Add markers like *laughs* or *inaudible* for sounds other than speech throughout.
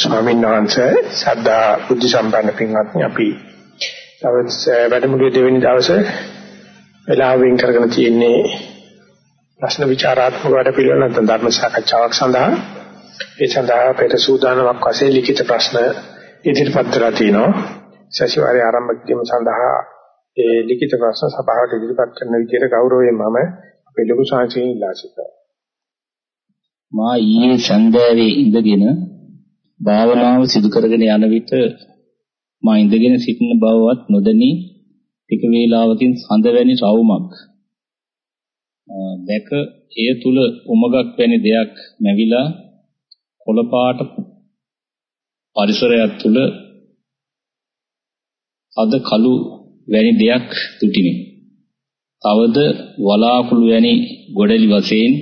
ස්වාමීන් වහන්සේ සද්ධා බුද්ධ සම්පන්න පින්වත්නි අපි තවත් වැඩමුළුවේ දෙවෙනි දවසේ වෙලාවෙන් කරගෙන තියෙන්නේ ප්‍රශ්න විචාරාත්මක වැඩ පිළිවෙල නැත්නම් ධර්ම සාකච්ඡාවක් සඳහා. ඒ සඳහා පෙර සූදානමක් වශයෙන් ලිඛිත ප්‍රශ්න ඉදිරිපත් කරලා තිනවා සතිವಾರයේ ආරම්භ කිරීම සඳහා ඒ ලිඛිත ප්‍රශ්න සභාවට ඉදිරිපත් කරන විදිහට ගෞරවයෙන් මම අපේ ලොකු සංසයෙන් ඉල්ලා සිටිනවා. මා ඊයේ සන්ධාවේ ඉඳගෙන භාවනාව සිදු කරගෙන යන විට මා ඉඳගෙන සිටින බවවත් නොදැනී ටික වේලාවකින් සඳ වැනි රවුමක් දැක එය තුල උමගක් වැනි දෙයක් නැවිලා කොළපාට පරිසරයක් තුල අද කළු වැනි දෙයක් තුටිනි. තවද වලාකුළු වැනි ගොඩලි වශයෙන්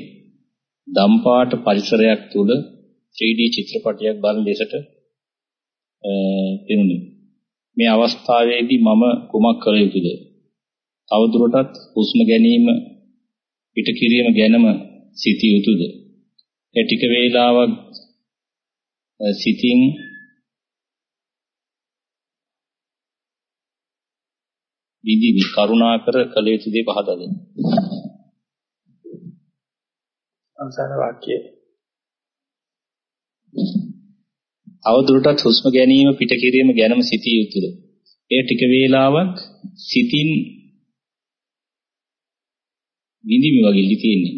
දම්පාට පරිසරයක් තුල 3D චිත්‍රපටයක් බලන ලෙසට පෙනුනි. මේ අවස්ථාවේදී මම කුමක් කළ යුතුද? තවදුරටත් හුස්ම ගැනීම පිට කිරීම ගැනම සිටිය යුතුද? ඒ ටික වේලාවක් සිතින් විදි කරුණාකර කළ යුතු දේ පහදා දෙන්න. අවසාන වාක්‍යය අවදුරටත් හුස්ම ගැනීම පිට කිරීම ගැනම සිටිය යුතුද? එය ටික වේලාවක් සිතින් විඳිමි වගේ ලිතින්නේ.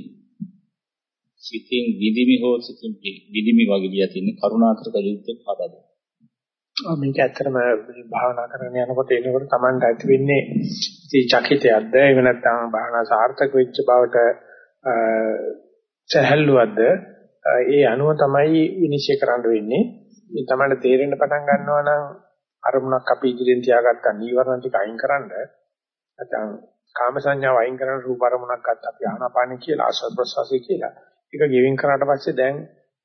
සිතින් විඳිමි හෝ සිතින් විඳිමි වගේ ලියා තින්නේ කරුණාකර කලියුත්තේ පදද. ආ මේක ඇත්තටම භාවනා කරගෙන යනකොට එනකොට Tamanට ඇති වෙන්නේ ඉති චකිතයක්ද එහෙම නැත්නම් භාවනා සාර්ථක වෙච්ච බවට සැහැල්ලුවක්ද ඒ අනුව තමයි විනිශ්චය කරන්න වෙන්නේ. මේ තමයි තේරෙන්න පටන් ගන්නවා නම් අරමුණක් අපි ඉදිරියෙන් තියාගත්තා නීවරණ ටික අයින් කරන්න නැත්නම් කාම සංඥාව අයින් කරන රූප අරමුණක් ගත්ත අපි ආනාපාන කියලා ආස්වාද ප්‍රසවාසය කියලා. ඒක ගෙවින් කරාට පස්සේ දැන්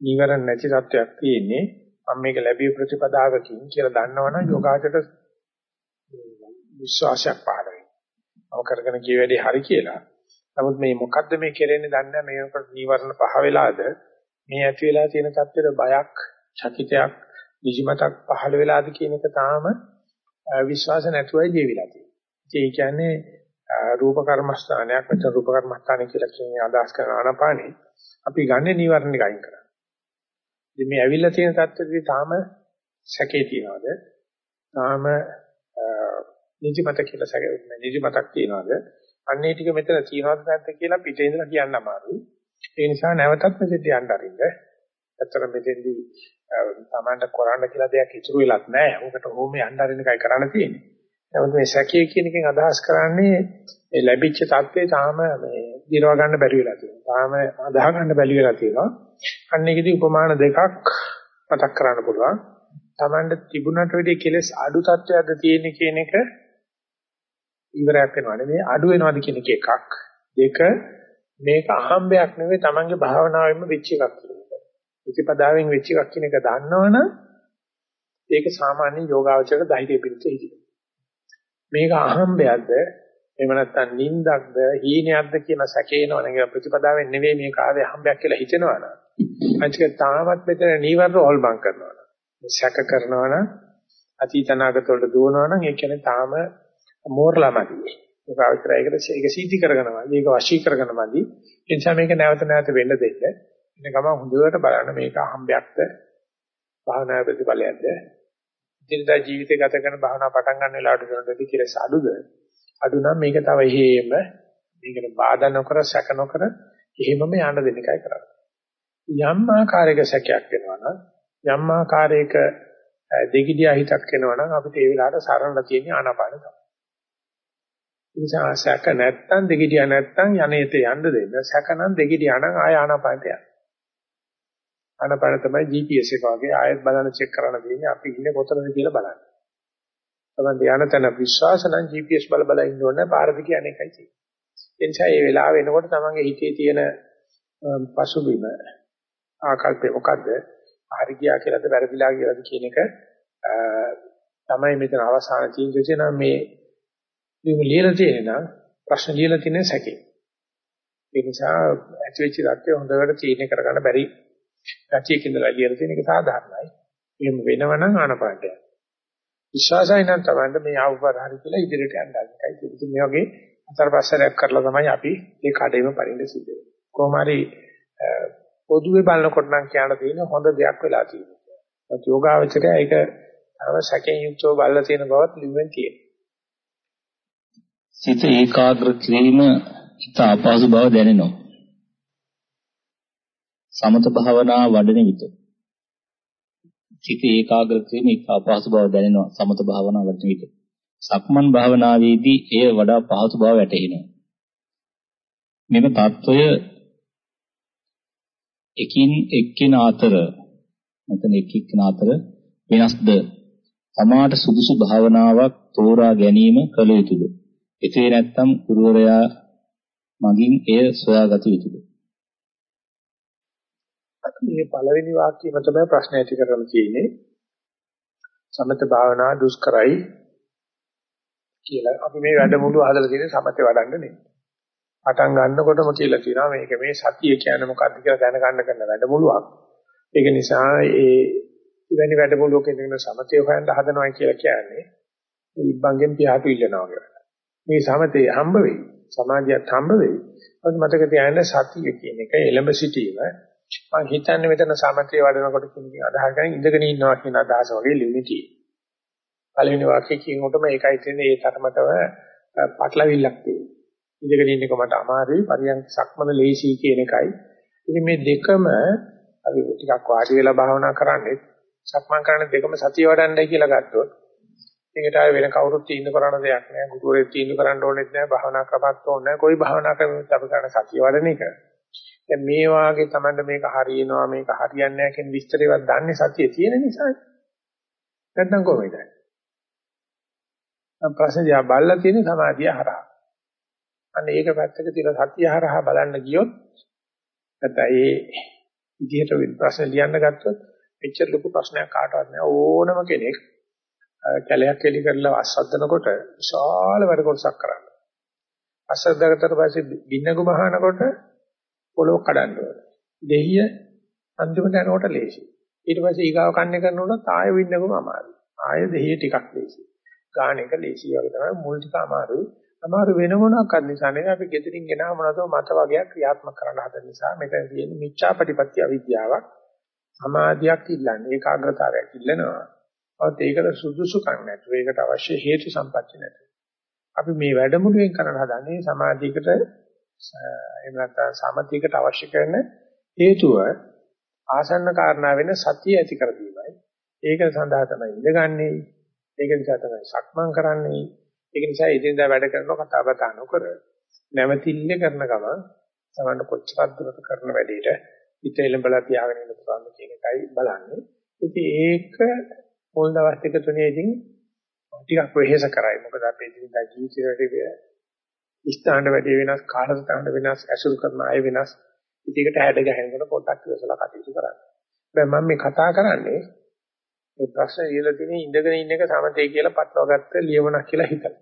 නීවරණ නැති තත්වයක් තියෙන්නේ. මම මේක ලැබිය ප්‍රතිපදාවකින් කියලා දන්නවනම් යෝගාචරයට විශ්වාසයක් පහළ වෙනවා. කරගෙන ගිය වැඩේ හරි කියලා. නමුත් මේ මොකද්ද මේ කෙරෙන්නේ දන්නේ නැහැ මේකට නීවරණ පහ වෙලාද මේ ඇති වෙලා තියෙන තත්ත්වෙට බයක් චකිතයක් නිදිමතක් පහළ වෙලාද කියන එක තාම විශ්වාස නැතුවයි ජීවිලා තියෙන්නේ. ඒ කියන්නේ රූප කර්මස්ථානයක් නැත්නම් රූප කර්මස්ථානය කියලා කියන්නේ අදහස් කරන ආනාපානේ අපි ගන්නෙ නීවරණ ගයින් කරා. ඉතින් මේ ඇවිල්ලා තියෙන තත්ත්වෙදී තාම සැකේ තියනවාද? තාම නිදිමත කියලා සැක නිදිමතක් තියනවාද? අන්නේ ටික මෙතන තියනවද නැද්ද කියලා පිටේ ඉඳලා කියන්න අමාරුයි. ඒ නිසා නැවතත් මෙතෙන්ට යන්න අරින්න. ඇත්තට මෙතෙන්දී තමන්ට කරන්න කියලා දෙයක් ඉතුරු වෙලත් නැහැ. උකට ඕම යන්න අරින්න එකයි කරන්න තියෙන්නේ. නමුත් මේ සැකය කියන එකෙන් අදහස් කරන්නේ මේ ලැබිච්ච தත්ත්වේ තාම මේ දිරව ගන්න බැරි වෙලා තියෙනවා. තාම අදාහ ගන්න බැරි වෙලා තියෙනවා. අන්න ඒකෙදි උපමාන දෙකක් මතක් කරන්න පුළුවන්. තමන්ට තිබුණට වැඩිය කෙලස් අඩු තත්ත්වයක්ද තියෙන්නේ කියන එක ඉවරයක් වෙනවා නෙවෙයි අඩු වෙනවද කියන එක එකක්. දෙක මේක අහම්බයක් නෙවෙයි තමන්ගේ භාවනාවෙම වෙච්ච එකක් කියන එක. ප්‍රතිපදාවෙන් වෙච්ච එකක් කියන එක දන්නවනම් ඒක සාමාන්‍ය යෝගාවචරක ධෛර්යය පිළිච්ච හිතියි. මේක අහම්බයක්ද එහෙම නැත්නම් නින්දක්ද හීනයක්ද කියන සැකේනවනේ ප්‍රතිපදාවෙන් නෙවෙයි මේක ආවේ අහම්බයක් කියලා හිතෙනවනම් අනිත් තාමත් මෙතන නීවරණ ඕල්බන් කරනවනම් සැක කරනවනම් අතීත අනාගත වලට දුවනවනම් ඒ කියන්නේ තාම මෝරලාමදි. ඒක අවශ්‍යයිකට ඒක සීටි කරගෙනමදි. ඒක වශී කරගෙනමදි. ඒ නිසා මේක නැවත නැවත වෙන්න දෙන්න. ඉතින් ගම හොඳට බලන්න මේක අහම්බයක්ද භාවනා ප්‍රතිඵලයක්ද දිනදා ජීවිතය ගත කරන භාවනා පටන් ගන්න වෙලාවට කරනදී කියලා අඩුද අඩු නම් මේක තව එහෙම මේකට බාධා නොකර සැක නොකර එහෙමම යන්න දෙන්න එකයි කරන්නේ යම් ආකාරයක සැකයක් වෙනවා නම් යම් ආකාරයක දෙගිඩියා හිතක් වෙනවා නම් අපිට ඒ වෙලාවට සරණ තියෙන ආනාපාන තමයි නිසා සැක නැත්තම් දෙගිඩියා නැත්තම් යන්නේත යන්න දෙන්න. සැක නම් දෙගිඩියා නම් ආය ආනාපානට යන්න. ආනාපාන තමයි GPS එක වගේ ආයෙත් බලන්න චෙක් කරන්න දෙන්නේ අපි ඉන්නේ කොතනද කියලා බලන්න. තමයි ධානය තන විශ්වාස නම් GPS බල බල ඉන්න ඕනේ පාරද කියන්නේ එකයි තියෙන්නේ. ඒ නිසා මේ වෙලාව වෙනකොට තමන්ගේ හිතේ තියෙන පසුබිම ආකල්පේ මොකද්ද? හරි ගියා කියලාද වැරදිලා කියලාද කියන එක තමයි මෙතන අවසාන තීන්දුවේ මේ මේක ලියලා තියෙන නම් ප්‍රශ්න ලියලා තියෙන සැකේ. ඒ නිසා ඇතිවෙච්ච தත්ත්වය හොඳට තීරණය කරගන්න බැරි ගැටියක ඉඳලා ලියලා තියෙන එක සාධාරණයි. එහෙම වෙනවනම් ආනපානට යන්න. විශ්වාසයි නම් තමයි මේ ආවපර හරි කියලා ඉදිරියට යන්න ගන්නයි. ඉතින් මේ වගේ අතර පස්සරයක් කරලා තමයි අපි මේ කඩේම පරිණත සිද්ධ වෙන්නේ. කොහොම හරි පොදුවේ බලනකොට නම් කියන්න තියෙන හොඳ දෙයක් වෙලා තියෙනවා. ඒත් යෝගාවචරය ඒක තව සැකෙන් යුක්තව බලලා තියෙන බවත් ලිවෙන් තියෙනවා. සිත ඒකාග්‍ර කිරීම ඉතා අපහසු බව දැනෙනවා. සමත භාවනා වඩන විට චිත ඒකාග්‍ර කිරීම ඉතා අපහසු බව දැනෙනවා සමත භාවනා වඩන විට. සක්මන් භාවනාවේදී එය වඩා පහසු බව වැටහෙනවා. මෙම తত্ত্বය එකින් එක්කින අතර මෙතන එක්කින අතර වෙනස්ද තමාට සුදුසු භාවනාවක් තෝරා ගැනීම කළ යුතුය. එසේ නැත්නම් ගුරුවරයා මගින් එය සොයාගත යුතුද? මේ පළවෙනි වාක්‍යම තමයි ප්‍රශ්න ඇති කරලා තියෙන්නේ. සමත භාවනා දුෂ්කරයි කියලා අපි මේ වැඩමුළු හදලා තියෙන්නේ සමතේ වඩන්න නෙමෙයි. පටන් ගන්නකොටම කියලා තියෙනවා මේක මේ සතිය කියන්නේ මොකක්ද කියලා දැනගන්න කරන වැඩමුළුවක්. ඒක නිසා ඒ ඉවැනි වැඩමුළුවක ඉඳගෙන සමතේ හොයන්න හදනවා කියලා කියන්නේ ඉබ්බන්ගෙන් පියාපු ඉල්ලනවා කියලා. මේ සමතේ හම්බ වෙයි. සමාධියත් හම්බ වෙයි. මොකද මතක තියාගන්න සතිය කියන එක එළඹ සිටීම මම හිතන්නේ මෙතන සමතේ වඩනකොට කියන අදහස ගන්න ඉඳගෙන ඉන්නවා කියන අදහස වගේ ලිමිටි. පළවෙනි වාක්‍යයේ කියනකොටම ඒකයි තියෙන්නේ ඒ තරමටම පටලවිල්ලක් තියෙනවා. ඉඳගෙන ඉන්න එක මට අමාරුයි පරියන්ක සක්මන ලේසි කියන එකයි. ඉතින් මේ දෙකම අපි ටිකක් වාඩි වෙලා භාවනා කරන්නේ සක්මන් කරන දෙකම සතිය වඩන්නයි කියලා ගත්තොත් ඒකට ආය වෙන කවුරුත් තීන්දුව කරන්න දෙයක් නෑ. ගුරුවරයෙක් තීන්දුව කරන්න ඕනෙත් නෑ. භාවනා ක්‍රමත් ඕනේ නෑ. કોઈ භාවනා ක්‍රමයක් අපි කරන සතිය වඩන එක. දැන් මේ වාගේ තමයි මේක හරියනවා මේක හරියන්නේ නැහැ කියන විස්තරේවත් දන්නේ සතිය තියෙන නිසායි. නැත්නම් කොහොමද? නම් ප්‍රශ්නේ බල්ලා තියෙන සමාධිය හරහා. අන්න ඒක පැත්තක තියලා සතිය හරහා බලන්න ගියොත් නැත්නම් ඒ විදිහට ප්‍රශ්න ලියන්න ගත්තොත් එච්චර ලොකු ප්‍රශ්නයක් කාටවත් නෑ ඕනම කෙනෙක් කැලයක් එලි කරලා අස්වද්දනකොට විශාල වැඩ කොටසක් කරන්න. අස්වද්දාගත්තට පස්සේ බින්නගු මහානකොට පොළොව කඩන්න ඕන. දෙහිය අන්තිමට යනකොට ලේසි. ඊට පස්සේ ඊගාව කන්නේ කරනකොට ආය බින්නගුම අමාරුයි. ආය දෙහිය ටිකක් ලේසි. ගාන එක ලේසි වගේ තමයි මුල් ටික අමාරුයි. අමාරු වෙන මොනක්වත් නිසා නෙවෙයි අපි ගෙදරින් ගෙනා මොනවද මත වගේක් ක්‍රියාත්මක කරන්න හදන නිසා මෙතන තියෙන්නේ මිච්ඡාපටිපත්‍ය අවිද්‍යාවක්. සමාධියක් ඉල්ලන්නේ ඒකාග්‍රතාවයක් ඉල්ලනවා. අවත් ඒකට සුදුසුකම් නැතුව ඒකට අවශ්‍ය හේතු සම්පatti නැතුව. අපි මේ වැඩමුළුවෙන් කරන්න හදන්නේ සමාධියකට එහෙම නැත්නම් සමතියකට අවශ්‍ය කරන හේතුව ආසන්න කාරණා වෙන සතිය ඇති කර දීමයි. ඒක සඳහා තමයි ඉඳගන්නේ. ඒක නිසා තමයි සක්මන් කරන්නේ. ඒක නිසා ඉදින්දා වැඩ කරනවා කතා බහ නොකර නැවතිල්ල කරන ගමන් තමන්න කොච්චරක් දුරට කරන වැඩේට හිත එළඹලා තියාගෙන ඉන්න පුළුවන්ද කියන එකයි බලන්නේ. ඉතින් ඒක මුල් දවස් දෙක තුනේදී ටිකක් වෙහෙස කරයි. මොකද අපේ ජීවිතය ජීවිතේ ස්ථාන වැඩි වෙනස්, කාලස්ථාන වෙනස්, ඇසුරු කරන අය වෙනස්. ඉතිකට හැඩ ගැහෙනකොට පොඩ්ඩක් ඉවසලා කටයුතු කරන්න. දැන් මම මේ කතා කරන්නේ මේ ප්‍රශ්න ඉහළ තියෙන ඉඳගෙන ඉන්න එක සමතේ කියලා පටලවාගත්ත ලියවණක් කියලා හිතලා.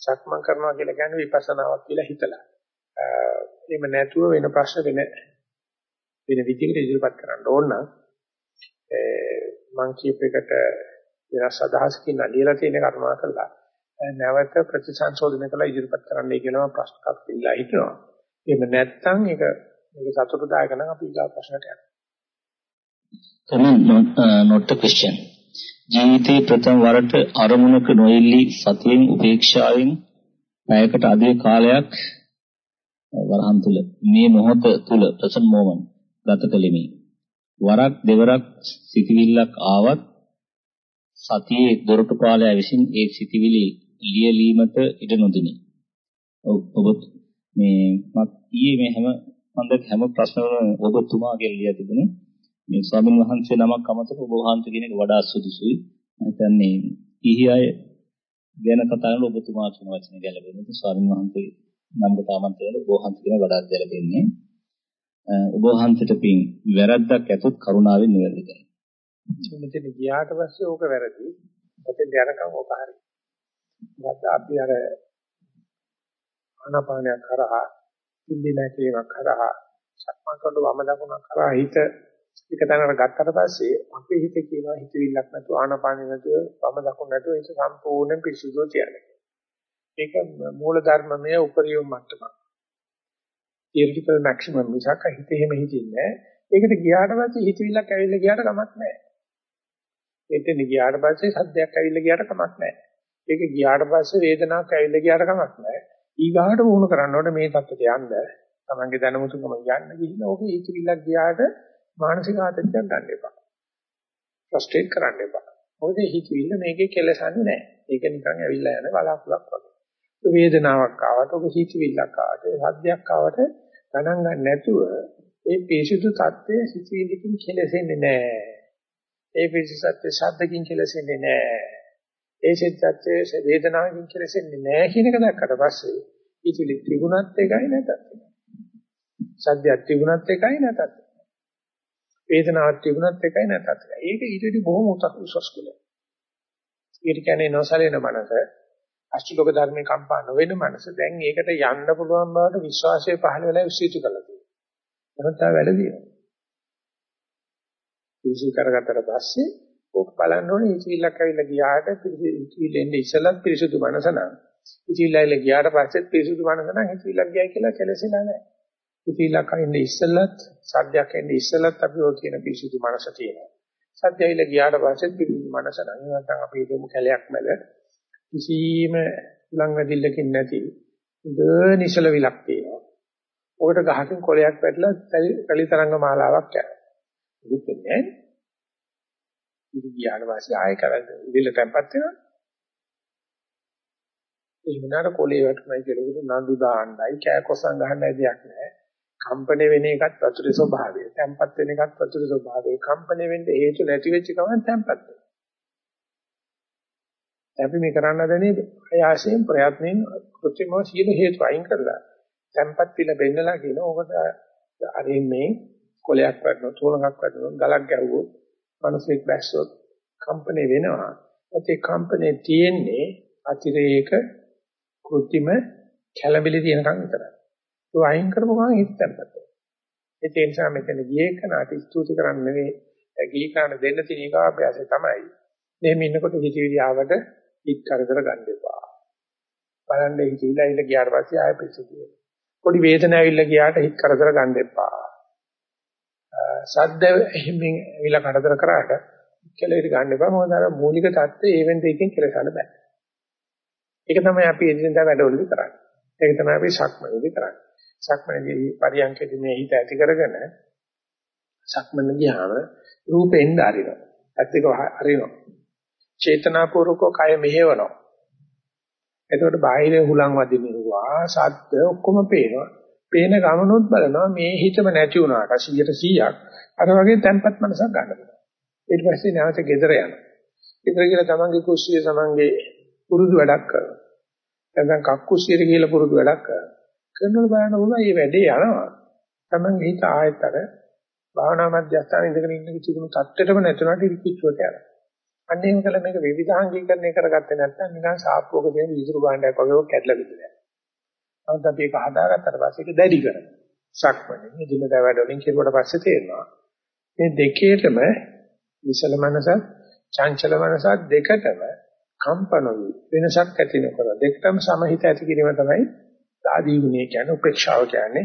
සක්මන් කරනවා කියලා කියන්නේ විපස්සනාවක් කියලා හිතලා. එහෙම නැතුව වෙන ප්‍රශ්න වෙන වෙන විදිහකට ඉදිරිපත් කරන්න ඕන නම් මම කියප එකට වෙනස් අදහසකින් අලියලා තියෙන කරුණා කළා. නැවත ප්‍රතිසංශෝධනය කළා ඉදිරිපත් කරන්නයි කියලා ප්‍රශ්නයක් ඉල්ලා හිටිනවා. එහෙම නැත්නම් ඒක මේක සතුටුදායක නම් අපි ඊගා ප්‍රශ්නට යනවා. comment not, uh, not a question. ජීවිතේ ප්‍රථම වරට අරමුණක නොඉල්ලි සතියෙන් උපේක්ෂාවෙන් පැයකට අධික කාලයක් වරහන් තුල මේ මොහොත තුල present moment ගත කළෙමි. වරක් දෙවරක් සිටිවිල්ලක් ආවත් සතියේ දොරටුපාලයා විසින් ඒ සිටිවිලි ලියලීමට ඉඩ නොදුනි. ඔබ මේ මත් ඊයේ මේ හැම මන්ද හැම ප්‍රශ්නවලම ඔබතුමාගේ ලියලා තිබුණේ මේ ස්වාමීන් වහන්සේ නමක් අමතක ඔබ වහන්සේ කෙනෙක් වඩා සුදුසුයි. මම හිතන්නේ ඊහි අය ගැන කතා කරන ඔබතුමා කියන වචනේ ගැලපෙන්නේ. ස්වාමීන් වහන්සේ නමකට ආමන්ත්‍රණය ඔබ වහන්සේ කෙනෙක් වඩා ගැලපෙන්නේ. ඔබ වහන්සේට පින් වැරද්දක් ඇතොත් කරුණාවෙන් නිවැරදි කරන්න. මෙතන ගියාට පස්සේ ඕක වැරදි. ඔතෙන් යනකම් ඕක හරි. මොකද අපි අර ආනාපානයක් කරා ඉන්නේ නැතිවක් කරා සක්මන් කරන වම දකුණක් කරා හිත එක තැනකට ගත්තට පස්සේ අපේ හිත කියනවා හිතවිල්ලක් නැතුව ආනපානෙ නැතුව වම දකුණ නැතුව ඒක සම්පූර්ණයෙන් පිරිසුදුව තියන්නේ. ඒක මූල ධර්මමය උපරිම මට්ටමක්. Theoretical maximum මිසක් හිතේ හැම හිතින්නේ ඒකට ගියාට පස්සේ හිතවිල්ලක් ඇවිල්ලා ගියාට කමක් නැහැ. එතන ගියාට පස්සේ සද්දයක් ඇවිල්ලා ගියාට කමක් නැහැ. ඒක ගියාට පස්සේ වේදනාවක් ඇවිල්ලා ගියාට කමක් නැහැ. ඊගාට වුණ කරන්න ඕනේ මේ தත්ත්වයට යන්න. තමන්ගේ දැනුමුතුකම යන්න ගිහින් ඕකේ හිතවිල්ලක් ගියාට මානසික ආතතියක් ගන්න එපා. ෆ්‍රස්ට්‍රේට් කරන්න එපා. මොකද හිතවිල්ල මේකේ කෙලසන්නේ නැහැ. ඒක නිකන් ඇවිල්ලා යන බලාකුලක් වගේ. වේදනාවක් ආවට ඔබ හිතවිල්ලක් ආවට සද්දයක් ආවට ගණන් ගන්න නැතුව ඒ පිරිසිදු தත්ත්වය හිතවිල්ලකින් කෙලසෙන්නේ නැහැ. ඒ පිරිසිදු සත්‍ය ශබ්දකින් කෙලසෙන්නේ නැහැ. ඒ සිත්ත්වයේ වේදනාවකින් කෙලසෙන්නේ නැහැ කියන එක දැක්කට පස්සේ හිතවිලි ත්‍රිගුණත් එකයි නැතත්. සද්දයක් ත්‍රිගුණත් එකයි නැතත්. වේදනාවක් ත්‍රිගුණත් එකයි නැතත්. ඒක ඊට වඩා බොහොම උසස් කුලයක්. ඊට කියන්නේ නොසලෙන මනස අෂ්ටලෝක ධර්මේ කම්පා නොවන මනස දැන් ඒකට යන්න පුළුවන් බවට විශ්වාසය පහළ වෙලා විශ්ීතු කළා තියෙනවා. එහෙනම් තමයි වැළදීනවා. විශ්ීතු කරගත්තට පස්සේ ඕක බලන්න ඕනේ ඉතිවිල්ලක් ඇවිල්ලා ගියාට ඉතිවිල්ල එන්නේ ඉස්සලත් පිරිසුදු මනස නම් ඉතිවිල්ල ඇවිල්ලා ගියාට පස්සෙත් පිරිසුදු මනස නම් ඉතිවිල්ලක් ගියයි කියලා කෙලෙසිලා නැහැ. ඉතිවිල්ලක් ඇවිල්ලා ඉස්සලත් සද්දයක් එන්නේ ඉස්සලත් අපි ඔය කියන පිරිසුදු මනස තියෙනවා. සද්දය ඇවිල්ලා ගියාට පස්සෙත් පිරිසුදු මනස නම් නැත්නම් අපි හිතමු කැලයක් මැද කිසිම උලන් වැදිල්ලකින් නැති හොඳ නිසල විලක් තියෙනවා. ඔකට ගහකින් කොලයක් වැටලා කලි තරංග මාලාවක් යනවා. දුක් වෙන්නේ නැහැ. ඉතින් ගියාට පස්සේ ආයෙ කරද්ද විල තැම්පත් වෙනවා. ඒ වුණාට කොලේ වැටුණයි කියලාකට නඳු දාන්නයි කෑකොසම් ගහන්නයි දෙයක් නැහැ. කම්පණය වෙන එකත් වතුරේ ස්වභාවය. තැම්පත් වෙන එකත් වතුරේ ස්වභාවය. කම්පණය වෙන්න හේතු නැති වෙච්ච ගමන් තැම්පත් වෙනවා. අපි මේ කරන්න හදනේ ප්‍රයාසයෙන් ප්‍රයත්නෙන් කෘත්‍රිමව සියලු හේතු අයින් කරලා. තැම්පත් විල බෙන්නලා කියන ඕකට අරින් මේ කොලයක් වටනවා තෝලඟක් වටනවා ගලක් ගැහුවොත් මිනිසෙක් බැස්සොත් කම්පණය වෙනවා. ඒ කම්පණය තියෙන්නේ අතිරේක කෘත්‍රිම කැළඹිලි තියෙනකන් විතරයි. ඒ අයින් කරපු ගමන් හිත තැම්පත් වෙනවා. ඒ නිසා මෙතන ගියේ කනට ස්තුති කරන්න නෙවෙයි. ගිහි කාණ දෙන්න තියෙන එක අභ්‍යාසය තමයි. මෙහෙම ඉන්නකොට හිතවිලි ආවට හිත කරදර ගන්න එපා. බලන්න හිතවිලා ඉන්න ගියාට පස්සේ ආයෙ පිසුදු පොඩි වේදනාවක් ඇවිල්ලා ගියාට හිත කරදර ගන්න එපා. සද්ද එහෙමින් ඇවිල්ලා කරදර කරාට කෙලෙට ගන්න එපා. මොකද අර මූලික தත්ත්වය ඒ වෙන දෙයකින් කෙලසන්න බෑ. ඒක තමයි අපි එදිනෙදා වැඩවලදී කරන්නේ. ඒක තමයි අපි සක්මනේදී කරන්නේ. සක්මනේදී පරියන්කදී මේ හිත ඇති කරගෙන සක්මන ගියාම රූපෙන් දරිනවා. ඇත්තක හරිනවා. චේතනාපූර්වකව කය මෙහෙවනවා. එතකොට බාහිර හුලං වදිනවා, සද්ද ඔක්කොම පේනවා. පේන ගමනොත් බලනවා මේ හිතම නැති වුණාට 100%ක් අර වගේ තැම්පත් මනසක් ගන්න පුළුවන්. ඊට පස්සේ නැවත ගෙදර යනවා. ගෙදර ගිහලා තමන්ගේ කුස්සිය තමන්ගේ පුරුදු වැඩක් කරනවා. නැත්නම් කක්කුස්සියට ගිහලා පුරුදු වැඩක් කරනවා. කරනකොට බලන්න ඕන මේ වැඩේ යනවා. තමන්ගේ හිත ආයෙත් අර භාවනා මධ්‍යස්ථානයේ ඉඳගෙන ඉන්න කිසිම තත්ත්වෙටම නැතුණාට ඉරිකිච්චුවට යනවා. අන්න එහෙම කළා මේක විවිධාංගීකරණය කරගත්තේ නැත්නම් නිකන් සාප්පුවක තියෙන විදුරු භාණ්ඩයක් වගේ ඔක් කැඩලා විදිනවා. නමුත් අපි ඒක හදාගත්තට පස්සේ ඒක දැඩි කරනවා. සක්මණේ මේ දිනදා වැඩ වලින් කෙරුවට පස්සේ තේරෙනවා. මේ දෙකේටම විසල මනසත් චංචල මනසත් දෙකටම කම්පනොවි වෙනසක් ඇති නොකර දෙකටම සමහිත ඇති කිරීම තමයි ආදී ගුණය කියන්නේ උපේක්ෂාව කියන්නේ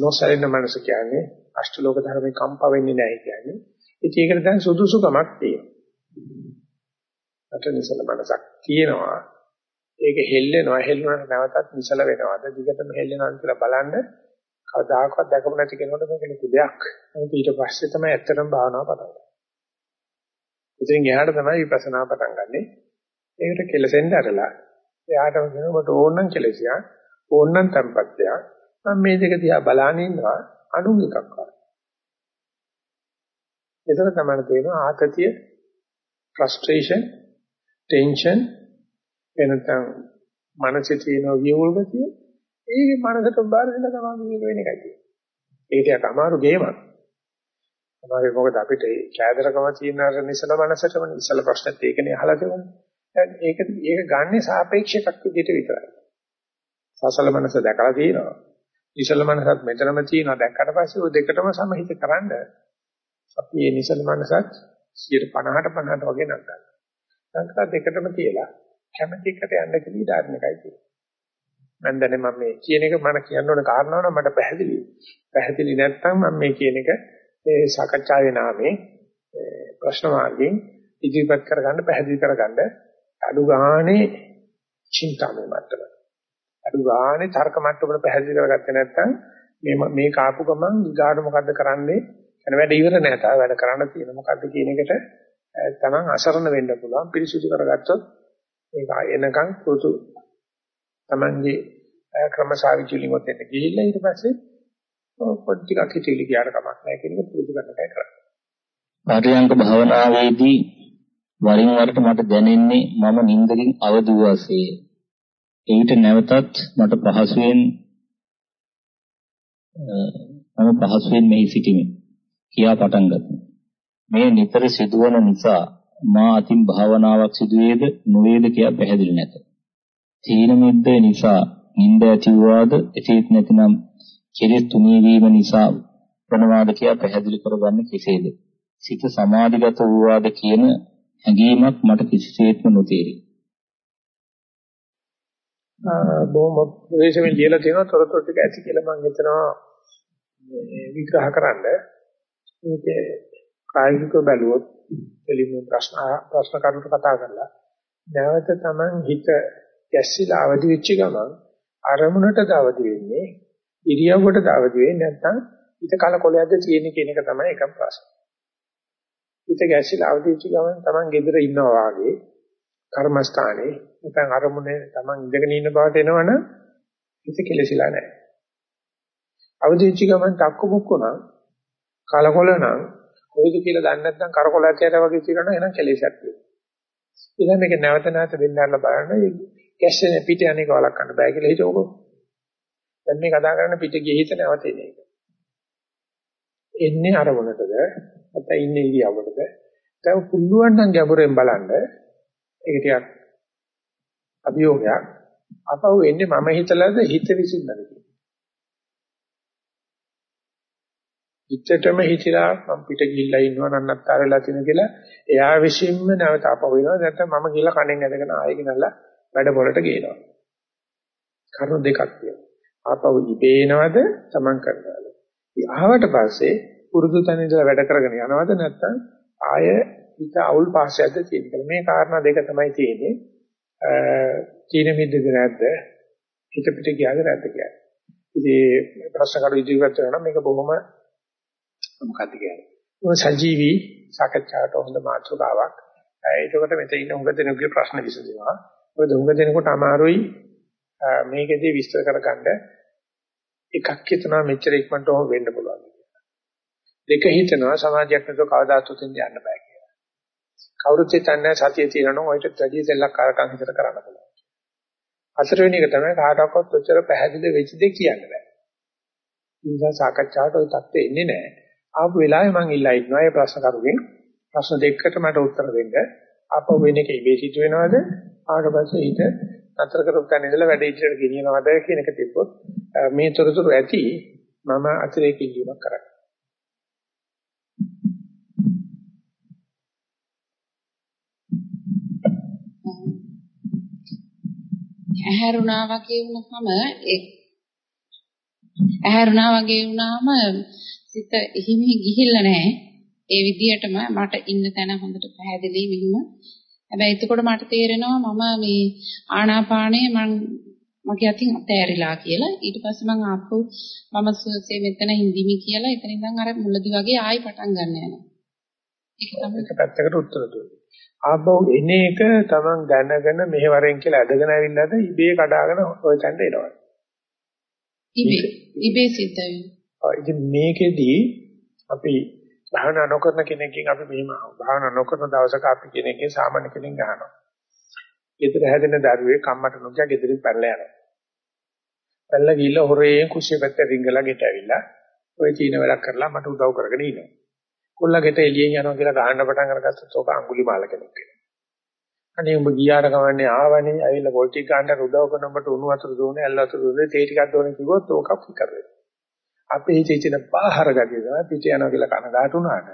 නොසැලෙන මනස කියන්නේ අෂ්ටලෝක ධර්මේ කම්පා වෙන්නේ නැහැ කියන්නේ. ඉතින් ඒකට දැන් සුදුසුකමක් තියෙනවා. අට නිසල මනසක් තියෙනවා. ඒක හෙල්ලෙනවා හෙල්ලුණාට නැවතත් නිසල වෙනවාද දිගටම හෙල්ලෙනවා කියලා බලන්න කවදාකවත් දැකපු නැති කෙනෙකුට මේක නිකු දෙයක්. ඒක ඊට පස්සේ තමයි ඇත්තටම භාවනාව පටන් ගන්නේ. ඉතින් එහාට තමයි විපස්සනා පටන් ගන්නෙ. ඒකට කෙලසෙන්න ඇරලා එයාටම කියනවා මට ඕනනම් කෙලසියා ඕනනම් tempත්තයා මම මේ දෙක දිහා බලාගෙන ඉන්නවා අණු එකක් වගේ. එතන තමයි තේරෙනවා ආතතිය frustration tension එනතම් මනසේ තියෙන වියෝල් ගතිය ඒකේ මනසට බාර දෙන්න තමයි මේක වෙන එකයි තියෙන්නේ. ඒක ටිකක් අමාරු ගේමක්. අමාරු මොකද අපිට කෑදරකම තියෙන අර නිසල මනසටම නිසල ප්‍රශ්නෙත් ඒකනේ අහලා තියෙන්නේ. ඒක ඒක ගන්නේ සාපේක්ෂ එකක් විදිහට විතරයි. සසල මනස දැකලා තියෙනවා. නිසල මනසත් මෙතනම තියෙනවා දැක්කට පස්සේ ওই දෙකටම සමහිත කරන්න අපි මේ නිසල මනසත් 50ට 50ට වගේ නම් ගන්නවා. සංකල්ප දෙකටම තියලා කැමැති එකට යන්න කියලා ඊටාරණ එකයි තියෙන්නේ. මම දැනේ මම මේ කියන එක මම කියන්න ඕන කාරණාව නම් මට පැහැදිලි. පැහැදිලි නැත්නම් මම මේ කියන එක ඒ සාකච්ඡාවේ නාමයෙන් ප්‍රශ්න මාර්ගයෙන් ඉදිරිපත් කරගන්න පැහැදිලි කරගන්න අඩු ගානේ චින්තාමය මට්ටම. අඩු ගානේ තර්ක මට්ටමකට පැහැදිලි කරගත්තේ නැත්නම් මේ මේ කාපු ගමන් ඊගාට මොකද්ද කරන්නේ? එන වැඩ ඉවර නැහැ. තා වැඩ කරන්න තියෙන මොකද්ද කියන එකට තමන් අසරණ වෙන්න පුළුවන්. පිරිසිදු කරගත්තොත් ඒක එනකන් පුරුදු තමන්ගේ ක්‍රමසාවිචුලි මොතෙන් ගිහිල්ලා ඊට පස්සේ පොඩි ටිකක් හිතවිලි ගියාට කමක් නැහැ කියන එක පුරුදු කරන්න එකයි කරන්නේ. පරියංග භාවනාවේදී වරින් වරට මට දැනෙන්නේ මම නිින්දකින් අවදි වූවාසේ. එවිට නැවතත් මට පහසුවෙන් මම පහසුවෙන් මෙහි සිටිමි. කියා පටන් ගත්තා. මේ නිතර සිදුවන නිසා මා අතින් භාවනාවක් සිදුවේද නොවේද කියා පැහැදිලි නැත. තීන මිද්ද නිසා නිින්ද ඇති වූවාද එසේත් නැතිනම් කෙලෙස් තුනී වීම නිසා වනවාද කියා පැහැදිලි කරගන්න කෙසේද? සිත සමාධිගත වූවාද කියන හැඟීමක් මට කිසිසේත්ම නොතේරේ. බොහොම ප්‍රවේශමෙන් ලියලා තියෙනවා තොරතුරු ටික ඇති කියලා මම හිතනවා විග්‍රහ කරන්න. මේකේ කායිකව බැලුවොත් එළිම ප්‍රශ්න ප්‍රශ්න කරුණු කතා කරලා නැවත Taman හිත ගැස්සිලා අවදි වෙච්ච ගමන් අරමුණට දවදි වෙන්නේ ඉරියව්වට දවදි වෙන්නේ නැත්නම් හිත කලකොලයක්ද තියෙන කියන එක තමයි එකම ප්‍රශ්නේ. හිත ගැස්සිලා අවදි වෙච්ච ගමන් Taman gedera ඉන්නවා වාගේ කර්මස්ථානේ නැත්නම් අරමුණේ Taman ඉඳගෙන ඉන්න බවට එනවනම් හිත කෙලසිලා නැහැ. අවදි වෙච්ච ගමන් තක්කු මුක්කු නම් කලකොල නම් කොයිද කියලා දන්නේ නැත්නම් කරකොල ඇටයට වගේ කියනවා එහෙනම් කෙලෙසක් තියෙනවා. ඊළඟ මේක නැවත නැවත දෙන්නarලා බලන්න කැෂන් පිට යන්නේ කවලක් ගන්න බෑ කියලා හිතවකෝ. දැන් මේ කතා කරන පිට ගිය හිත නැවත එන එක. එන්නේ අරමුණටද නැත්නම් ඉන්නේ ඉරියව්වටද? දැන් පුළුවන් නම් ගැඹුරෙන් බලන්න ඒක ටිකක් අභියෝගයක්. අපව එන්නේ මම හිතලාද හිත විසින්ද කියලා. හිතටම හිතලා මම පිට ගිහිල්ලා ඉන්නවා නන්නත්තර වෙලා තියෙන කියලා එයා විශ්ින්ම නැවත අපව වෙනවා නැත්නම් මම ගිහලා කණෙන් ඇදගෙන ආයෙ ගෙනල්ලා වැඩ පොලට ගේනවා. කරුණු දෙකක් තියෙනවා. ආපහු ඉබේනවද? තමන් කරනවද? ආවට පස්සේ පුරුදු තැන ඉඳලා වැඩ කරගෙන යනවද? නැත්නම් ආය හිත අවුල් පාසයක්ද තියෙන්නේ මේ කාරණා දෙක තමයි තියෙන්නේ. චීන මිද්දද නැද්ද? හිත පිට ගියාද නැද්ද කියන්නේ ඉතින් ප්‍රශ්න කරු ඉදිරියට කරනවා. මේක බොහොම මොකද්ද කියන්නේ? මොන සජීවී සාකච්ඡාවට හොඳ මාතෘකාවක්. ඒකකට මෙතන ඉන්න උඟ දෙනෙකුගේ ප්‍රශ්න විසඳනවා. මොකද උඟ දෙනකොට අමාරුයි මේකදී විස්තර කරගන්න. එකක් හිතනවා මෙච්චර ඉක්මනට ඔහොම වෙන්න පුළුවන් කියලා. දෙක හිතනවා සමාජයක් නැතුව කවදාත් උතින් යන්න බෑ කියලා. කවුරුත් හිතන්නේ සතිය තියෙනවා නම් ඔයිට වැඩි දෙයක් කරකම් හිතර කරන්න පුළුවන්. හතරවෙනි එක තමයි කාටවත් ඔච්චර පැහැදිලි වෙච්ච දෙයක් කියන්න බෑ. ඒ නිසා සාකච්ඡාවට ওই தත්ත්වෙ එන්නේ නැහැ. ආපු වෙලාවේ මම ඉල්ලා ඉන්නවා මේ ප්‍රශ්න කරුගෙන් ප්‍රශ්න දෙකකට මට උත්තර දෙන්න. ආපහු වෙන එක ඉබේ සිදු වෙනවද? ආවට පස්සේ ඊට නතර කරපු තැන ඉඳලා වැඩ ඉදිරියට ගෙනියනවද කියන එක තිබ්බොත් මේ තොරතුරු ඇති මම අතිරේක ඉල්ලීමක් කරන්නේ. ඇහැරුණා වගේ වුණාම ඒ ඇහැරුණා වගේ වුණාම සිත එහිමි ගිහිල්ලා නැහැ. ඒ විදිහටම මට ඉන්න තැන හොඳට පැහැදිලි වීම. හැබැයි එතකොට මට තේරෙනවා මම මේ ආනාපානය මං මගේ අතින් අතෑරිලා කියලා. ඊට පස්සේ මං ආපහු මම සුවසේ මෙතන හිඳිමි කියලා එතන ඉඳන් අර මුලදි වගේ ආයි පටන් ගන්න යනවා. ඒක තමයි එක පැත්තකට උත්තර දුන්නේ. ආපහු එන එක තමන් දැනගෙන මෙහෙවරෙන් කියලා ඇදගෙන ඇවිල්ලාද ඉබේ කඩාගෙන ඔය තැනට එනවා. ඉබේ ඉබේ සිද්ධ වෙනවා. ඉතින් මේකෙදී අපි භාවනා නොකරන කෙනෙක්ගෙන් අපි මෙහිම භාවනා නොකරන දවසක අපි කෙනෙක්ගෙන් සාමාන්‍ය කෙනෙක් ගන්නවා. ගෙදර හැදෙන දරුවේ කම්මට නොකිය ගෙදරින් පැනලා යනවා. පැනලා ගිහිල්ලා හොරේ කුස්සිය පැත්තට රිංගලා ගෙට ඇවිල්ලා ඔය චීන වැඩක් කරලා මට උදව් කරගෙන ඉනවා. කොල්ලා ගෙට එළියෙන් යනවා කියලා ගහන්න පටන් අරගත්තොත් ඕක අඟුලිමාල කෙනෙක් වෙනවා. අනේ උඹ ගියාට කවන්නේ ආවනේ ඇවිල්ලා පොල් ටික ගන්නට උදව් කරන උඹට උණු වතුර දුන්නේ ඇල් වතුර දුන්නේ තේ ටිකක් දුන්නේ කිව්වොත් ඕක ෆිකර් වෙනවා. අපේ හිතේ තියෙන බාහිර ගතිය තමයි පිට යනවා කියලා කනගාටු වුණාට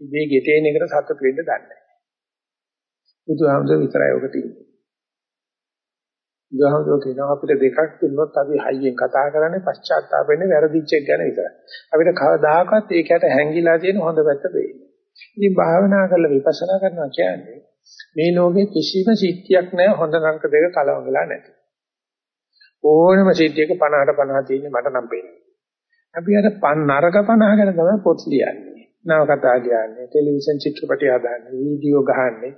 ඉබේ ගෙටේන එකට සතුට වෙන්න දන්නේ නැහැ. බුදුහාමුදුරුවෝ විතරයි ඔක තියෙන්නේ. බුදුහාමුදුරුවෝ කියනවා අපිට දෙකක් දුන්නොත් අපි හයියෙන් කතා කරන්නේ පශ්චාත්තාප වෙන්නේ වැරදිච්ච එක ගැන විතරයි. අපිට කවදාකවත් ඒකට හැංගිලා තියෙන හොඳ පැත්ත වෙන්නේ. ඉතින් භාවනා කරලා විපස්සනා කරනවා කියන්නේ මේ ලෝකේ කිසිම සිද්ධියක් නැහැ හොඳ නරක දෙක කලවගලා නැති. ඕනම සිද්ධියක 50ට 50 තියෙන්නේ මට නම් පේන්නේ. අපි අර නරක 50 ගැන තමයි පොත් ලියන්නේ. නව කතා කියන්නේ, ටෙලිවිෂන් චිත්‍රපටි හදාන්නේ, වීඩියෝ ගහන්නේ.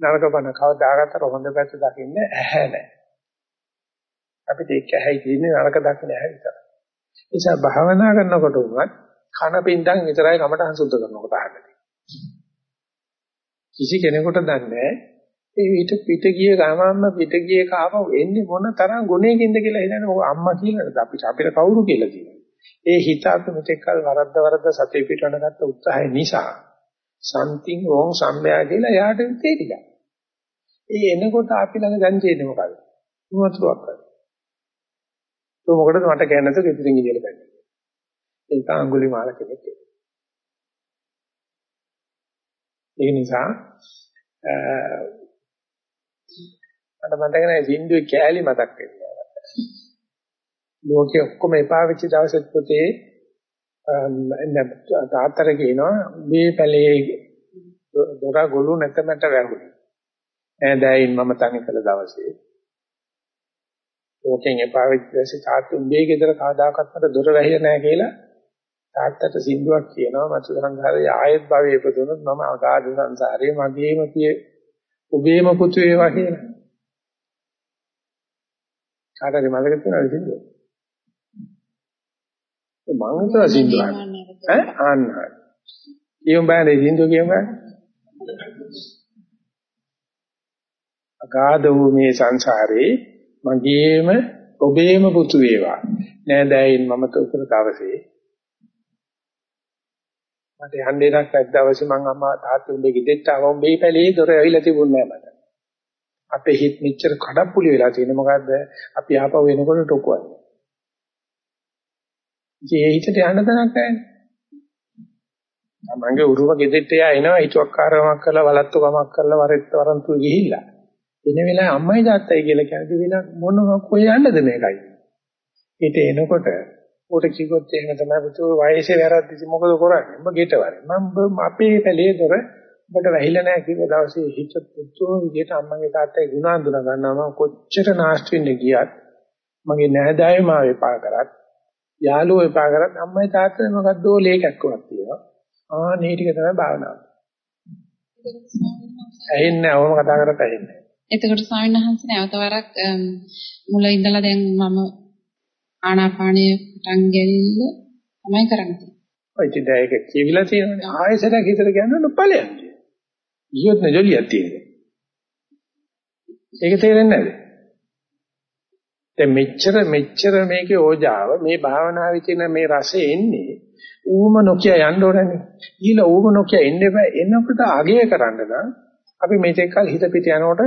නරක 50 කවදාකවත් හොඳ පැත්ත දකින්න ඇහැ නැහැ. අපිට ඒක ඇහැයි තියෙන්නේ නරක දකින්න ඇහැ විතරයි. ඒ නිසා භාවනා කරනකොට උනත් කන පින්දන් විතරයි කමටහන් සුද්ධ කරනකොට අහන්නේ. කිසි කෙනෙකුට දන්නේ ඒ පිට පිට ගිය ගමන්ම පිට ගිය කාව එන්නේ මොන තරම් ගුණයකින්ද කියලා හිතන්නේ ඔය අම්මා කියලාද අපිට අපිට කවුරු කියලා කියනවා. ඒ හිත අපි මෙතෙක් කල වරද්ද වරද්ද සතේ පිටවන ගත්ත උත්සාහය නිසා something wrong somewhere කියලා යාට තේරිලා. ඒ එනකොට අපි ළඟ දැන් තියෙන්නේ මොකද? මොනවතුවක් කරා. તો මොකටද මට කියන්නේ නැතුව ගෙදරින් ගිහලා බැන්නේ. ඒක අඟුලි මාල කෙනෙක්. ඒ නිසා මට මතක නැහැ සින්දුවේ කෑලි මතක් වෙන්නේ. ලෝකෙ ඔක්කොම එපා වෙච්ච දවසෙත් පුතේ තාත්තර කියනවා මේ පැලේ දොර ගොළු නැතමට වැහුණා. ඈදෑයින් මම තනි කළ දවසේ ලෝකෙන් එපා වෙච්ච දවසේ තාත්තා උඹේ ගෙදර කවදාකවත් මට දොර වැහිලා නැහැ කියලා තාත්තට සින්දුවක් කියනවා මතු සංසාරේ ආයෙත් භවයේ ඉපදුනොත් මම අගාධ සංසාරේ මගේම පිය ඔබේම පුතු වේවා කියලා. කාටද මතක තියෙනවද සින්දුව? මම හිතුවා සින්දුවක්. ඈ ආන්න. කියමු බෑනේ සින්දුව කියමු බෑ. අගාධ වූ මේ සංසාරේ මගේම ඔබේම පුතු වේවා. නෑදෑයින් මම තොකර දවසේ මට යන්න එකක් නැද්දවසේ මං අම්මා තාත්තා උඹේ ගෙදෙට්ට ආව උඹේ පැලේ දොර ඇවිල්ලා තිබුණේ නැහැ මට. අපේ හිත මෙච්චර කඩප්පුලි වෙලා තියෙන්නේ මොකද්ද? අපි ආපහු එනකොට ටොකුවන්නේ. ඒ හිතට යන්න තැනක් නැහැ. තමන්ගේ උරුම ගෙදෙට්ට යා එනවා හිතුවක්කාරකමක් කරලා වලත්තු කමක් කරලා වරෙත් වරන්තු ගිහිල්ලා. එන වෙලාවේ අම්මයි තාත්තයි කියලා කියන්නේ වෙන මොනවා කොහෙ යන්නද මේකයි. ඊට එනකොට උට කිව්වොත් එහෙම තමයි පුතෝ වයසේ වැරද්දි මොකද කරන්නේ? උඹ ගෙට වරේ. මම අපේ පැලේ දොර ඔබට වැහිලා නැහැ කිව්ව දවසේ හිත පුතෝ විදියට අම්මගේ තාත්තගේ ගුණ අඳුන ගන්නවා මම කොච්චර නාස්ති වෙන්න ගියත් මගේ නෑදෑයෝ මාව එපා කරත් යාළුවෝ එපා කරත් අම්මයි තාත්තයි මොකද්දෝ ලේකක් වුණා තියෙනවා. ආ මේ ටික තමයි භාවනාව. ඇහෙන්නේ අවම කතා කරත් ඇහෙන්නේ. එතකොට ස්වාමීන් වහන්සේ නැවත වරක් මුල ඉඳලා දැන් මම ආනාපානයේ පටන් ගැනීම තමයි කරන්නේ. ඔය ඉතින් ඒක කියවිලා තියෙනවනේ ආයෙසරක් හිතට ගන්නන්න ඵලයක්. ඊයොත් නෙජලියක් තියෙනවා. ඒක තේරෙන්නේ නැද්ද? දැන් මෙච්චර මෙච්චර මේකේ ඕජාව මේ භාවනාවේ තියෙන මේ රසය එන්නේ ඌම නොකිය යන්න ඕනනේ. ඊළ ඌම නොකිය එන්න බෑ එනකොට අගය කරන්න නම් අපි මේක කල් හිත පිට යනකොට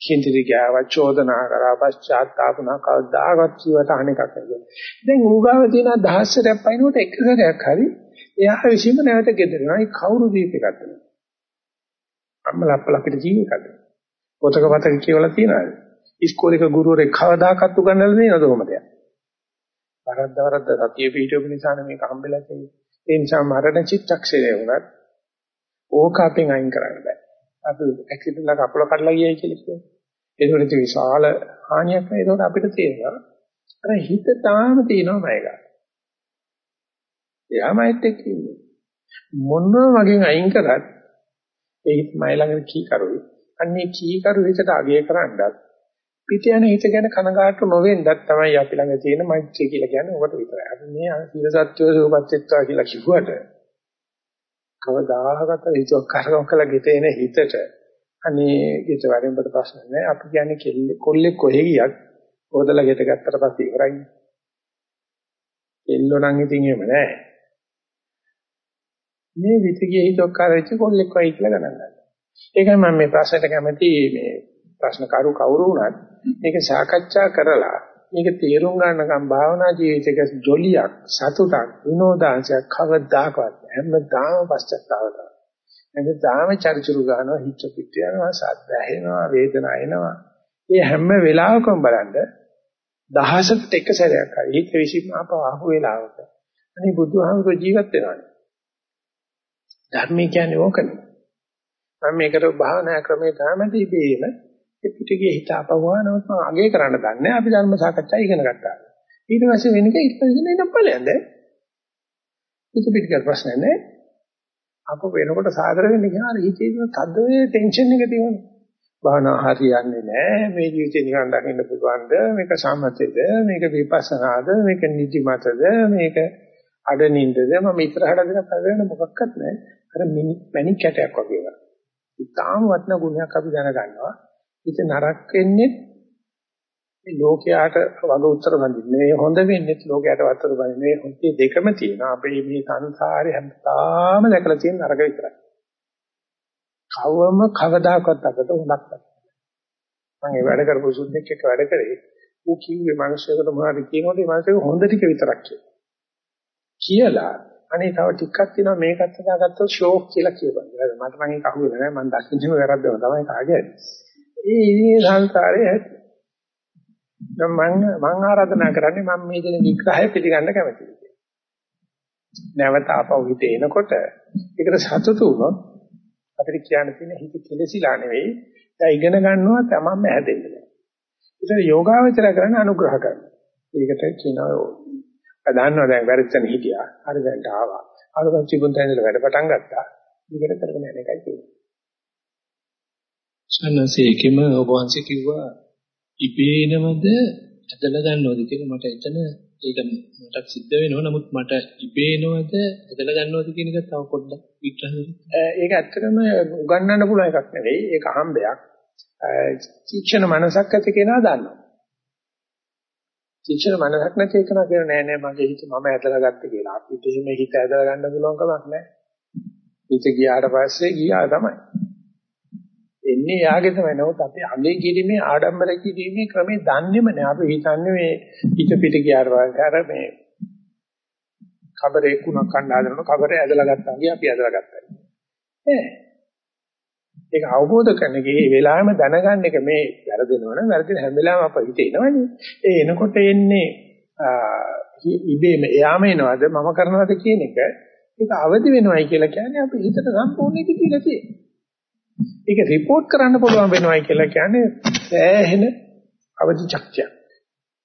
කින්තිරි ගාව චෝදනා කරා පශ්චාත්තාපුණා කවදාවත් ජීවිත අහන්නේක් නැහැ. දැන් ඌගාව තියෙන දහස්සරයක් පයින්නකොට එක සැරයක් හරි එයා විශ්ීම නැවත ගෙදරනවා. ඒ කවුරු දීපේකද? අම්මලා අප්පලා අපිට ජීවිතයක්ද? පොතක පතක කියවලා තියනවාද? ඉස්කෝලේක ගුරුවරයෙක් කවදාකවත් උගන්වලා දෙනවද කොහොමද? වරද්ද වරද්ද සතිය පිටුපු නිසා මේක හම්බෙලා තියෙන්නේ. ඒ නිසා මරණ චිත්තක්ෂරය වුණත් ඕක අපෙන් අයින් කරන්න බෑ. අපි ඇක්සිඩන්ට් එකක් කකුල කඩලා ගියයි කියලා කියනවා. ඒකෝට විශාල හානියක් නෑ. ඒකෝට අපිට තේරෙනවා අර හිත තාම තියෙනවා මයක. එයාමයිත් එක්ක ඉන්නේ. මොනවා වගේ අයින් කරත් ඒ හිත මයි ළඟ කී කරුයි. අන්නේ කී කරු හිතට අගය කරන්නත් පිට යන හිත ගැන කනගාටු නොවෙන්නත් තමයි අපි ළඟ තියෙන මෛත්‍රිය කියලා කියන්නේ ඔකට විතරයි. අපි මේ සීල සත්‍යෝ සෝපත්ත්වා කියලා කිව්වට කවදාහකට හිතුවක් කරගම් කළ ගෙතේන හිතට අනේ ගෙත වරින්බට ප්‍රශ්න නැහැ. අපි කියන්නේ කෙල්ල කොල්ලෙක් කොහෙ ගියත් හොදලා ගෙත ගත්තට පස්සේ ඉවරයි. කෙල්ලෝ නම් ඉතින් එහෙම නැහැ. මේ විතිගේ හිතුවක් කරච්ච කොල්ලෙක් වයි කියලා ගණන් ගන්නවා. ඒකයි මම මේ ප්‍රශ්නට කැමති මේ ප්‍රශ්න කරු කවුරු වුණත් මේක සාකච්ඡා කරලා මේක තේරුම් ගන්නකම් භාවනා ජීවිතයක ජොලියක් සතුටක් විනෝදාංශයක් කවදාකවත් හැමදාම පශ්චාත්තාප එතන තාම චරිචුරු ගන්නවා හිත පිට යනවා සද්ද ඇහෙනවා වේදනාව එනවා. මේ හැම වෙලාවකම බලන්න දහසකට එක සැරයක් හරි හිත විසින් ආපහු ආපු වෙලාවක. අනේ බුදුහාමුදුර ජීවත් වෙනවානේ. ධර්මය කියන්නේ ඕකනේ. මම මේකට භාවනා ක්‍රමයේ තමයි ඉබේම පිටිගේ හිත අපවවා නමුත් මම අගේ කරන්න දන්නේ අපි ධර්ම සාකච්ඡා ඉගෙන ගත්තා. ඊට පස්සේ වෙන එක ඉස්සෙල්ලා ඉන්න ඵලයන්ද? හිත පිටිකර ප්‍රශ්න නැහැ. අප වෙනකොට සාදර වෙන්න කියන හිතේ තියෙන තදේ ටෙන්ෂන් එක තියෙනවා. භාවනා හරියන්නේ නැහැ. මේ ජීවිතේ නිකන් දකින්න පුළුවන්ද? මේක සම්මතද? මේක විපස්සනාද? මේක නිදිමතද? මේක අඩනින්දද? මම ඉස්සරහට දෙන කරගෙන මොකක්වත් නැහැ. අර මැණික් කැටයක් වගේ වගේ. ඉතාම වටින ගුණයක් අපි දැනගන්නවා. ඉත නරක වෙන්නේ මේ ලෝකයට වග උත්තර බඳින්නේ. මේ හොඳ වෙන්නේ ලෝකයට වත්තර බඳින්නේ. මේ හොඳේ දෙකම තියෙනවා. අපේ මේ සංසාරේ හැමදාම දැකලා තියෙන නරක විතරයි. කවම කවදාකවත් අපට හොඳක් නැහැ. මම ඒ වැඩ කරපු සුද්දෙක් එක්ක වැඩ කරේ. ඌ කිව්වේ මිනිස්සුන්ට මොනවද කියනකොට ඒ මිනිස්සු හොඳ ටික විතරක් කියලා අනේ තව ටිකක් තියෙනවා මේකත් හදාගත්තොත් ෂෝක් කියලා කියපන්. මට නම් ඒක අහුවෙන්නේ නැහැ. මම දකින්නම වැරද්දම තමයි කාගේ. ඒ ඉන්නේ සංසාරයේ ඇති. දැන් මම මම ආරාධනා කරන්නේ මම මේ දෙන විග්‍රහය පිළිගන්න කැමතියි. නැවත ආපහු හිත එනකොට ඒකට සතුටු වුණොත් අපිට කියන්න තියෙන හිත කෙලසිලා නෙවෙයි දැන් ඉගෙන ගන්නවා තමන්ම හැදෙන්නේ. ඒතර යෝගාවචර කරන අනුග්‍රහ කරනවා. ඒකට කියනවා දන්නවා දැන් වැරදිතන හිටියා. හරි දැන් ආවා. ආවම තිබුණ තැන ඉඳලා වැඩ පටන් ගත්තා. ඊකට කරගෙන යන එකයි තියෙන්නේ. සන්නසේකෙම ඔබ වහන්සේ කිව්වා ඉබේනමද ඇදලා ගන්නවද කියලා මට එතන ඒක මට සිද්ධ වෙනවා නමුත් මට ඉබේනවද ඇදලා ගන්නවද කියන එක තව පොඩ්ඩක් විග්‍රහ කරන්න. ඒක ඇත්තටම උගන්වන්න පුළුවන් එකක් නෙවෙයි ඒක හම්බයක්. තීක්ෂණ මනසක් ඇති කෙනා දන්නවා. තීක්ෂණ මනසක් නැති කෙනා කියන නෑ නෑ මගේ හිත මම ඇදලා ගත්තේ කියලා. අපිට එහෙම හිත ඇදලා ගන්න පුළුවන් කමක් නෑ. හිත ගියාට පස්සේ ගියා තමයි. එන්නේ යාගේ තමයි. නමුත් අපි අගේ කිරීමේ ආඩම්බර කිරීමේ ක්‍රමේ දන්නේම නැහැ. අපි හිතන්නේ මේ හිත පිට ගියාට පස්සේ අර මේ කබරේ කුණක් කන්න හදනකොට කබරේ ඇදලා ගත්තා වගේ අපි ඇදලා ගත්තා. ඈ ඒක අවබෝධ කරගන්නේ මේ වෙලාවෙම දැනගන්න එක මේ වැරදෙනවනම් වැරදෙන හැම වෙලාවෙම අප හිතේ එනවනේ. ඒ එනකොට එන්නේ ඉබේම එයාම එනවද මම කරනවද කියන එක ඒක අවදි වෙනවයි කියලා කියන්නේ අපි හිතට සම්පූර්ණ ඉති කියලා තියෙනවා. ඒක report කරන්න පුළුවන් වෙනවයි කියලා කියන්නේ සෑහෙන අවදි ශක්තියක්.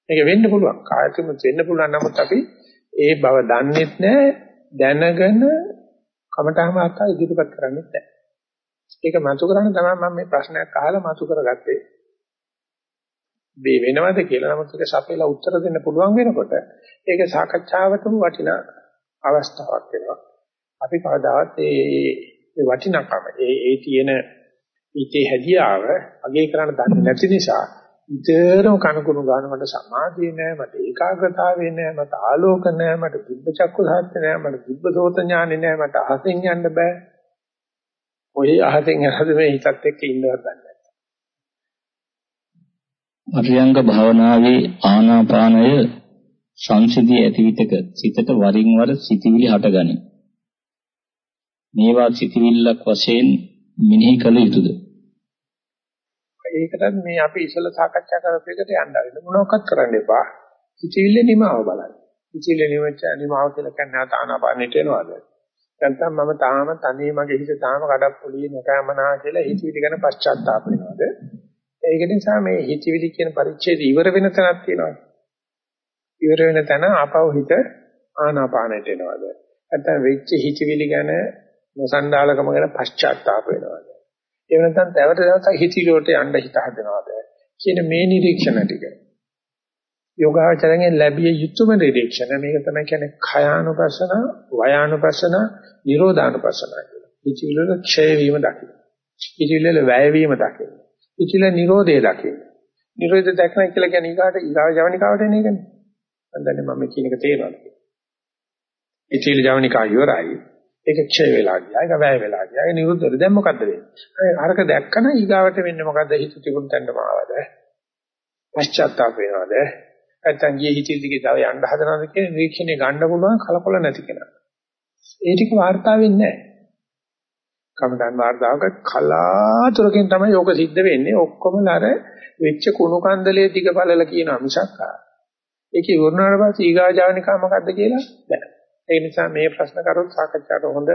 මේක වෙන්න පුළුවන්. කායකම වෙන්න පුළුවන් නමුත් අපි ඒ බව දන්නෙත් නැහැ දැනගෙන කමටහම අත්තා ඉදිරිපත් කරන්නේ නැහැ. ඒක මතු කරන්න තමයි මම මේ ප්‍රශ්නයක් අහලා මතු කරගත්තේ. මේ වෙනවද කියලා නමුත් ඒක සපේලා උත්තර දෙන්න පුළුවන් වෙනකොට ඒක සාකච්ඡාවටම වටිනා අවස්ථාවක් වෙනවා. අපි කවදාවත් ඒ ඒ වටිනාකම ඒ ඒ තියෙන ඊටේ හැදියාව අගේ කරන්න දන්නේ නැති නිසා ඉතරම කනකුණු ගන්න මට සමාධිය නැහැ මට ඒකාග්‍රතාවය නැහැ මට ආලෝක නැහැ මට දිබ්බ චක්ක සාහිත්‍ය නැහැ මට දිබ්බ සෝත ඥානෙ නැහැ මට අහසෙන් යන්න බෑ. ඔය අහසෙන් යහද මේ හිතත් එක්ක ඉන්නවත් නැහැ අරියංග භාවනාවේ ආනාපානය සංසිද්ධිය ඇති විටක සිතට වරින් වර සිටිවිලි හටගනී. මේවා සිටිවිල්ලක් වශයෙන් මෙනෙහි කළ යුතුද? ඒකටත් මේ අපි ඉස්සෙල්ලා සාකච්ඡා කරපු එකට යන්න ආරින්න මොනවක්වත් කරන්න එපා. සිටිවිල්ල නිමාව බලන්න. සිටිවිල්ල නිමච්ච නිමාව කියලා කියන්නේ ආනාපානෙට එනවාද? නැත්නම් මම තාම තනිය මගේ හිත තාම කඩප්පුලිය නොකෑමනා කියලා හිතවිලි ගැන පශ්චාත්තාප වෙනවද? ඒක නිසා මේ හිතවිලි කියන පරිච්ඡේදය ඉවර වෙන තැනක් තියෙනවා. ඉවර වෙන තැන ආපහු හිත ආනාපානෙට එනවද? නැත්නම් වෙච්ච හිතවිලි ගැන නොසන්ඩාලකම ගැන පශ්චාත්තාප වෙනවාද? එහෙම නැත්නම් තවත තවත හිතිලෝට යන්න හිත හදනවාද? කියන මේ නිරීක්ෂණ ටික. යෝගාචරයෙන් ලැබිය යුතුම නිරීක්ෂණ මේක තමයි කියන්නේ khයානුපස්සන, වයානුපස්සන, නිරෝධානුපස්සන කියලා. හිතිලවල ක්ෂය වීම දකින්න. හිතිලවල වැය වීම දකින්න. හිතිල නිරෝධය දකින්න. නිරෝධය දැක්නයි කියලා කියන්නේ ඊගාට ඊගාව ජවනිකාවට එන එකනේ. මම දන්නේ මම කියන එක තේරෙනවද? හිතිල ජවනිකා ඉවරයි. ඒක ක්ෂය වෙලා ගියා. ඒක වැය වෙලා ගියා. ඒක නිරුද්ධ වෙලා. දැන් මොකද්ද වෙන්නේ? අරක දැක්කම ඊගාවට වෙන්නේ මොකද්ද? හිත තිබුණ තැනම ආවද? පශ්චාත්තාප වෙනවද? නැත්නම් ගියේ හිතේ දිගේ තව යන්න හදනවද කියන නිරීක්ෂණය ගන්න පුළුවන් කලකොල නැති කෙනා. ඒ ටික වාර්තා වෙන්නේ නැහැ. කමඨාන් වාර්තාවක කලාතුරකින් තමයි යෝග සිද්ධ වෙන්නේ. ඔක්කොම අර වෙච්ච කුණු කන්දලේ දිග බලල කියනවා මිසක් ඒකේ වුණාට පස්සේ ඊගාජානිකා මොකද්ද කියලා බෑ. ඒ නිසා මේ ප්‍රශ්න කරොත් සාකච්ඡාට හොඳ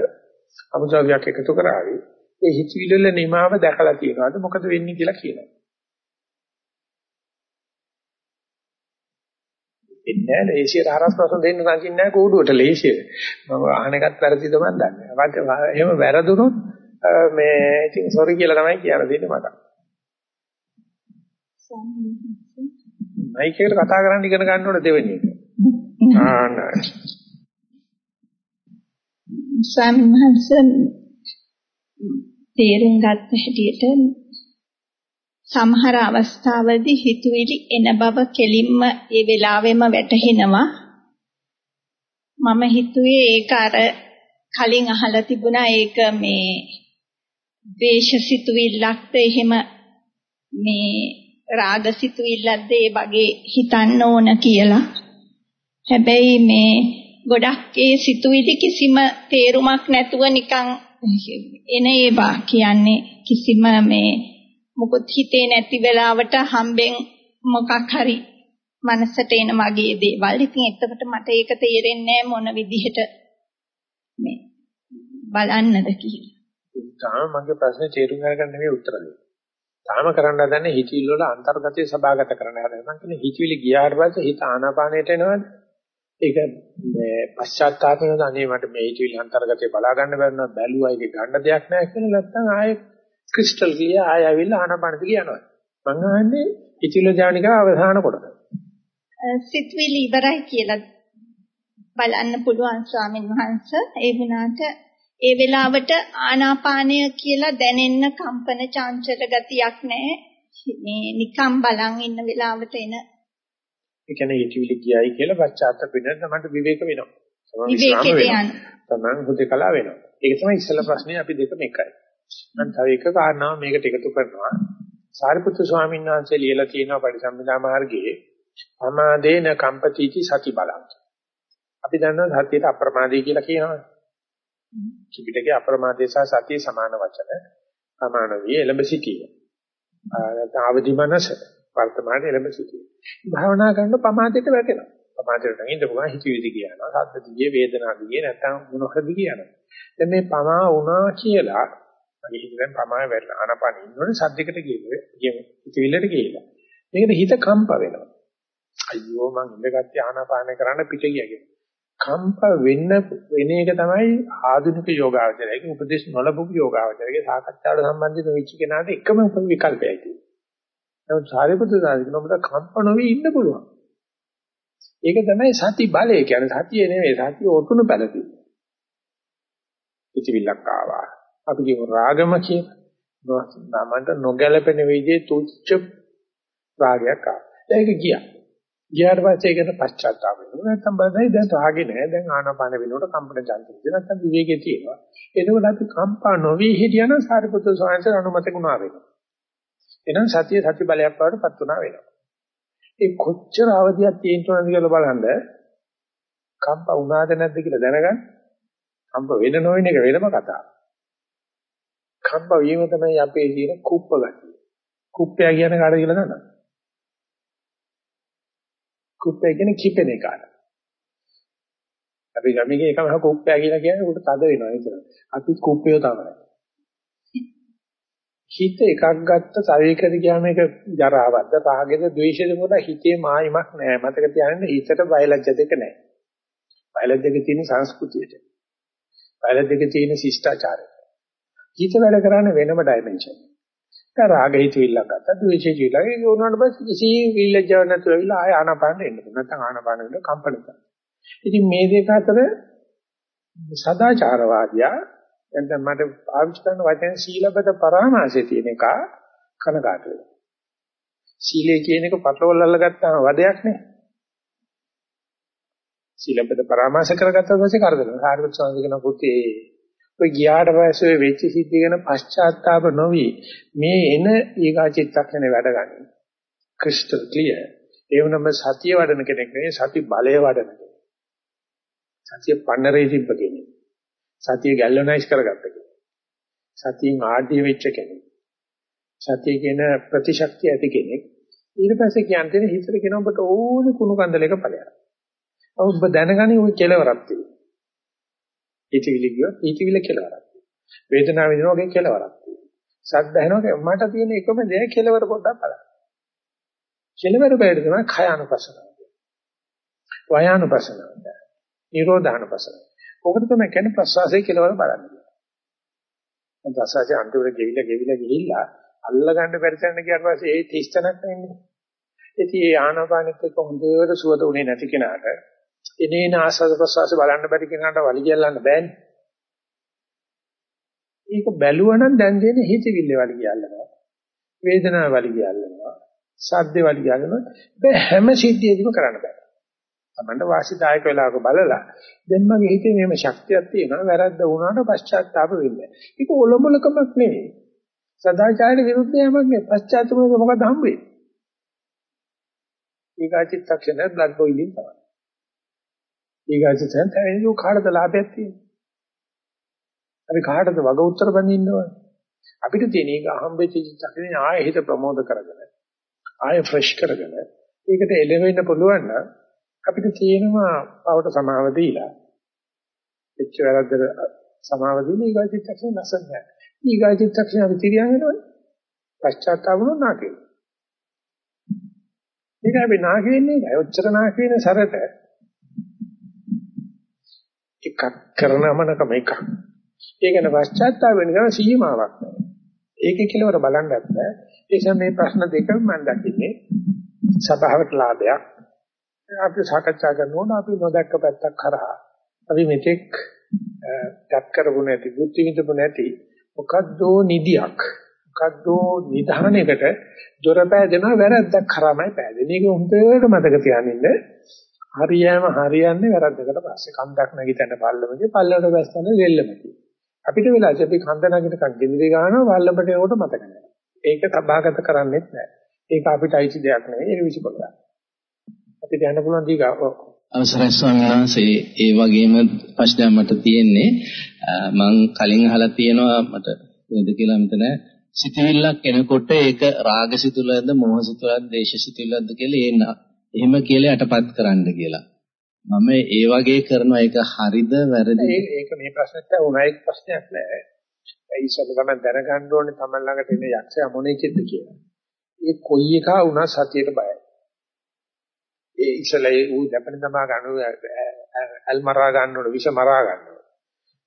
අමුද්‍රව්‍යයක් එකතු කරાવી. ඒ හිතවිල්ල නිමාව දැකලා තියෙනවාද මොකද වෙන්නේ කියලා කියනවා. එන්නේ නැහැ ලේසියට හරස් ප්‍රශ්න දෙන්න සංකින් නැහැ කූඩුවට ලේසිය. මම අහන එකත් වැරදිද මන් දන්නේ. නැහැ. එහෙම වැරදුනොත් මේ ඉතින් සෝරි කියලා තමයි කියන්න දෙන්නේ මට. මයික් එකට කතා කරන්න ඉගෙන ගන්න ඕන දෙවෙනි එක. *laughs* ආනයි. ස්වාමීන් වහන්සේ තේරුම් ගත්ත හැටියට සමහර අවස්ථාවලදී හිතුවිලි එන බව කෙලින්ම ඒ වෙලාවෙම වැටහෙනවා. මම හිතුවේ ඒක අර කලින් අහලා තිබුණා ඒක මේ ද්වේෂසිතුවිල්ලක්ද එහෙම මේ රාගසිතුවිල්ලක්ද ඒ වගේ හිතන්න ඕන කියලා. හැබැයි මේ ගොඩක් ඒ සිතුවිලි කිසිම තේරුමක් නැතුව නිකන් එන ඒවා කියන්නේ කිසිම මේ මොකොත් හිතේ නැති වෙලාවට හම්බෙන් මොකක් හරි මනසට එන වගේ දේවල්. ඉතින් එතකොට මට ඒක තේරෙන්නේ මොන විදිහට මේ බලන්නද කියලා. තාම මගේ ප්‍රශ්නේ තේරුම් ගන්න නෙවෙයි උත්තර දෙන්නේ. තාම කරන්න හදන්නේ හිතවිලි වල අන්තර්ගතය සබාගත කරන්න හදනවා. මම කියන්නේ හිතවිලි ගියාට පස්සේ හිත ආනාපානයට එනවද? ඒක මේ පශ්චාත්තාප වෙනවද? අනේ මට මේ හිතවිලි අන්තර්ගතය බලා ගන්න බැන්නා බැලුවා ඒක ගන්න දෙයක් නැහැ කියලා නැත්නම් ආයේ ක්‍රිස්ටල් ගිය ආය ඇවිල්ලා ආනාපානට යනවා. මං අහන්නේ ඉතිල ඥානිකව අවධාන කොටස. සිත්විලි ඉවරයි කියලා බලන්න පුළුවන් ස්වාමීන් වහන්සේ. ඒ වුණාට ඒ වෙලාවට ආනාපානය කියලා දැනෙන්න කම්පන චංචල ගතියක් නැහැ. මේ නිකම් බලන් ඉන්න වෙලාවට එන ඒ කියන්නේ ඉතිවිලි ගියයි කියලා පශ්චාත්ත පිළිද තමයි විවේක වෙනවා. විවේකයට යන. තමයි හුදේකලා වෙනවා. ඒක තමයි ඉස්සෙල්ලා ප්‍රශ්නේ අපි දෙකම එකයි. මම තව එක කාරණාවක් මේකට එකතු කරනවා. සාරිපුත්‍ර ස්වාමීන් වහන්සේ ලියලා තියෙනවා පරිසම්පදා මාර්ගයේ අමාදේන කම්පතිති සති බලං. අපි දන්නවා සතියට අප්‍රමාදී කියලා කියනවා. ත්‍රිපිටකයේ අප්‍රමාදේ සහ සතිය සමාන වචන. සමාන වේ එළඹ සිටීම. ආවදි මනස වර්තමාන එළඹ සිටීම. භාවනා කරන පමාදයට වැටෙනවා. පමාදයට නම් ඉඳපුවා හිතවිලි කියනවා. සද්ද දිගේ වේදනා දිගේ නැත්තම් මොනකද කියනවා. දැන් මේ පමා වුණා කියලා මගේ හිත දැන් පමාය වෙරලා ආනපන ඉන්නෝනේ සද්දයකට ගියේ කියමු හිතවිල්ලට ගියලා මේකට හිත කම්ප වෙනවා අයියෝ මං ඉඳගත්තේ ආනාපාන කරන්න පිට ගියා කම්ප වෙන්න වෙන එක තමයි ආධුනික යෝගාවචරය. ඒක උපදේශ නොලබපු යෝගාවචරයේ සාකච්ඡාවට සම්බන්ධිත වෙච්ච කෙනාට එකම විකල්පයයි තියෙන්නේ. නමුත් සාරිපුත්‍ර සාරිකනොමද කම්ප නොවි ඉන්න පුළුවන්. ඒක තමයි සති බලය කියන්නේ සතිය නෙවෙයි සතිය ඔතුණු පැලති. පිටිවිල්ලක් ආවා. අපි කියමු රාගම කියලා. නමන්ට නොගැලපෙන විදිහේ තුච්ච රාගයක් ආවා. ඒක ගියා. ගියාට පස්සේ ඒකට පශ්චාත්තාප වෙනවා. නැත්තම් බලයි දැන් රාගේ නැහැ. දැන් ආනාපාන වෙනකොට කම්පන චංචල. නැත්තම් විවේකයේ තියෙනවා. එතකොට අපි කම්පා නොවි හිටියනම් සාරිපුත්‍ර ස්වාමීන් අනුමත ගුණා වෙනවා. එහෙනම් සතිය සති බලයක් වඩපත් වුණා වෙනවා. ඒ කොච්චර අවදියක් තියෙනවද කියලා බලන්න කම්පා වුණාද නැද්ද කියලා දැනගන්න. කම්ප වෙන නොවන එක වෙනම කතාවක්. කම්ප වීම තමයි අපේ තියෙන කුප්ප ගතිය. කුප්පය කියන්නේ කාටද කියලා දන්නවද? කුප්පය කියන්නේ කිපෙන එකට. අපි ගමේ එකම කුප්පය කියලා කියන්නේ උඩ තද වෙනවා ඒක. අපි කුප්පය තමයි. හිත එකක් ගත්ත තව එකද ගියාම ඒක ජරාවක්ද රාගෙද ද්වේෂෙද මොකද හිතේ මායිමක් නැහැ. මතක තියාගන්න හිතට බයලජ්‍ය දෙක නැහැ. බයලජ්‍ය දෙක තියෙන සංස්කෘතියට. බයලජ්‍ය දෙක තියෙන ශිෂ්ටාචාරයට. හිත වැඩ කරන්නේ වෙනම ඩයිමන්ෂන්. දැන් රාග හිතවිල්ලක් ගත්තා, ද්වේෂ හිතවිල්ලක්. ඒක උනාට පස්සේ කිසි විල්ලජාවක් නැතුව ඇවිල්ලා ආය ආනාපානෙ එන්න පුළුවන්. නැත්නම් ආනාපානෙ වල කම්පන කරනවා. ඉතින් මේ දෙක අතර සදාචාරවාදියා දැන් මට පාවිච්චි කරන වචන සීලබද පරාමාසය තියෙන එක කනගාටු වෙනවා. සීලය කියන එක පටලවල අල්ලගත්තාම වදයක් නේ. සීලබද පරාමාස කරගත්තා පස්සේ කරදරනවා. සාරිපුත් සාන්තිකන පුතේ ඔය ගියාට පස්සේ ඔය වෙච්ච සිද්ධිය ගැන පශ්චාත්තාප නොවි මේ එන ඊගා චිත්තක්ෂණේ වැඩ ගන්න. Crystal clear. ඒ වුණම සතිය වඩන කෙනෙක් නෙවෙයි සති බලය වඩන කෙනෙක්. සතිය පන්නරේ තිබ්බ කෙනෙක්. සතිය ගැලවනයිස් කරගත්ත කෙනෙක්. සතියෙන් ආඩ්‍ය වෙච්ච කෙනෙක්. සතිය කියන ප්‍රතිශක්තිය ඇති කෙනෙක්. ඊට පස්සේ කියන්නේ හිතට කියන ඔබට ඕනේ කුණු කන්දලයක ඵලයක්. ඔබ දැනගනි ඔය කෙලවරක් තියෙනවා. ඊටිවිලි ගියොත් ඊටිවිල කෙලවරක්. වේදනාව විඳිනවා වගේ කෙලවරක්. සද්ද ඇහෙනවා මට තියෙන එකම දේ කෙලවර පොඩ්ඩක් බලන්න. කෙලවර බැලුවම තමයි කය අනුපස්සනාව. වයානුපස්සනාව. නිරෝධානුපස්සනාව. ඔකට තමයි කියන්නේ ප්‍රසවාසයේ කෙලවර බලන්න. දැන් ප්‍රසවාසයේ අන්තිමට ගෙවිලා ගෙවිලා ගිහිල්ලා අල්ල ගන්න බැරි තැනට ගියාට පස්සේ ඒ 30 තැනක් නැන්නේ. ඉතින් ඒ ආනාපානෙත් එක්ක හොඳට සුවද උනේ නැති කෙනාට එනේන ආස්වාද ප්‍රසවාස බලන්න බැරි කෙනාට වලි කියලාන්න බෑනේ. ඒක බැලුවනම් දැන් දෙන්නේ හිතවිල්ල වලි කියල්ලනවා. වේදනාව වලි කියල්ලනවා. සද්දේ වලි කියල්ලනවා. බෑ හැම සිද්ධියකම කරන්න බෑ. තමන්ට වාසිදායක වෙලාවක බලලා දැන් මගේ හිතේ මෙහෙම ශක්තියක් තියෙනවා වැරද්ද වුණාට පශ්චාත්තාප වෙන්නේ. ඒක ඔලොමලකමක් නෙවෙයි. සදාචාරයට විරුද්ධ යමක් නෙවෙයි. පශ්චාත්තාපක මොකද හම්බෙන්නේ? ඊගාචිත්තක්ෂණ බ්ලඩ් බොයිලින් තමයි. ඊගාචිත්තෙන් තැවෙන්නේ කාටද ලාභයක් තියෙන්නේ? අපි කාටද වග උත්තර බඳින්න ඕනේ? අපිට තියෙන එක අහම්බෙච්ච චිත්තක්ෂණේ ආයෙ හිත ප්‍රමෝද කරගෙන ආයෙ ෆ්‍රෙෂ් කරගෙන ඒකට එළවෙන්න පුළුවන් නම් අපිට තියෙනවා පවට සමාව දීලා එච්ච වැරද්දට සමාව දීලා ඊගාචිත්තක්ෂණ නැසන් නැහැ. ඊගාචිත්තක්ෂණ අපි තිරියන් වෙනවනේ. පශ්චාත්තාප වුණා නාකේ. ඒක අපි නාකේ වෙන්නේ නැහැ. ඔච්චර නාකේ වෙන සරට එකක් කරනමනකම එකක්. ඒක න පශ්චාත්තාප වෙන ගමන් සීමාවක් නැහැ. ඒකේ කෙලවර බලන්නත් බෑ. ඒ නිසා මේ ප්‍රශ්න දෙකම මම දකින්නේ සභාවට ලාභයක්. අපි සාකච්ඡා කරනකොට අපි නොදැක්ක පැත්තක් කරා අපි මෙතෙක් ටැප් කරගු නැති බුද්ධි විඳපු නැති මොකද්දෝ නිදියක් මොකද්දෝ නිධානයකට දොර පෑදෙනවා වැරද්දක් කරාමයි පෑදෙන්නේ. මේක හොඳට මතක තියාගන්න. හරියම හරියන්නේ වැරද්දකට පස්සේ කන්දක් නැගිටින්න පල්ලමගේ පල්ලවට බැස්සන දෙල්ලමකි. අපිට වෙලාවට අපි කන්ද නැගිටකන් ගෙඳිරි ගන්නවා පල්ලමට එනකොට මතක නැහැ. ඒක සබාගත කරන්නේත් නැහැ. ඒක අපිට අයිති දෙයක් නෙවෙයි ඒක විසිපොළා. අපිට යන්න පුළුවන් දීගා අවසරයි ස්වාමීන් වහන්සේ. ඒ වගේම ප්‍රශ්නයක් මට තියෙන්නේ. මම කලින් අහලා තියෙනවා මට වෙද කියලා මතන සිතවිල්ලක් එනකොට ඒක රාගසිතුලද මොහසිතුලද දේශසිතුලද කියලා එන එහෙම කියලා යටපත් කරන්න කියලා. මම ඒ වගේ කරනවා. ඒක හරිද වැරදිද? ඒක මේ ප්‍රශ්නෙට උනා එක් ප්‍රශ්නයක් නෑ. ඒ ඉස්සෙල්ලා තමයි දැනගන්න ඕනේ තමයි ළඟට එන යක්ෂයා මොනේකෙද කියලා. ඒ කොයි එක වුණා සතියට බයයි ඒ ඉස්සලා ඌ දැපෙන තමා ගන්න ඇල් මරා ගන්නකොට විෂ මරා ගන්නවා.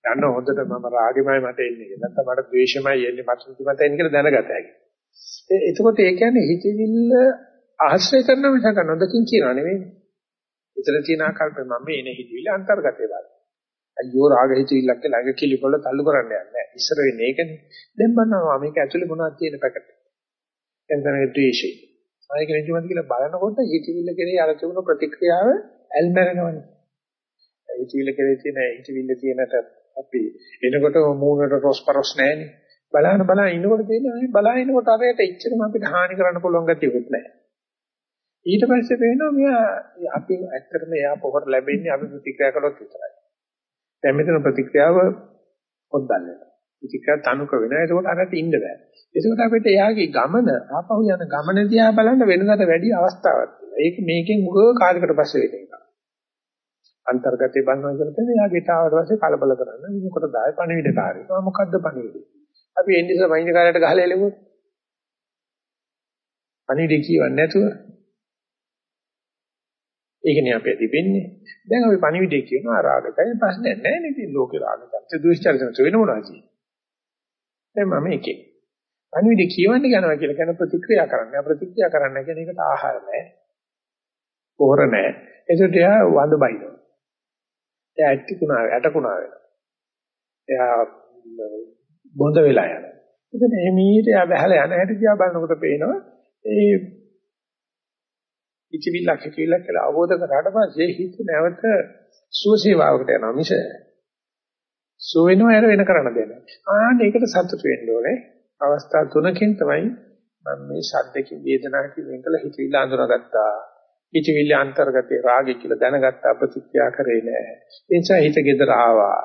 දන්න හොඳට මම රාගෙමයි මට එන්නේ කියලා. නැත්නම් මට ද්වේෂෙමයි එන්නේ මට මට එන්නේ කියලා දැනගත හැකියි. ඒ එතකොට ඒ කියන්නේ හිතවිල්ල ආශ්‍රය කරන මිසක නොදකින් කියනවා නෙවෙයි. එතන තියෙන ආකල්පෙ මම එනේ හිතවිල්ල අන්තර්ගතේ බලන්න. අයියෝ රාග හිතවිල්ලක් කියලා ළඟ කිලිකොල තල්ලු කරන්න යන්නේ නැහැ. ඉස්සර වෙන්නේ ඒකනේ. දැන් බලනවා මේක ඇතුලේ මොනවද තියෙන පැකට්. එතන ද්වේෂය. ආයෙක නිදිමත කියලා බලනකොට හිතවිල්ල කෙරේ අර තිබුණු ප්‍රතික්‍රියාව ඇල්මරනවනේ. හිතවිල්ල කෙරේ තියෙන හිතවිල්ල තියෙනට අපි එනකොට මූණට රොස්පරොස් නැහැනේ. බලහන බලන ඉන්නකොට තියෙන බලහිනකොට අරයට එච්චරම අපිට හානි කරන්න පුළුවන් ගතියකුත් නැහැ. ඊට පස්සේ වෙනවා මෙයා අපි ඇත්තටම එයා පොහොර ලැබෙන්නේ අපි ප්‍රතික්‍රියා කළොත් විතරයි. දැන් මෙතන ප්‍රතික්‍රියාව පොද්දල් වෙනවා. ප්‍රතික්‍රියා තනුක වෙනවා. ඒකෝට අරට ඉන්න බෑ. ඒකෝට අපිට එයාගේ ගමන ආපහු යන ගමන දිහා බලන්න වෙනකට වැඩි අවස්ථාවක් තියෙනවා. ඒක මේකෙන් උග කාලයකට පස්සේ වෙන එක. අන්තර්ගතේ බලනවා කියලා එයාගේ තාවට පස්සේ කලබල කරන්න මොකටද ආයේ පණිවිඩ කාර්යය. මොකද්ද පණිවිඩ? අපි එන්නේ ඉස්සර මයින්ද කාර්යයට ගහලා එලෙමුත්. පණිවිඩ කියවන්නේ නැතුව ඒකනේ අපි දිවෙන්නේ. දැන් අපි පණිවිඩය කියනවා රාගකයි ප්‍රශ්නයක් නැහැ නේද? ලෝකේ රාගකයි. ද්වේෂචරිත වෙන මොනවද? දැන් මම එකේ. පණිවිඩය කියවන්න යනවා කියලා කියන ප්‍රතික්‍රියා කරන්න. ප්‍රතික්‍රියා කරන්න කියන එකට ආහාර නැහැ. පොහොර නැහැ. ඒකට එයා වඳ බයිනවා. එයා ඇට්ටිකුණා ඇටකුණා වෙනවා. එයා බොඳ වෙලා යනවා. ඉතින් එමීට එයා බහලා යන හැටි දිහා බලනකොට පේනවා ඒ ඉතිවිලක් කියලා කියලා අවබෝධ කරාට පස්සේ හිත නැවත සුවසේවාවකට යනවා මිස සුව වෙනවා ඇර වෙන කරන්න දෙන්නේ. ආන්න ඒකට සතුට වෙන්න ඕනේ. අවස්ථා තුනකින් තමයි මම මේ ශබ්දකින් වේදනාවකින් වෙන් කළ හිතවිල්ල අඳුනගත්තා. හිතවිල්ල අන්තර්ගතේ රාගය කියලා දැනගත්තා ප්‍රතික්‍රියා කරේ නෑ. ඒ නිසා හිත gedara ආවා.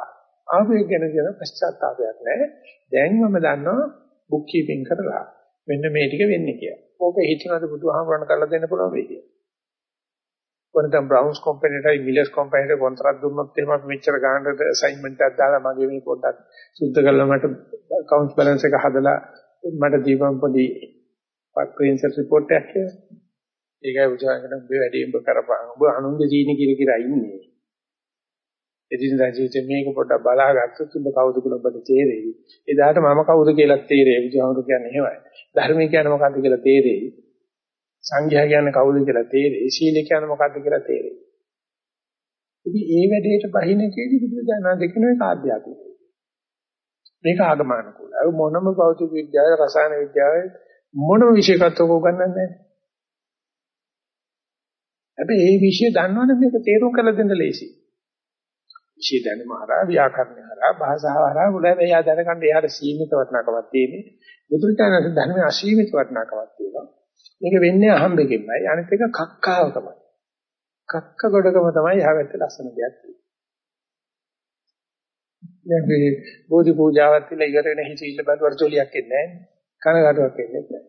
ආවේ ගැන කියන පශ්චාත්තාවයක් නැහැ. දැන් මම දන්නවා බුක් කීපින් කරලා මෙන්න මේ ටික වෙන්නේ කියලා. ඕක හිතනද බුදුහාමරණ කරලා දෙන්න පුළුවන් වෙයි කියලා. වරදම් බ්‍රවුන්ස් කම්පැනිටයි මිලර්ස් කම්පැනිට කොන්ත්‍රාත් දුන්නොත් එහෙම අපි මෙච්චර ගන්නට අසයින්මන්ට් එකක් දාලා මගේ මේ පොඩ්ඩක් සුද්ධ කරලා මට account balance එක හදලා මට දීපම් පොඩි පත්‍රින්සර් report එකක් කියලා. ඒකයි උදාහරණයක් ඔබ වැඩි උඹ කරපන්. ඔබ අනුන්ගේ සීනි කිර කිර ඉන්නේ. එදිනදා ජීවිතේ මේක පොඩ්ඩක් බලාගත්තොත් ඔබ කවුද කියලා ඔබට තේරෙයි. එදාට මම කවුද කියලා තේරෙයි. බුදුහාමුදුරු කියන්නේ එහෙමයි. ධර්මය කියන්නේ මොකක්ද කියලා තේරෙයි. සංඝයා කියන්නේ කවුද කියලා තේරෙයි. සීල කියන්නේ මොකක්ද කියලා තේරෙයි. ඉතින් ඒ වැඩේට බහින කේදී බුදුදාන දෙකන එක ආධ්‍යාත්මික. මේක ආගමනුකූලයි. මොනම භෞතික විද්‍යාව, රසායන විද්‍යාව මොනම විෂයකත් ඔක උගන්වන්නේ නැහැ. හැබැයි මේ විෂය දන්නවනේ මේක තේරුම් කරලා දෙන්න ලේසියි. විශේෂ දැනුම හරහා ව්‍යාකරණ හරහා භාෂාව හරහා මුලින්ම එයා දැනගන්න එයාට සීමිත වටිනාකමක් තියෙන්නේ බුදුචානන්සේ ධර්මයේ අසීමිත වටිනාකමක් තියෙනවා මේක වෙන්නේ අහම්බෙකින්මයි. අනිත් එක කක්කාව තමයි කක්ක ගොඩකම තමයි යහවැත්ත ලස්සන දෙයක් දැන් මේ බෝධි පූජාවත් තියලා ඉවර වෙන හිතිල්ල බඳුවර චොලියක් එන්නේ නැහැ. කනගාටුවක් එන්නේ නැහැ.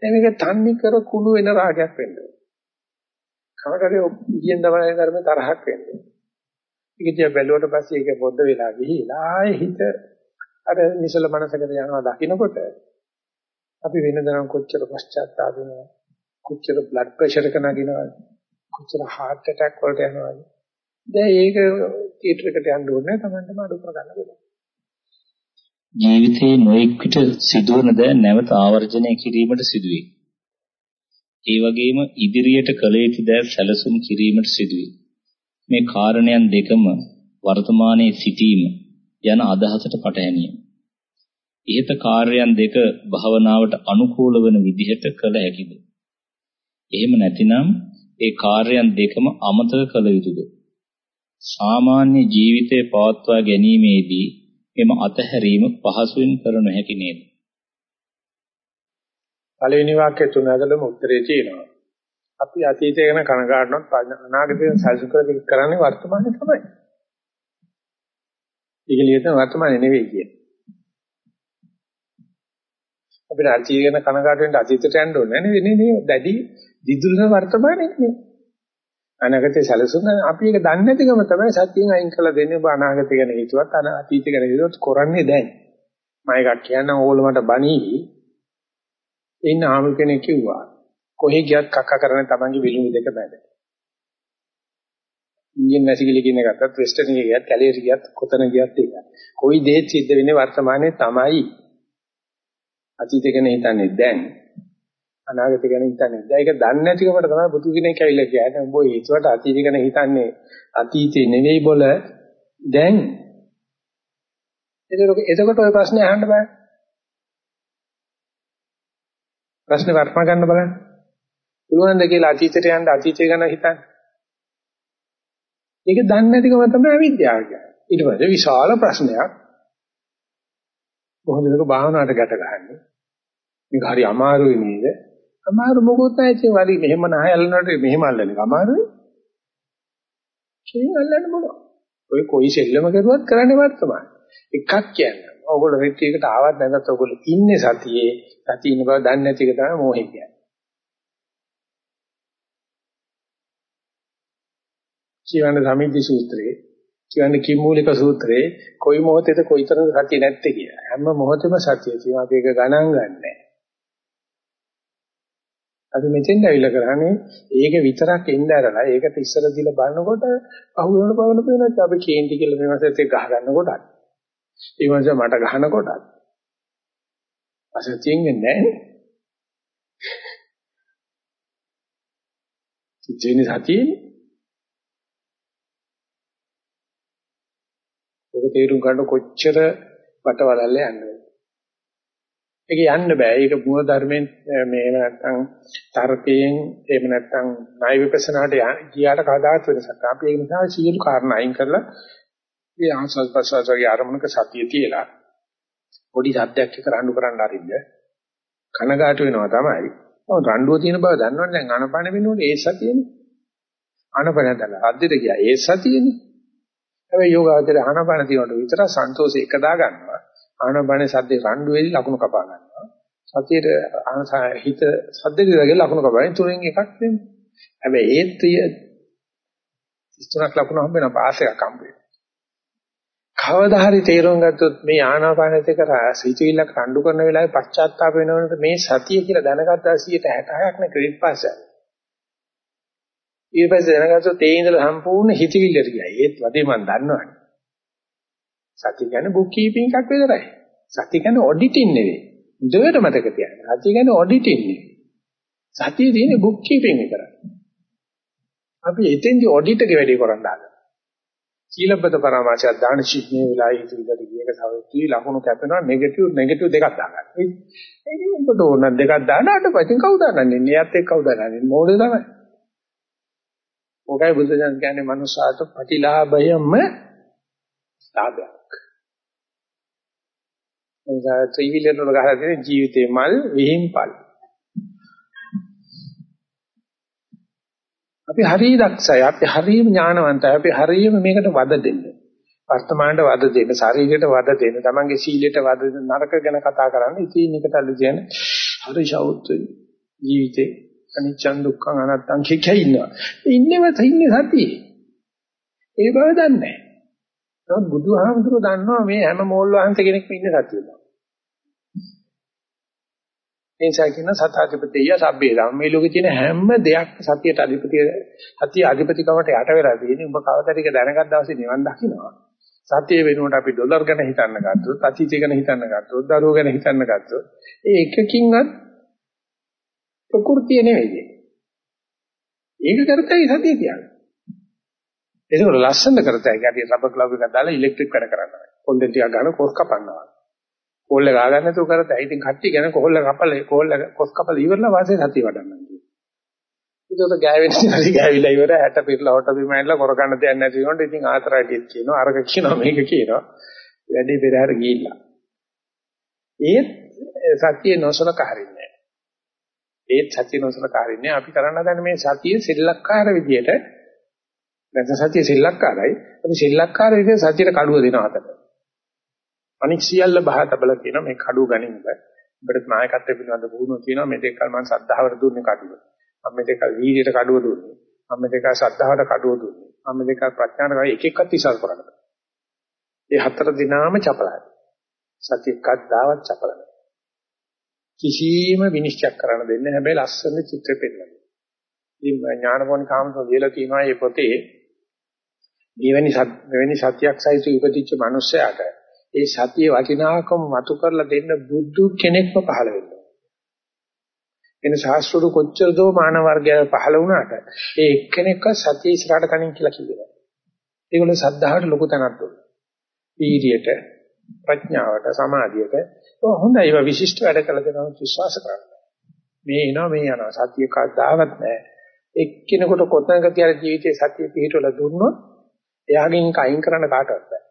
දැන් මේක තන්නේ කර කුණු වෙන රාගයක් වෙන්නේ කනකට ඉයෙන් තමයි ධර්ම තරහක් වෙන්නේ ඒක දිහා බැලුවට පස්සේ ඒක පොද්ද වෙලා ගිහිලා ආයේ හිත අර නිසල මනසකට යනවා දකින්නකොට අපි වෙනදනම් කොච්චර පශ්චාත්තාප වෙනවද කොච්චර බ්ලඩ් ප්‍රෙෂර් එක නගිනවද කොච්චර heart attack වලට යනවද දැන් ඒක තියටර් එකට යන්න ඕනේ තමන්ටම අඩු කරගන්න පුළුවන් ජීවිතයේ නොඑක් විට සිදුවන ද නැවත ආවර්ජනය කිරීමට සිදුවේ. ඒ වගේම ඉදිරියට කළ යුතු දෑ සැලසුම් කිරීමට සිදුවේ. මේ කාරණයන් දෙකම වර්තමානයේ සිටීම යන අදහසට පටහැනිය. ඉහත කාර්යයන් දෙක භවනාවට අනුකූල වන විදිහට කළ හැකිද? එහෙම නැතිනම් ඒ කාර්යයන් දෙකම අමතක කළ යුතුද? සාමාන්‍ය ජීවිතය පවත්වා ගැනීමේදී එම අතහැරීම පහසුවෙන් කර නොහැකි නේද? පළවෙනි වාක්‍ය තුන ඇතුළම උත්තරේ තියෙනවා. අපි අතීතය ගැන කනගාටුනොත් අනාගතය සල්සුකර කරන්නේ වර්තමානයේ තමයි. ඒක ලියන වර්තමානයේ නෙවෙයි කියන්නේ. අපිට අතීතය ගැන කනගාටු වෙන්න අතීතයට යන්න ඕනේ නේ නේ දැඩි දිදුලන වර්තමානයේ නේ. අනාගතේ සැලසුම් අපි ඒක දන්නේ නැතිකම තමයි සත්‍යයෙන් අයින් කළ දෙන්නේ ඔබ අනාගතය ගැන හිතුවත් අතීතය ගැන හිතුවත් කරන්නේ දැන්. මම එකක් කියන්නම් ඕගොල්ලෝ මට බණීවි. ඉන්න ආමු කෙනෙක් කිව්වා කොහෙ ගියත් කක්ක කරන්නේ තමන්ගේ විලුඹ දෙක මැද. ඉන්දියන් වැසිකිලි කියන එකත් වෙස්ටර්න් එකේ ගියත් කැලේට ගියත් කොතන ගියත් ඒක. කොයි දේත් සිද්ධ වෙන්නේ වර්තමානයේ තමයි. අතීත ගැන හිතන්නේ දැන්. අනාගත ගැන හිතන්නේ දැන්. ඒක දන්නේ නැතිකමට තමයි බුදු කෙනෙක් ඇවිල්ලා කියන්නේ. උඹ ඒකට අතීත ගැන හිතන්නේ අතීතේ නෙවෙයි බොල දැන්. එතකොට ඔය ප්‍රශ්නේ අහන්න බෑ. ප්‍රශ්නේ වර්තමාන ගන්න බලන්න. පුළුවන්ද කියලා අතීතයට යන්න අතීතය ගැන හිතන්න. ඒක දන්නේ නැතිකම තමයි අවිද්‍යාව කියන්නේ. ඊට පස්සේ විශාල ප්‍රශ්නයක් කොහොමද මේක භාවනාවට ගැට ගහන්නේ? මේක හරි අමාරුයි නේද? අමාරු මොකොත් නැහැ ඉතින් වරි මෙහෙම නැහැ අල්ලනකොට මෙහෙම අල්ලන්නේ අමාරුයි. කෙලින් අල්ලන්න මොනවා? ඔය කොයි සෙල්ලම කරුවත් කරන්නේ වර්තමාන. එකක් කියන්නේ. ඔයගොල්ලෝ රිට්‍රීකට ආවත් නැත්නම් ඔයගොල්ලෝ ඉන්නේ සතියේ සතිය ඉන්න බව දන්නේ නැති එක තමයි මොහේ කියන්නේ. කියවන සමිද්ධි සූත්‍රයේ කියවන කිම්මූලික සූත්‍රයේ කොයි මොහොතේද කොයිතරම් සතිය නැත්තේ කියලා. හැම මොහොතෙම සතිය තියෙනවා. අපි ඒක ගණන් ගන්නෑ. අපි මෙතෙන් ඇවිල්ලා කරන්නේ ඒක විතරක් එන්න ඇරලා ඒකට ඉස්සර දීලා බලනකොට අහු වෙන පවන පේනත් අපි කේන්ති කියලා මේ මාසෙත් ඒක ගහ ගන්නකොටත් ඒ මාසෙ මට ගහනකොටත් අසතියෙන් වෙන්නේ නැහැ. සිද්ධිනේ සතියේ ඔක තේරුම් ගන්න කොච්චර වටවලල්ල යන්නේ. ඒක යන්න බෑ. ඒක මූල ධර්මයෙන් මේ නැත්තම් තර්කයෙන් එහෙම නැත්තම් ණය විපස්සනාට ගියාට කවදාත් වෙනසක්. අපි ඒ නිසා සියලු කාරණා අයින් කරලා මේ ආසස් ප්‍රසවාසයේ ආරම්භක සතිය තියලා පොඩි සද්දයක් එක රණ්ඩු කරන්න අරින්න කනගාටු වෙනවා තමයි. ඔව් රණ්ඩුව තියෙන බව දන්නවනේ දැන් ආනපන වෙනකොට ඒ සතියනේ. ආනපන දැල්ලා අද්දෙට ගියා ඒ සතියනේ. හැබැයි යෝගාවචරය ආනාපාන තියනකොට විතර සන්තෝෂය එක දා ගන්නවා. ආනාපානේ සද්දේ රණ්ඩු වෙලි ලකුණු කපා ගන්නවා. සතියේ හිත සද්දේ දිගට ලකුණු කපා තුනෙන් එකක් වෙන්නේ. හැබැයි ඒත් ඉස්තුනක් ලකුණු හම්බ වෙන පාස් එකක් හම්බ වෙනවා. කවදා හරි තේරුම් ගත්තොත් මේ ආනාපානෙත් එක සිතුවිල්ලක් රණ්ඩු කරන වෙලාවේ පශ්චාත්තාප වෙනවනට මේ සතිය කියලා දැනගත්තා 166ක් නේ ක්‍රෙඩිට් පාස් එක. ඊට පස්සේ දැනගත්තොත් ඒ ඉඳලා සම්පූර්ණ හිතවිල්ලට ගියා. ඒත් වදේ මම දන්නවනේ. සතිය කියන්නේ බුක් කීපින් එකක් විතරයි. සතිය කියන්නේ ඔඩිටින් නෙවෙයි. දෙවට මතක තියාගන්න. සතිය කියන්නේ ඔඩිටින් නෙවෙයි. සතිය තියෙන්නේ බුක් කීපින් විතරයි. අපි එතෙන්දි ඔඩිට් එක වැඩි කරන්න ආද. සීලබ්බත පරාමාසයක් දාන ශික්ෂණයේ වෙලාවයි ඉතිරිකට ගියක සවෙත්‍රි ලකුණු කැපෙනවා නෙගටිව් නෙගටිව් දෙකක් දාගන්න. ඒක උඹට ඕන දෙකක් දාන්න අට පස්සේ කවුද දාන්නේ? එයාත් එක්ක කවුද දාන්නේ? මොඩේ තමයි. ඔකයි බුදුසසුන් කියන්නේ මනුස්සාට ප්‍රතිලාභයම ලාභයක්. එනිසා ත්‍රිවිලන වල ගහලා තියෙන ජීවිතේ මල් විහිම්පල්. අපි හරිය දක්ෂයි. අපි හරියම ඥානවන්තයි. අපි හරියම මේකට වද දෙන්න. වර්තමානට වද දෙන්න, ශරීරයට වද දෙන්න, තමන්ගේ සීලයට වද දෙන්න, නරක ගැන කතා කරන්න. ඉතින් එකට අල්ල කියන හරි ශෞත්‍ය ජීවිතේ අනිච්චන් දුක්ඛං අනත්තං කිකේ ඉන්නවා. ඉන්නව තින්නේ සතියේ. ඒ බව දන්නේ නැහැ. නමුත් බුදුහාමුදුරුවෝ දන්නවා මේ හැම මෝල් වහන්සේ කෙනෙක්ම ඉන්නේ සතියේ. ඒ නිසා කියන සතාධිපතිය සබ්බේ ධම්ම මේ ලෝකේ තියෙන හැම දෙයක් සතියට අධිපතිය සතිය අධිපතිකමට යට වෙලා තියෙන්නේ. උඹ කවදාද ඒක දැනගත් දවසේ නිවන් දකින්නවා. සතිය වෙනුවට අපි ඩොලර් ගැන හිතන්න ගත්තොත්, අතීතය ගැන හිතන්න ගත්තොත්, දරුවෝ ගැන හිතන්න ගත්තොත්, ඒ එකකින්වත් ප්‍රകൃතිය නෙවෙයි. ඒක කරතයි සතිය කියන්නේ. ඒකවල ලස්සන කරතයි. ගැටිය රබර් ග්ලව් එකක් දාලා ඉලෙක්ට්‍රික් වැඩ කරනවා. පොල්ලෙන් ටිකක් ගන්න කොස් කපන්නවා. කොල්ල ගා ගන්න නැතුව කරතයි. ඉතින් කට්ටිය ගැන කොල්ල කපල කොල්ල කොස් කපල ඉවරලා වාසේ සතිය වඩන්න. ඒකත් ගෑවෙන්නේ නැති ගෑවිලා ඉවර ඇට පිරලා හොට බිම ඇනලා කරගන්න දෙයක් නැති වුණොත් ඉතින් ආතරයිටිස් කියනවා අරක කියනවා මේක කියනවා වැඩි පෙරහැර ගිහිල්ලා ඒත් සතිය නොසලකා හරින්නේ ඒත් සතිය නොසලකා හරින්නේ අපි කරන්න හදන්නේ මේ සතිය සෙල්ලක්කාර විදියට නැත්නම් සතිය සෙල්ලක්කාරයි අපි සෙල්ලක්කාර විදියට සතියට කඩුව දෙනවා අතට අනික් සියල්ල බහතබල කියන මේ කඩුව ගනින්න ඔබට නායකත්වය පිළිබඳ පුහුණුව තියෙනවා මේක කල් මම සද්ධාවට දුන්නේ කඩුව මම මේක වීර්යයට කඩුව දුන්නේ. මම මේක ශ්‍රද්ධාවට කඩුව දුන්නේ. මම මේක ප්‍රඥාවට කඩුව එක එකක් ඉස්සල් කරන්නේ. ඒ හතර දිනාම චපලයි. සතියක්වත් දාවත් චපලයි. කිසිම විනිශ්චය කරන්න දෙන්නේ නැහැ. හැබැයි ලස්සන චිත්‍ර පෙන්නනවා. ඉතින් ඥානපෝණි කාමසෝ කියලා තියෙනවා මේ පොතේ මෙවැනි මෙවැනි සත්‍යයක් සහිත ඉපදිච්ච මිනිස්සයාට ඒ සතිය වටිනාකම මතු කරලා දෙන්න බුදු කෙනෙක්ම පහළ වෙනවා. එන ශාස්ත්‍රරු කොච්චර දෝ මානව වර්ගය පහළ වුණාට ඒ එක්කෙනෙක්ව සතිය ඉස්සරහට කණින් කියලා කිව්වා. ඒගොල්ලෝ සද්ධාහට ලොකු තැනක් දුන්නා. වීර්යයට, ප්‍රඥාවට, සමාධියට හොඳයි ඒවා විශිෂ්ට වැඩ කළ දෙනවා විශ්වාස කරන්න. මේ එනවා මේ යනවා සතිය කවදාවත් නැහැ. එක්කිනෙකුට කොතනක තියලා ජීවිතේ සතිය පිහිටවල දුන්නොත් එයාගෙන් කයින් කරන්න කාටවත් බෑ.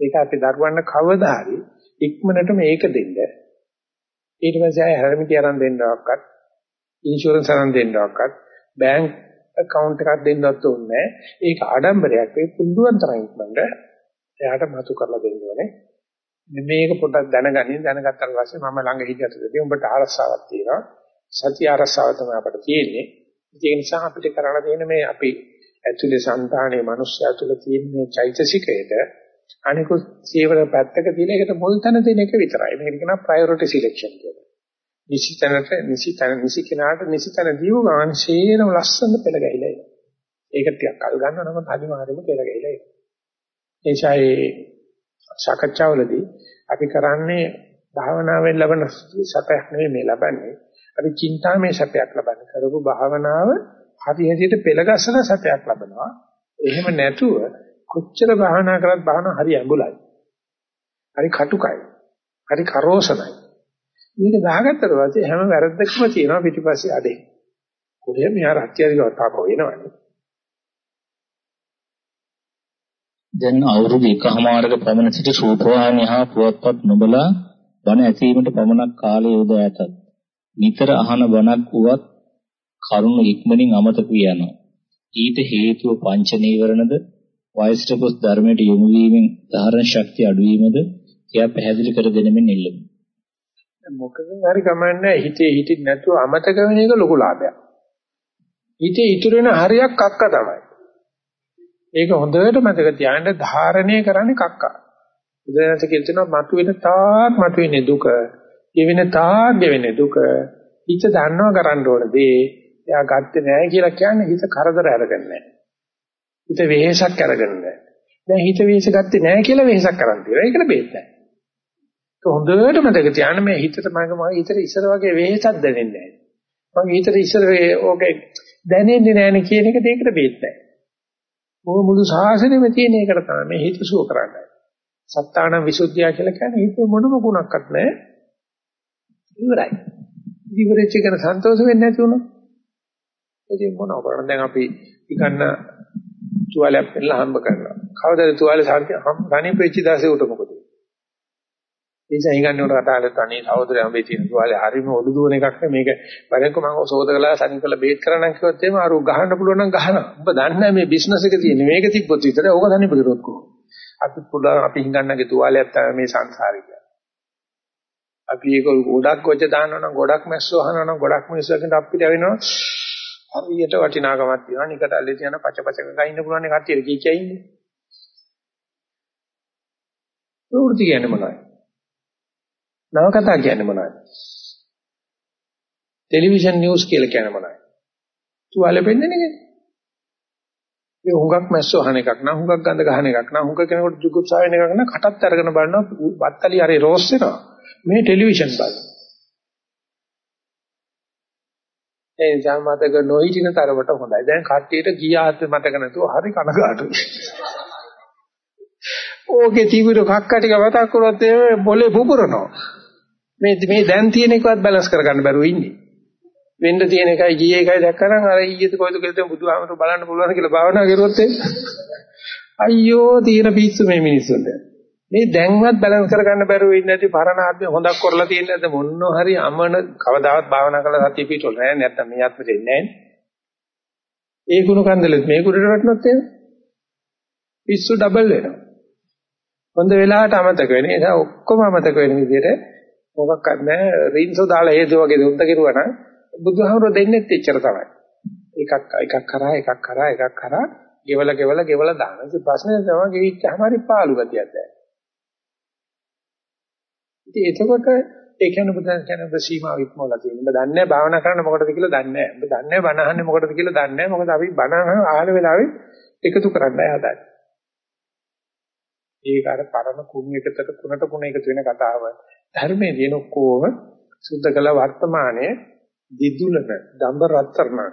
ඒක අපි දරුවන්ට කවදා හරි ඉක්මනට මේක දෙන්න. ඊට පස්සේ ආය හැරමිටි අරන් දෙන්නවක්වත් ඉන්ෂුරන්ස් අරන් දෙන්නවක්වත් බැංක් account එකක් දෙන්නවත් ඕනේ ඒක ආඩම්බරයක් ඒ පුළුවන් තරම් ඉක්මනට එයාට මතු කරලා දෙන්න ඕනේ. මේක පොඩ්ඩක් දැනගනින්. දැනගත්තාට පස්සේ මම ළඟ හිටියටදී උඹට ආරස්සාවක් තියෙනවා. සත්‍ය ආරස්සාව තමයි අපිට තියෙන්නේ. ඒ නිසා අපිට කරන්න තියෙන මේ අපි ඇතුලේ సంతානයේ මිනිස්සයා තුළ තියෙන මේ චෛතසිකයට අනිකුත් සීවර පැත්තක තියලා ඒකට මුල් තැන දෙන එක විතරයි. මේක කියනවා ප්‍රයොරිටි සිලෙක්ෂන් කියලා. නිසි තැනට නිසි තැන නිසි කෙනාට නිසි තැන දීව ගන්න ශේන ලස්සන පෙළ ගැහිලා ඉනවා. ඒක ටිකක් කල් ගන්නවා නම් අනිවාර්යයෙන්ම පෙළ ගැහිලා ඉනවා. එනිසා සාකච්ඡාවලදී අපි කරන්නේ භාවනාවෙන් ලබන සැපයක් නෙවෙයි මේ ලබන්නේ. අපි චින්තාමය සැපයක් ලබන්නේ. කරපු භාවනාව හරි හැටියට පෙළ ගැසන සැපයක් ලබනවා. එහෙම නැතුව කොච්චර භාවනා කරත් භාවනා හරි ඇඹුලයි. හරි කටුකයි. හරි කරෝසනයි. මේක දාගත්තට පස්සේ හැම වැරද්දක්ම තියෙනවා පිටිපස්සේ අඩේ. කොහේ මෙහා රත්යදිකව තාකෝ වෙනවනේ. දැන් අවුරුදු එකහමාරක පමණ සිට රූපවාහිනිය හා පුවත්පත් නොබලා බණ ඇසීමට පමණක් කාලය යොදා ඇතත් නිතර අහන බණක් වුවත් කරුණ ඉක්මනින් අමතක වී යනවා. ඊට හේතුව පංච නීවරණද වයසට ගොස් ධර්මයට යොමු වීමෙන් ධාරණ ශක්තිය අඩුවීමද එයා පැහැදිලි කර දෙනෙමින් ඉල්ලමු. මොකකින් හරි කමන්නේ හිතේ හිටින් නැතුව අමතක වෙන එක ලොකු ලාභයක්. හිතේ ඉතුරු වෙන හරියක් කක්ක තමයි. ඒක හොඳට මතක තියාගන්න ධාරණය කරන්නේ කක්කා. බුදුරජාණන් කියලා තියෙනවා මතුවෙන තාක් මතුවෙන දුක, ගෙවෙන තාක් ගෙවෙන දුක හිත දන්නව කරන්න ඕන දේ එයා ගත්තේ නැහැ කියලා කියන්නේ හිත කරදර අරගෙන නැහැ. හිත වෙහෙසක් අරගෙන නැහැ. දැන් හිත වෙහෙස ගත්තේ නැහැ කියලා වෙහෙසක් කරන් තියෙනවා. ඒකට බේත් නැහැ. ඒක හොඳට මතක තියාගන්න මේ හිතට මගේ මගේ හිතට ඉස්සර වගේ වෙහෙසක් දැනෙන්නේ නැහැ. මගේ හිතට ඉස්සර ඕකේ දැනෙන්නේ නැහැ කියන එක දෙයකට බේත් නැහැ. මොකද මුළු සාසනෙම තියෙන එකට තමයි මේ හිත සුව කරන්නේ. සත්තාන විසුද්ධිය කියලා කියන්නේ හිතේ මොනම ගුණක්වත් නැහැ. ඉවරයි. ඉවරෙච්ච එක ගැන සන්තෝෂ වෙන්නේ නැති වුණා. ඉතින් මොනව කරන්නේ දැන් අපි ඉගන්න තුවාලයක් පෙන්නලා හම්බ කරනවා. කවදාද තුවාලේ සාර්ථක වෙච්ච දාසේ උට මොකද? ඒ නිසා ඉගන්නේ උට කතා කරලා තනි සහෝදරය හම්බේ තියෙන තුවාලේ හරිම ඔළු දුවන එකක් නේ මේක. බලන්කො මම සෝද කළා සනි කළා බේත් කරනම් කිව්වොත් එහෙම අර ගහන්න පුළුවන් නම් ගහනවා. ඔබ දන්නේ මේ බිස්නස් එක තියෙන්නේ. මේක තිබ්බොත් විතරයි ඕක තනි බෙදරොත් කොහොමද? අපි පුළුවන් අපි හිඟන්නගේ තුවාලයක් තමයි මේ සංසාරේ කියන්නේ. අපි ඒක ගොඩක් ගොජ දානවා නම් ගොඩක් මැස්සෝ අහනවා නම් ගොඩක් මිනිස්සු අකින් අපිට වෙනවා හරියට වටිනාකමක් තියෙනවා. නිකට අල්ලේ තියන පච පචක ගයින්න පුළුවන් ඒ කට්ටියට කී කිය ඉන්නේ? ප්‍රවෘත්ති කියන්නේ මොනවද? නවකතා කියන්නේ මොනවද? ටෙලිවිෂන් නිවුස් කියලා කියන්නේ මොනවද? තුවාලෙ පෙන්නන්නේ නේ ඒ හුඟක් මැස්සෝ අහන එකක් නම් හුඟක් ගඳ ගහන එකක් නම් හුඟ කෙනෙකුට ජුගුප්සා වෙන එකක් නම් කටත් අරගෙන බලනවා බත්තලි හරි රෝස් වෙනවා. මේ ටෙලිවිෂන් බලන ඒ නිසා මතක නොහිටින තරමට හොඳයි. දැන් කට්ටියට ගිය ආත්මෙ මතක නැතුව හරි කනගාටුයි. ඕකේ තිබුණු කක්ක ටික මතක් කරොත් ඒ බොලේ පුපුරනවා. මේ මේ දැන් තියෙන එකවත් බැලන්ස් කරගන්න බැරුව ඉන්නේ. වෙන්න තියෙන එකයි ගියේ එකයි දැක්කනම් අර ඊයේද කොයිද කියලා බුදුහාමර බලන්න පුළුවන් කියලා භාවනා කරුවොත් අයියෝ තියෙන පිස්සු මේ මිනිස්සුන්ට. මේ දැන්වත් බැලන්ස් කරගන්න බැරුව ඉන්නේ නැති පරණ ආත්මය හොඳක් කරලා තියෙන්නේ නැද්ද මොන්න හරි අමන කවදාවත් භාවනා කරලා සතිය පිටවල නැහැ නැත්තම් මේ ආත්මෙට එන්නේ නැහැ. ඒ ගුණ කන්දලෙත් මේ කුඩට වටනොත් එහෙම පිස්සු ඩබල් වෙනවා. හොඳ වෙලාවට අමතක වෙන නිසා ඔක්කොම අමතක වෙන විදිහට මොකක්වත් නැහැ රින්සෝ දාලා හේතු වගේ දුන්ත කෙරුවා නම් බුදුහාමුදුරුවෝ දෙන්නෙත් එච්චර තමයි. එකක් එකක් කරා එකක් කරා එකක් කරා ගෙවල ගෙවල ගෙවල දාන. ඉතින් ප්‍රශ්නේ තමයි ගෙවිච්චාම හරි පාළු ගතියක් දැනෙනවා. ඉතින් එතකොට ඒ කියන්නේ බුදුන් කියන ඔබ සීමාව ඉක්මවලා තියෙනවා. ඔබ දන්නේ නැහැ භාවනා කරන්න මොකටද කියලා දන්නේ නැහැ. ඔබ දන්නේ නැහැ බණ අහන්නේ මොකටද කියලා දන්නේ නැහැ. මොකද අපි බණ අහන වෙලාවේ එකතු කරන්නයි හදන්නේ. ඒක අර පරම කුණු එකතට කුණට කුණ එකතු වෙන කතාව. ධර්මයේ දින ඔක්කොම සුද්ධ කළ වර්තමානයේ දිදුලන දඹ රත්තරණ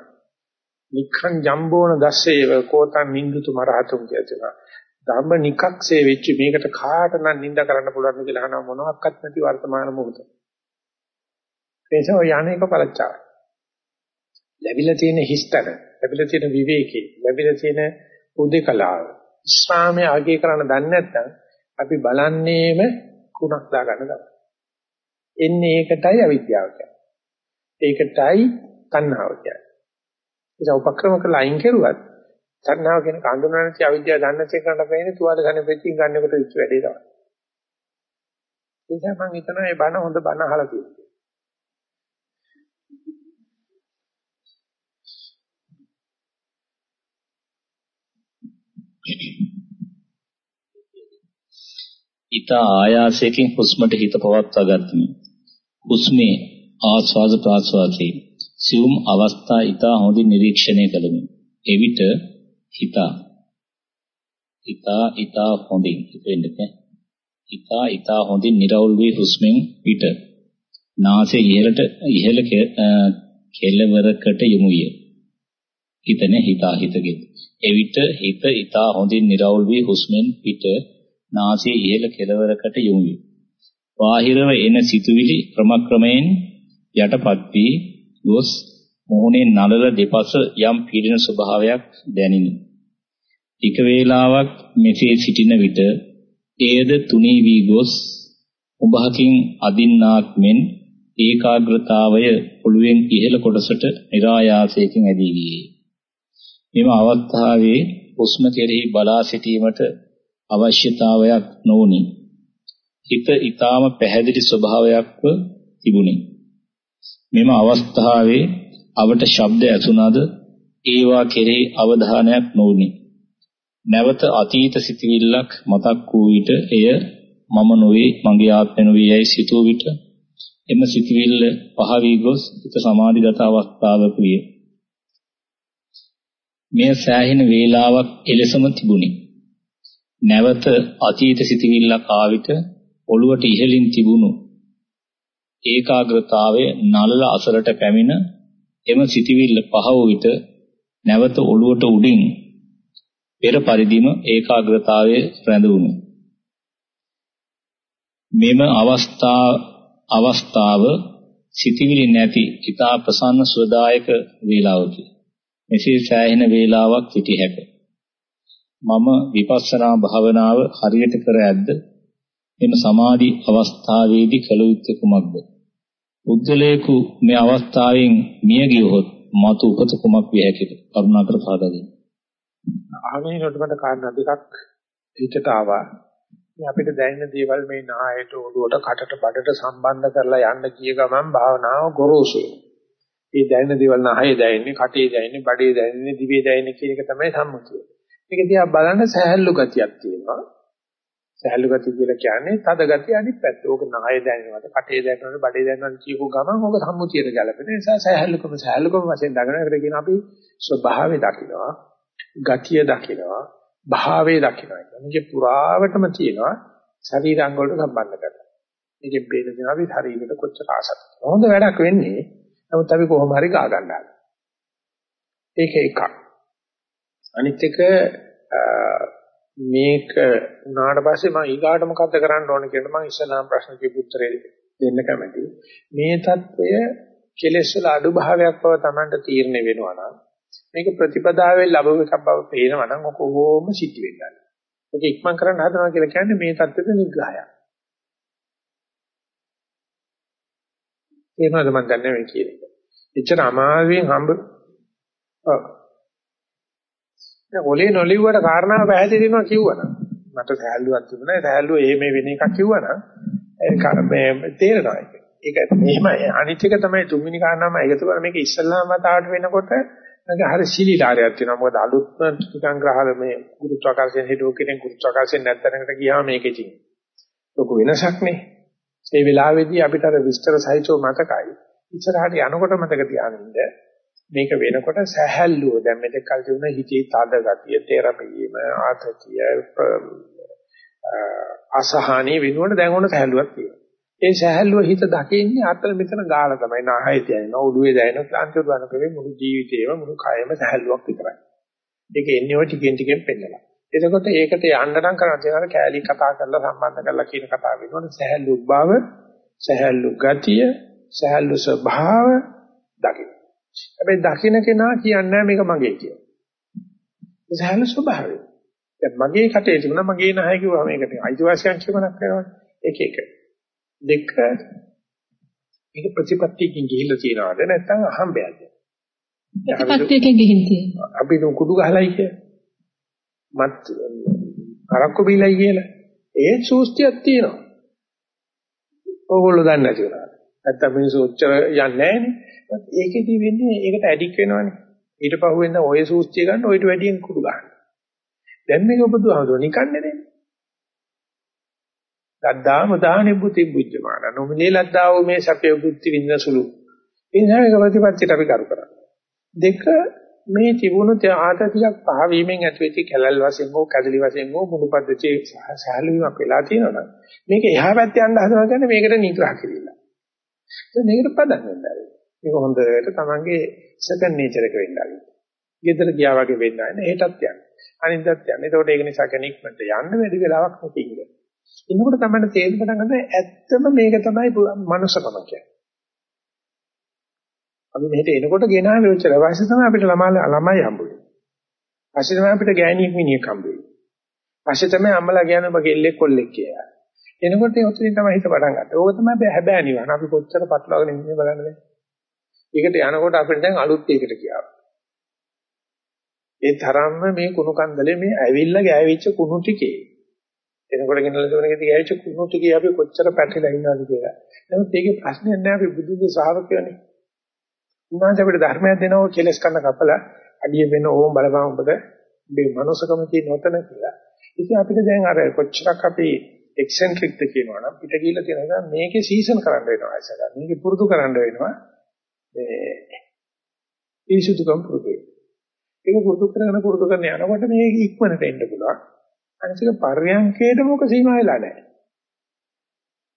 නිඛං ජම්බෝන දස්සේව කෝතං නින්දුතු මරහතුම් කියනවා. ධම්ම නිකක්සේ වෙච්ච මේකට කාට නම් නිඳ කරන්න පුළුවන් කියලා අහනවා මොනවත් නැති වර්තමාන මොහොත. ඒ නිසා ඔය යන්නේක පළච්චාවයි. ලැබිලා තියෙන හිස්තර, ලැබිලා තියෙන විවේකී, ලැබිලා තියෙන උදේකලාව. ඉස්ලාමයේ ආගේ කරන්න දන්නේ නැත්නම් අපි බලන්නේම කුණක් දා ගන්න තමයි. එන්නේ ඒකටයි අවිද්‍යාව කියන්නේ. ඒකටයි තණ්හාව කියන්නේ. ඒක උපක්‍රම කරලා අයින් කරුවත් තණ්හාව කියන කඳුනන නැති අවිද්‍යාව දන්නේ නැති කරන්න බෑනේ තුවාල ගන්න පෙච්චින් ගන්නකොට ඉච්ච වැඩේ තමයි. ඒ නිසා මම හිතනවා මේ බණ හොඳ බණ අහලා තියෙනවා. ඊට ආයාසයෙන් හුස්මට හිත පවත්වා ගන්නමි. හුස්මේ ආස්වාද ප්‍රාස්වාදයේ සියුම් අවස්ථා ඊට හොඳින් නිරීක්ෂණය කළෙමි. එවිට හිතා. හිතා ඊතා හොඳින්. වෙන්නේ හිතා ඊතා හොඳින් නිරවුල් වී හුස්මෙන් පිට. නාසය ඉහළට ඉහළ කෙළවරකට යොමු විය. හිතනේ හිතා හිතගෙන එවිට හිත ඊතා හොඳින් නිරවුල් වී හුස්මෙන් පිට නාසය ඉහළ කෙළවරකට යොමු විය. බාහිරව එන සිතුවිලි ක්‍රමක්‍රමයෙන් යටපත් වී ගොස් මොහොනේ නළල දෙපස යම් පීඩන ස්වභාවයක් දැනිනි ටික වේලාවක් මෙසේ සිටින විට එයද තුනී වී ගොස් උභහකින් අදින්නාක් මෙන් ඒකාග්‍රතාවය ඔළුවෙන් ඉහළ කොටසට નિરાයාසයෙන් ඇදී ගියේ. මෙම අවස්ථාවේ හුස්ම කෙරෙහි බලා සිටීමට අවශ්‍යතාවයක් නොඋනි. හිත ඊටාම පැහැදිලි ස්වභාවයක්ව තිබුණි. මෙම අවස්ථාවේ අවට ශබ්ද ඇසුණද ඒවා කෙරෙහි අවධානයක් නොඋනි. නැවත අතීත සිතිවිල්ලක් මතක් වූ විට එය මම නොවේ මගේ ආත්මය නොවේ යයි සිතූ විට එම සිතිවිල්ල පහ වී ගොස් හිත සමාධිගත අවස්ථාවක විය. මෙය සෑහෙන වේලාවක් එලෙසම තිබුණි. නැවත අතීත සිතිවිල්ලක් ආවිට ඔළුවට ඉහළින් තිබුණු ඒකාග්‍රතාවය නළල අසලට පැමිණ එම සිතිවිල්ල පහ වූ විට නැවත ඔළුවට උඩින් පෙර පරිදිම ඒකාග්‍රතාවයේ රැඳුණු. මෙම අවස්ථා අවස්ථාව සිතිවිලි නැති ඊතා ප්‍රසන්න සුවදායක වේලාවකි. මෙසේ සෑහෙන වේලාවක් සිටි හැක. මම විපස්සනා භාවනාව හරියට කර ඇද්ද? එම සමාධි අවස්ථාවේදී කළ යුත්තේ කුමක්ද? උද්දලේකු මේ අවස්ථාවෙන් මිය ගියොත් මතු උපත කුමක් විය හැකිද? කරුණාකර පහදා දෙන්න. අහගෙන ඉන්නකොට කාරණා දෙකක් හිතට ආවා. මේ අපිට දැනෙන දේවල් මේ නායට ඔළුවට කටට බඩට සම්බන්ධ කරලා යන්න කිය ගමන් භාවනාව ගොරෝසුයි. ඒ දැනෙන දේවල් නාහයේ දැනෙන්නේ, කටේ දැනෙන්නේ, බඩේ දැනෙන්නේ, දිවේ දැනෙන්නේ කියන එක තමයි සම්මුතිය. මේක දිහා බලන්න සහැල්ලු ගතියක් තියෙනවා. සහැල්ලු ගතිය කියලා කියන්නේ තද ගතිය අනිත් පැත්ත. ඕක නාහයේ දැනෙනවද, කටේ දැනෙනවද, බඩේ දැනෙනවද කියපු ගමන් ඕක සම්මුතියට ගැලපෙන නිසා සහැල්ලුකම සහැල්ලුකම වශයෙන් දගනකට කියන අපි ස්වභාවය දකිනවා. ගතිය දකිනවා භාවයේ දකිනවා මේකේ පුරාවටම තියෙනවා ශරීරාංග වලට සම්බන්ධ කරලා. මේකේ බේද දෙනවා අපි ශරීරෙට කොච්චර ආසත්. හොඳ වැඩක් වෙන්නේ නමුත් අපි කොහොම හරි ගා ගන්නවා. ඒක එකක්. අනිත් එක මේක උනාට පස්සේ මම ඊගාට මොකද්ද කරන්න ඕන කියලා මම ඉස්සලාම ප්‍රශ්න කියපු උත්තරේ දෙන්න කැමතියි. මේ தত্ত্বය කෙලෙස් වල අඩු භාවයක් බව Tamanට තීරණය වෙනවා නම් මේක ප්‍රතිපදාවේ ලැබුව එකක් බව පේනවා නම් ඔක කොහොම සිද්ධ වෙන්නේ. ඒක ඉක්මන් කරන්න හදනවා කියලා කියන්නේ මේ தත්ත්වෙට නිග්‍රහයක්. ඒනවාද මම දන්නේ මේ කියන්නේ. එච්චර අමාරුවෙන් හම්බ ඔව් දැන් ඔලේ නොලිව්වට කාරණාව පැහැදිලි වෙනවා කිව්වනම් මට සහැල්ලුවක් තිබුණා. සහැල්ලුව එහෙම වෙන එකක් කිව්වනම් ඒක මේ තේරෙනවා ඒක. ඒක මෙහෙමයි. අනිත් එක තමයි තුන්වෙනි කාරණාවම එකතු කරලා මේක ඉස්සල්ලාම වතාවට වෙනකොට ඒක හරි සීලීලාරයක් තියෙනවා. මොකද අලුත්ම ටිකන් ග්‍රහල මේ ගුරුත්වාකර්ෂණ හිතුව කෙනෙක් ගුරුත්වාකර්ෂණ නැත්තරකට ගියාම මේකේ තියෙන. ලොකු වෙනසක් නේ. ඒ වෙලාවේදී අපිට අර විස්තර සහිතව මතකයි. ඉස්සරහට යනකොට මතක තියාගන්න මේක වෙනකොට සැහැල්ලුව දැන් මෙතෙක් කල් තිබුණ හිතේ තද ගතිය, තෙරපීම, ආතතිය, අසහනී වෙනුවට දැන් ඕන සැහැල්ලුවක් තියෙනවා. ඒ සහැල්ලුව හිත දකින්නේ අතල මෙතන ගාලා තමයි. නාහය දැනෙනවා, ඔළුවේ දැනෙනවා, අන්තිමට වනකෙ මුළු ජීවිතේම මුළු කයම සහැල්ලුවක් විතරයි. ඒක එන්නේ ඔය ටිකෙන් ටිකෙන් පෙන්නලා. එතකොට ඒකට යන්න නම් කරන්න තියෙනවා කෑලි කතා කරලා සම්බන්ධ කරලා කියන කතාව වෙනවනේ සහැල්ලු බව, සහැල්ලු ගතිය, සහැල්ලු ස්වභාව දකින්න. හැබැයි දකින්න කෙනා කියන්නේ මේක මගේ කියලා. සහැල්ලු ස්වභාවය. දැන් මගේ කටේ තිබුණා මගේ නහය කිව්වා මේකට අයිතිවාසිකම් කියමනක් කරනවා. ඒක ඒක. දෙක මේක ප්‍රතිපත්තියකින් ගිහිල්ලා තියනවාද නැත්නම් අහම්බයක්ද? ප්‍රතිපත්තියකින් ගිහින් තියෙනවා. අපි කුඩු ගහලයි කිය. මත් කරක්කු බීලයි කියලා. ඒ සූස්තියක් තියෙනවා. ඕගොල්ලෝ දන්නේ නැති උනා. නැත්තම් මිනිස්සු ඔච්චර යන්නේ නැහනේ. ඒකෙදි වෙන්නේ ඒකට ඇඩික් වෙනවනේ. ඊට පහුවෙන්ද ඔය සූස්තිය ගන්න ඔයිට වැඩියෙන් කුඩු ගන්න. දැන් මේක ඔබතුමාදෝ නිකන්නේ නේ. ලද්දා මුදාහනි බුති බුද්ධමාන නොමිනේ ලද්දා වූ මේ සැපේ බුද්ධි විඳසුළු ඒ නිසා මේක ප්‍රතිපත්තියට අපි කරු කරා දෙක මේ තිබුණු ආතතියක් පහ වීමෙන් ඇතිවෙච්ච කැලල් වශයෙන් හෝ කැදලි වශයෙන් හෝ මුළු පද්ධතියේ සහලවීමක් වෙලා තියෙනවා නම් මේක එහා පැත්තේ යන්න හදනවා කියන්නේ මේකට නිග්‍රහ කිරීම. ඒ මේකට පදන් වෙනවා. මේක හොඳට තමන්ගේ සෙකන්ඩ් නේචර් එක වෙන්න ආරින්න. ගෙදර ගියා වගේ වෙන්න ආනේ හෙටත් යන්න. අනිද්දාත් යන්න. ඒකට ඒක නිසා කෙනෙක්මට යන්න වැඩි වෙලාවක් නැති ඉන්නේ. එනකොට තමයි තේරුම් පටන් ගන්න ඇත්තම මේක තමයි මනුස්සකම කියන්නේ. අපි මෙහෙට එනකොට ගෙනාවේ ඔච්චර වයස තමයි අපිට ළමයි ළමයි හම්බුනේ. පස්සේ තමයි අපිට ගෑණියෙක් මිනිහෙක් හම්බුනේ. පස්සේ තමයි අම්මලා කියන්නේ ඔබ කෙල්ලෙක් කොල්ලෙක් කියලා. එනකොට ඒ උතරින් තමයි හිත පටන් ගත්තේ. ඕක තමයි හැබෑ නිවන. අපි කොච්චර පටලවාගෙන ඉන්නේ බලන්න බෑ. ඒකට යනකොට අපිට දැන් අලුත් එකකට කියාවා. ඒ තරම්ම මේ කුණු කන්දලේ මේ ඇවිල්ලා ගෑවිච්ච කුණු ටිකේ එනකොට ගෙනල්ලා දුවන ගෙදර ගෑවිච්ච කුණු ටිකේ අපි කොච්චර පැටලලා ඉන්නවද කියලා. නමුත් ඒකේ ප්‍රශ්නයක් නෑ අපි බුදුගේ ශ්‍රාවකයෝනේ. උන්වහන්සේ අපිට ධර්මයක් දෙනවා කෙලස් කන්න කපලා අඩිය වෙන ඕම් බලපං ඔබට මේ මනසකම තියෙන ඔතන කියලා. ඉතින් අපිට දැන් අර කොච්චරක් අපි එක්සෙන්ට්‍රික්ද කියනවනම් පිට ගිහිල්ලා තියෙනවා මේකේ සීසන් කරන්න වෙනවා ඇසල. මේකේ පුරුදු කරන්න වෙනවා. මේ ඊසුතුකම් පුරුදු වෙනවා. ඒක පුරුදු කරගෙන පුරුදු කරන යනකොට මේක ඉක්මනට එන්න පුළුවන්. අනිතික පර්යංකේට මොක සීමා වෙලා නැහැ.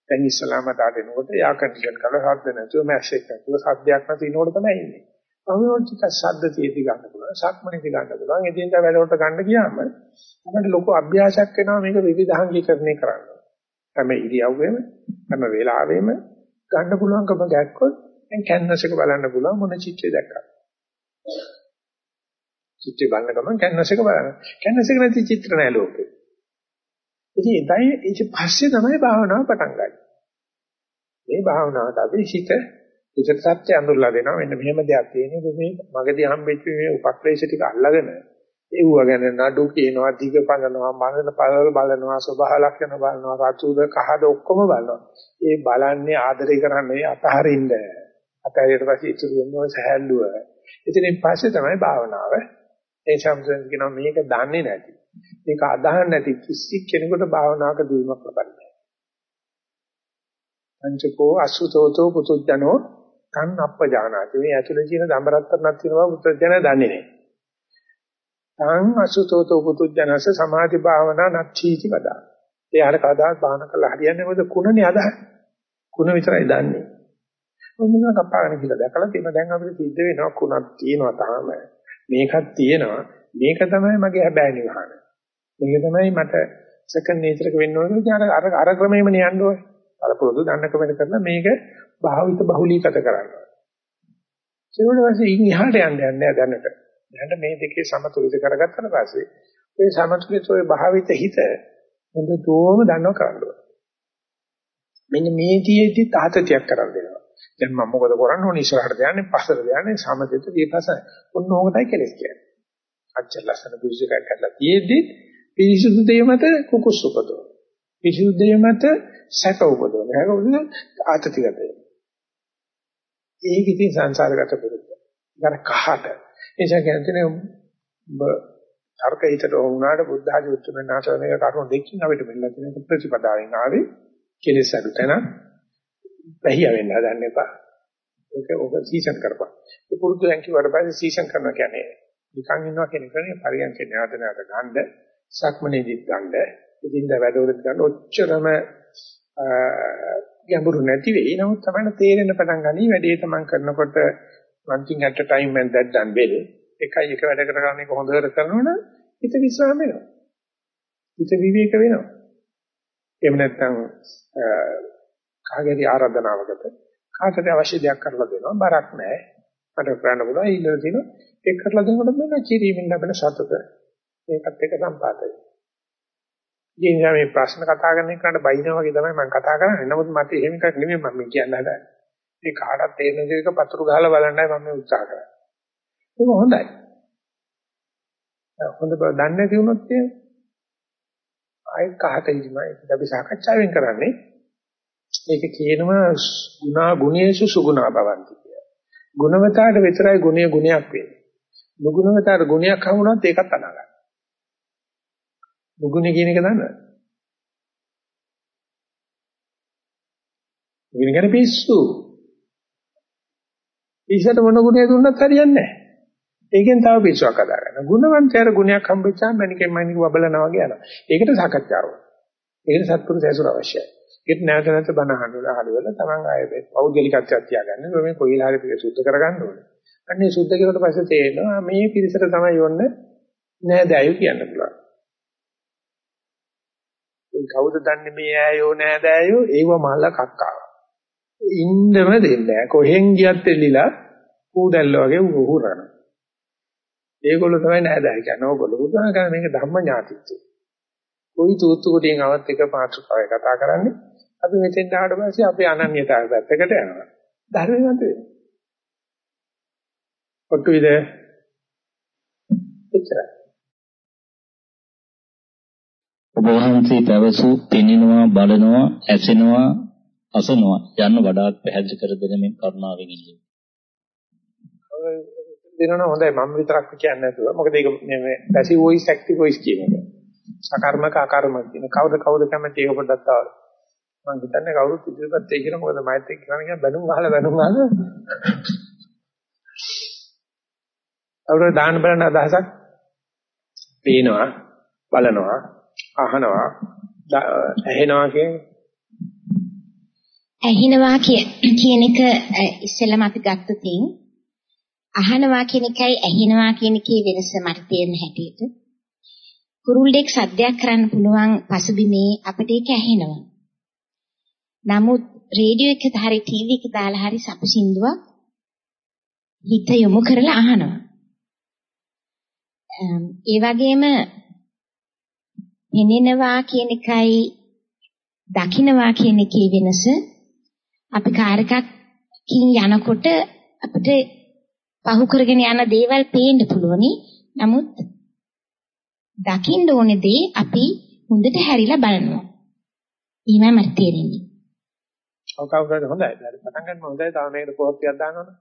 දැන් ඉස්ලාම දාගෙනකොට යා කන්ඩිෂන් කරලා හද්ද නැතුව මැෂ් එක නැතුව සද්දයක් නැති ඉනකොට තමයි ඉන්නේ. අහුනොත් ටික ශබ්ද තියෙදි ගන්න පුළුවන්. සක්මණේදි ගන්න පුළුවන්. එදින්ද වැඩවලට ගන්න ගියාම අපිට ලොකු අභ්‍යාසයක් වෙනවා මේක විවිධාංගීකරණය කරන්න. හැම ඉරියව්වෙම හැම වෙලාවෙම ගන්න පුළුවන්කම ගැක්කොත් දැන් කැන්වස් එක බලන්න පුළුවන් මොන චිත්‍රය දැක්කද. චිත්‍රය බලන ගමන් කැන්වස් එක බලන්න. කැන්වස් එක නැති චිත්‍ර නෑ ලෝකේ. ඉතින් එතයි ඊට පස්සේ තමයි භාවනාව පටන් ගන්නේ. මේ භාවනාවට අපි හිත හිතට සත්‍ය අඳුරලා දෙනවා. මෙන්න මෙහෙම දෙයක් තියෙනවා. මේ මගදී හම්බෙච්ච මේ උපක්ලේශ ටික අල්ලගෙන ඒව ගැන නඩු කියනවා, දිග පනනවා, මනන පළල බලනවා, ස්වභාව ලක්ෂණ බලනවා, රතුද කහද ඔක්කොම බලනවා. ඒ බලන්නේ ආදරය කරන්නේ අතහරින්න. අතහැරියට පස්සේ ඉතුරු වෙන්නේ ඔය සහැල්ලුව. ඉතින් පස්සේ තමයි භාවනාව. ඒ සම්සන් කියනවා මේක දන්නේ නැති. මේක අදහන්න නැති කිසි කෙනෙකුට භාවනාවක දියුණුවක් ලබන්නේ නැහැ. පංචකෝ අසුතෝතෝ පුතුජනෝ තන් අප්පජානාති. මේ ඇතුලේ තියෙන දඹරත්තරණක් තියෙනවා පුතුජන දන්නේ නැහැ. තන් අසුතෝතෝ පුතුජනස සමාධි භාවනා නච්චීති වදා. එයාට කවදාත් භාවනා කළා හරියන්නේ මොකද කුණනේ අදහන්නේ. කුණ විතරයි දන්නේ. මොනවා කපාගෙන කියලා දැකලා තියෙන දැන් අපිට සිද්ධ වෙනවා කුණක් තියෙනවා තාම. මේකක් තියෙනවා. මේක තමයි මගේ හැබෑ නිවහන. මේක තමයි මට සෙකන්ඩ් නේචර් එක වෙන්න ඕනේ කියලා අර අර ක්‍රමෙම යන්න ඕනේ. අර පුරුදු දන්න ක්‍රමෙට කරලා මේක භාවිත බහුලීගත කරනවා. ඊට පස්සේ ඉන් එහාට යන්න යන්නේ දැනට. දැනට මේ දෙකේ සමතුලිත කරගත්තට පස්සේ ඔය සමතුලිත ඔය භාවිත හිත හොඳටම දන්නව කරන්න ඕනේ. මෙන්න මේ තියේදී තාතතියක් කරන් දෙනවා. දැන් මම මොකද කරන්න ඕනේ ඉස්සරහට යන්නේ පස්සට යන්නේ සමතෙට දීපස. ඔන්න ඕකටයි කෙලස් කියන්නේ. අච්චර ලස්සන පිරිසිදු කරලා තියේදී පිරිසිදු දෙය මත කුකුස් උපදවන. පිරිසිදු දෙය මත සැක උපදවන. ඒක උදේ ආතතිගත වෙනවා. ඒක ඉතින් සංසාරගත පුරුද්ද. ඊගර කහට. එනිසා කියන්නේ ඔබ තර්ක හිතට වුණාට බුද්ධ ආදී උත්තරනාචරණය කරුණු දෙකකින් අපිට මෙල්ල තියෙන ප්‍රතිපදාවෙන් ආවේ කෙලෙස් අඩු තැන බැහැය වෙන්න හදන්න එපා. ඒක ඔබ සීසන් කරපන්. ඒ පුරුදු දැන් කිව්වට පස්සේ සීසන් කරනවා කියන්නේ නිකන් ඉන්නවා කියන එක නෙවෙයි. පරියන්කේ නැවත නැවත ගන්න සක්මනේදිත් ගන්න ඉදින්ද වැඩවලත් ගන්න ඔච්චරම ගැඹුරු නැති වෙයි. නමුත් තමයි තේරෙන්න පටන් ගනි වැඩේ තමන් කරනකොට one thing at a time and that done well. එකයි එක වැඩ කරගන්න එක හොඳට කරනවනම් හිත විශ්‍රාම වෙනවා. හිත විවේක වෙනවා. එහෙම නැත්නම් කාගේරි ආරාධනාවකට කාටද අවශ්‍ය දෙයක් කරලා දෙනවා බරක් නැහැ මට කරන්න පුළුවන් ඊළඟ දින ඒක කරලා දෙනකොට මෙන්න චිරීමින් ලැබෙන සතුට ඒකත් එක්ක සම්පාදයි. ඉතින් මේ ප්‍රශ්න කතා කරන එකට බයිනවා වගේ තමයි මම කතා කරන්නේ. නමුත් මට එහෙම එකක් නෙමෙයි මම කියන්න හදන්නේ. මේ කාටත් තේරෙන දෙයක පතුරු ගහලා බලන්නයි මම මේ උත්සාහ කරන්නේ. ඒක හොඳයි. හොඳ බව දන්නේ නැති වුණොත් එහෙම ආයෙ කහට ඉඳිමයි අපි සාකච්ඡාවෙන් කරන්නේ. මේක කියනවා ගුණා ගුණේසු සුගුණා භවಂತಿ කියලා. ගුණවතාවට විතරයි ගුණය ගුණයක් වෙන්නේ. නුගුණවතාවට ගුණයක් හමුනොත් ඒකත් අනාගතයි. නුගුණ කියන එක දන්නවද? නුගුණ කියන්නේ පිස්සු. පිස්සට මොන ගුණය දුන්නත් හරියන්නේ නැහැ. ඒකෙන් තව පිස්සුවක් හදාගන්න. ගුණවන්තයාට ගුණයක් හම්බෙච්චාම මණිකෙන් මණික වබලනවා වගේ යනවා. ඒකට සාකච්ඡාව. ඒකට සත්පුරුෂ ඇසුර අවශ්‍යයි. ඒත් නැවත නැවත බණ අහනවා හරිවල තමන් ආයේ පෞද්ගලිකත්වයක් තියාගන්න. මේ කොයිලා හරි පිළ සුද්ධ කරගන්න ඕනේ. අන්නේ සුද්ධ කෙරුවට පස්සේ තේරෙනවා මේ පිරිසට තමයි යොන්න නෑදෑයෝ කියන්න පුළුවන්. ඒ කවුද දන්නේ මේ ඈයෝ නෑදෑයෝ ඒව මල්ල කක්කා. ඉන්නම දෙන්නේ කොහෙන් ගියත් එල්ලිලා කූඩැල්ල වගේ උහුරන. ඒගොල්ලෝ තමයි නෑදෑය කියන්නේ. ඕගොල්ලෝ බුදුහාම කියන්නේ මේක ධම්ම ඥාතිත්වය. කොයි තූත්තු කොටින් આવත් එක පාත්‍රකාරය කතා කරන්නේ. අපි මෙතෙන් ආවට පස්සේ අපේ අනන්‍යතාවය පැත්තකට යනවා. ධර්මයේ මත වෙනවා. ඔට්ටු විද එච්චරයි. ඔබ වහන්සේ පැවසූ පෙනෙනවා බලනවා ඇසෙනවා අසනවා යන්න වඩාත් පැහැදිලි කර දෙන මේ කරුණාවෙන් ඉල්ලනවා. දෙනවනම් හොඳයි මම විතරක් කියන්නේ නැතුව. මොකද ඒක මේ පැසිව් වොයිස් ඇක්ටිව් වොයිස් කියන එක. සකර්මක අකර්මක කියන කවුද කවුද කැමති ඒක පොඩ්ඩක් තාවලා. මම හිතන්නේ කවුරුත් ඉදිරියපත් වෙයි කියලා මොකද මයිත් එක්ක කරන්නේ කියන බැනුම් අහලා බැනුම් අහලා. අවුරුදු දාන බලන අදහසක් පේනවා බලනවා අහනවා ඇහෙනවා කියන්නේ ඇහෙනවා කියන එක ඉස්සෙල්ලාම අපි ගත්තොතින් අහනවා කියන එකයි ඇහෙනවා කියන එකේ වෙනස මට තේරෙන හැටියට කුරුල්ලෙක් සද්දයක් කරන්න පුළුවන් පසුබිමේ අපිට ඒක ඇහෙනවා. නමුත් රේඩියෝ එකේ හරි ටීවී එකේ දාලා හරි සපසින්දුවක් හිත යොමු කරලා අහනවා. ඒ වගේම පෙනෙනවා කියන එකයි දකින්නවා කියන එකේ වෙනස අපි කාර් එකකින් යනකොට අපිට පහු කරගෙන යන දේවල් පේන්න පුළුවනි. නමුත් දකින්න ඕනේ දේ අපි හොඳට හැරිලා බලනවා. ඊමයි මට තේරෙන්නේ. කවුරුද හොඳයි. හරි පටන් ගන්න හොඳයි. තව මේකට පොහොත්තියක් දානවනේ.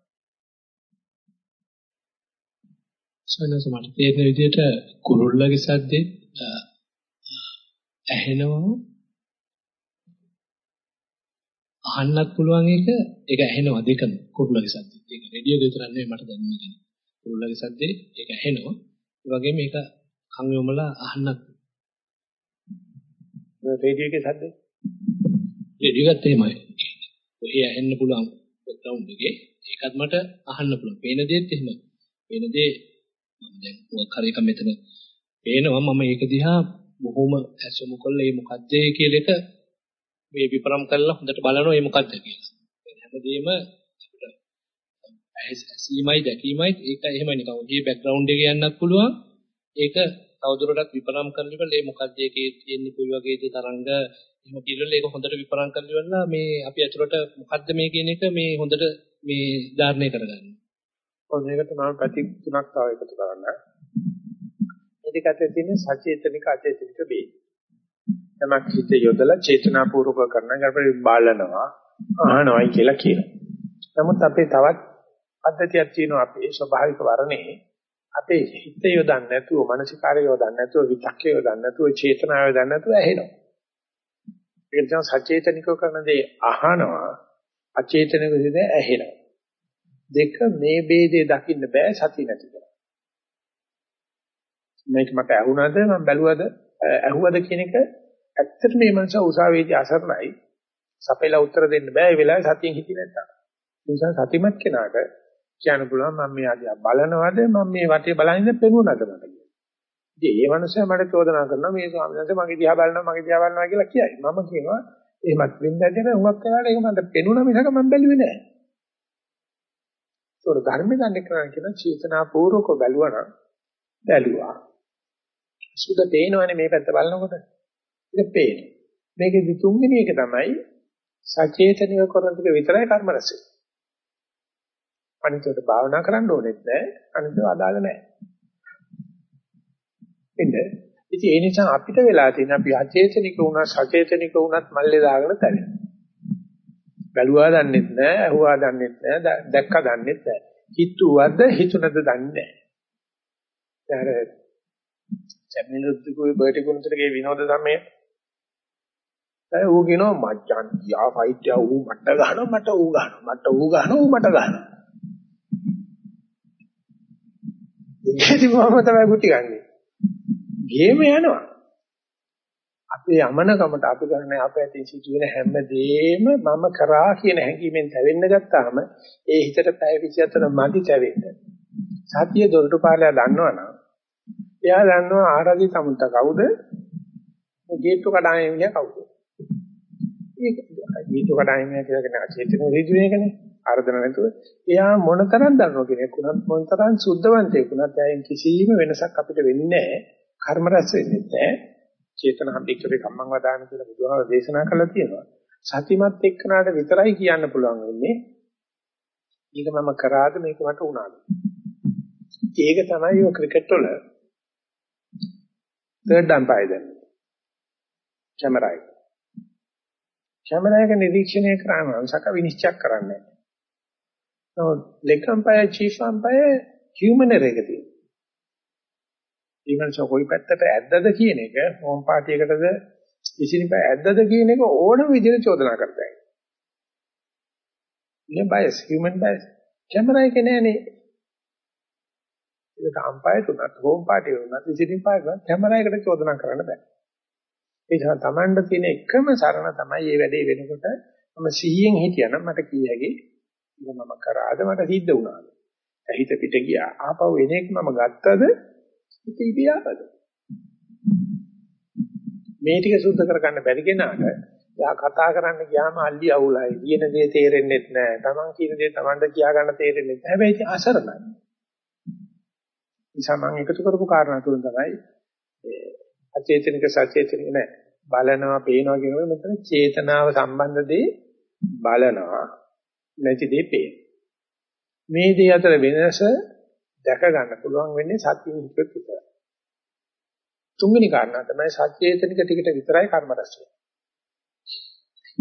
සනස මට තේරෙන විදිහට කුරුල්ලගේ සද්දේ ඇහෙනවා අහන්නත් පුළුවන් එක ඒක ඇහෙනවා දෙකම කුරුල්ලගේ සද්දේ. ඒක රේඩියෝ විතර නෙවෙයි මට දැනෙන්නේ කියන්නේ. කුරුල්ලගේ සද්දේ ඒක ඇහෙනවා. ඒ වගේම මේක කන් යොමලා අහන්නත්. රේඩියෝ එකේ සද්දේ? රේඩියෝ එකත් එහෙමයි. ඔය ඇහෙන්න පුළුවන් බෑග්ග්‍රවුන්ඩ් එකේ ඒකත් මට අහන්න පුළුවන්. පේන දේත් එහෙමයි. පේන දේ මම දැන් මොකක් හරි එක මෙතන පේනවා මම ඒක දිහා බොහොම ඇසුමු කළා මේ මොකද්ද කියලා එක මේ විපරම් කරලා හොඳට බලනවා මේ මොකද්ද කියලා. හැමදේම අපිට ඇසීමයි දැකීමයි ඒක එහෙමයි නිකන් ඔය බෑග්ග්‍රවුන්ඩ් එකේ යන්නත් පුළුවන්. ඒක තවදුරටත් විපරම් කරලා මේ මොකද්ද ඒකේ තියෙන්නේ කොයි වගේද තරංග එහෙම කියලා ඒක හොඳට විපරම් කරලා මේ අපි ඇතුළට මොකද්ද මේ කියන එක මේ හොඳට මේ ධාරණය කරගන්න. ඔන්න ඒකට මම පැති තුනක් තව එකතු කරන්න. මේ දෙක අතර තියෙන සචේතනික අචේතනික ભેද. යමක් හිත යොදලා චේතනාපූර්වක කරන ගමන් බලනවා අහනවායි කියලා කියනවා. නමුත් අපේ තවත් පද්ධතියක් තියෙනවා අපේ ස්වභාවික වර්ණේ අපේ හිත යොදන්නේ නැතුව මානසිකාරය යොදන්නේ නැතුව විතක්කය යොදන්නේ නැතුව චේතනාව යොදන්නේ නැතුව ඇහෙනවා. ඒක නිසා සචේතනිකව කරන දේ අහනවා අචේතනිකව දේ ඇහෙනවා. දෙක මේ ભેදේ දකින්න බෑ සතිය නැති කරා. මේක මට ඇහුණාද මම බැලුවද ඇහුවද කියන එක ඇත්තට මේ මනස උසාවියේදී අසරණයි. සපෙලා උත්තර දෙන්න බෑ ඒ වෙලාවේ සතියෙන් හිටියේ නැත්තම්. ඒ නිසා සතිමත් කෙනාට කියන්න පුළුවන් මම මේ ආදියා බලනවද මම මේ වටේ බලනින්ද පෙනුනද මට කියලා. ඉතින් ඒ මනුස්සයා මට චෝදනා කරනවා මේ ස්වාමීන් වහන්සේ මගේ දිහා බලනවා මගේ දිහා බලනවා කියලා කියයි. මම කියනවා එහෙමත් වෙන්න ඇති නෑ උඟක් කරාට ඒක මට පෙනුනා මිසක මම බැලුවේ නෑ. ඒක ධර්ම දන්නේ කරන්නේ කියන චේතනාපූර්වක බැලුවා නම් බැලුවා. සුද පේනවනේ මේ පැත්ත බලනකොට. ඒක පේනවා. මේකේ තුන්වෙනි එක තමයි සචේතනික කරන ටික විතරයි කර්ම රැස් වෙන්නේ. අනිතට භාවනා කරන්න ඕනෙත් නැහැ. අනිතව අදාළ නැහැ. එන්න. ඉතින් ඒ නිසා අපිට වෙලා තියෙන අපි අචේතනික වුණා සචේතනික වුණත් මල්ලේ දාගෙන තැවෙනවා. බැලුවා දන්නෙත් නැහැ, අහුවා දන්නෙත් නැහැ, දැක්කා දන්නෙත් නැහැ. හිතුවද හිතුනද දන්නේ නැහැ. දැන් සැමිනුද්දුකේ බර්ටිකුන්තරගේ විනෝද සමය ඒ ඌ කියනවා මචං යා ෆයිට් යා ඌ මට ගහනවා මට ඌ ගහනවා මට ඌ ගහනවා ඌ මට ගහනවා ඉතින් මම තමයි ගුටි ගන්නෙ. ගේම යනවා. අපේ යමනකමට අපි කරන්නේ අපේ ඇති සිදුවෙන හැම දෙෙම මම කරා කියන හැඟීමෙන් තැවෙන්න ගත්තාම ඒ හිතට පැය 24 මදි තැවෙන්න. සතිය දොරටු පාලයා දන්නවනම් එයා දන්නවා ආරාධි සමුත්ත කවුද? මේ ගේට්ටු කඩාගෙන ඉන්නේ කවුද? ඒක ගේට්ටු කඩාගෙන ඉන්නේ කියලා කියන චේතන රීජුවේකනේ ආර්ධන නැතුව එයා මොනතරම් දන්නව කෙනෙක් උනත් මොනතරම් සුද්ධවන්තයෙක් උනත් එයාෙන් කිසිම වෙනසක් අපිට වෙන්නේ නැහැ. කර්ම රැස් වෙන්නේ නැහැ. චේතන හම්බෙක්කේ කම්මං වදාන කියලා බුදුහාම දේශනා කළා තියෙනවා. සතිමත් එක්කනට විතරයි කියන්න පුළුවන් වෙන්නේ. මේක මම කරාද මේක මට වුණාද ඒක තමයි ඔය ක්‍රිකට් වල තර්ඩ් අම්පයර් දැන්. කැමරා එක. කැමරා එක නිරීක්ෂණය කරනවා සක විනිශ්චය කරන්නේ. නැහැ. Leg umpire chief umpire human error එක තියෙනවා. ඊමණස කොයි පැත්තට ඇද්දද කියන එක හෝම් පාටි එකටද ඉසිනිප ඇද්දද කියන එක ඕනම විදිහට චෝදනා කරතයි. ඉතින් බයස් හියුමන් බයස් කැමරා එකේ නෑනේ. ඒක අම්පයර් තුනත් හෝම් පාටි වුණත් ඉසිනිප කැමරා එකට චෝදනා කරන්න බෑ. ඒ නිසා Tamanට තියෙන එකම සරණ තමයි මේ වැඩේ වෙනකොට මම 100න් හිටියනම් මට කිය හැකි මම කරාද මට සිද්ධ වුණාද? හිත පිට ගියා. ආපහු එන එක මම ගත්තද හිත ඉබියාපද? මේ ටික සුද්ධ කරගන්න බැරි කෙනාට යා කතා කරන්න ගියාම අල්ලි අවුලයි. කියන දේ තේරෙන්නේ නැහැ. Taman කියන දේ Tamanට කියා ගන්න තේරෙන්නේ නැහැ. හැබැයි ඉතින් අසරණයි. නිසා මම එකතු කරපු කාරණා තුන තමයි අචේතනික සචේතනික නෑ. බලනවා, පේනවා කියනකොට මෙතන චේතනාව සම්බන්ධ දේ බලනවා. නැති දේ පේන. මේ දේ අතර වෙනස දැක ගන්න පුළුවන් වෙන්නේ සත්‍යින් හිතුවත් විතරයි. තුන්වෙනි කාරණා තමයි සචේතනික ටිකට විතරයි කර්ම රැස් වෙන්නේ.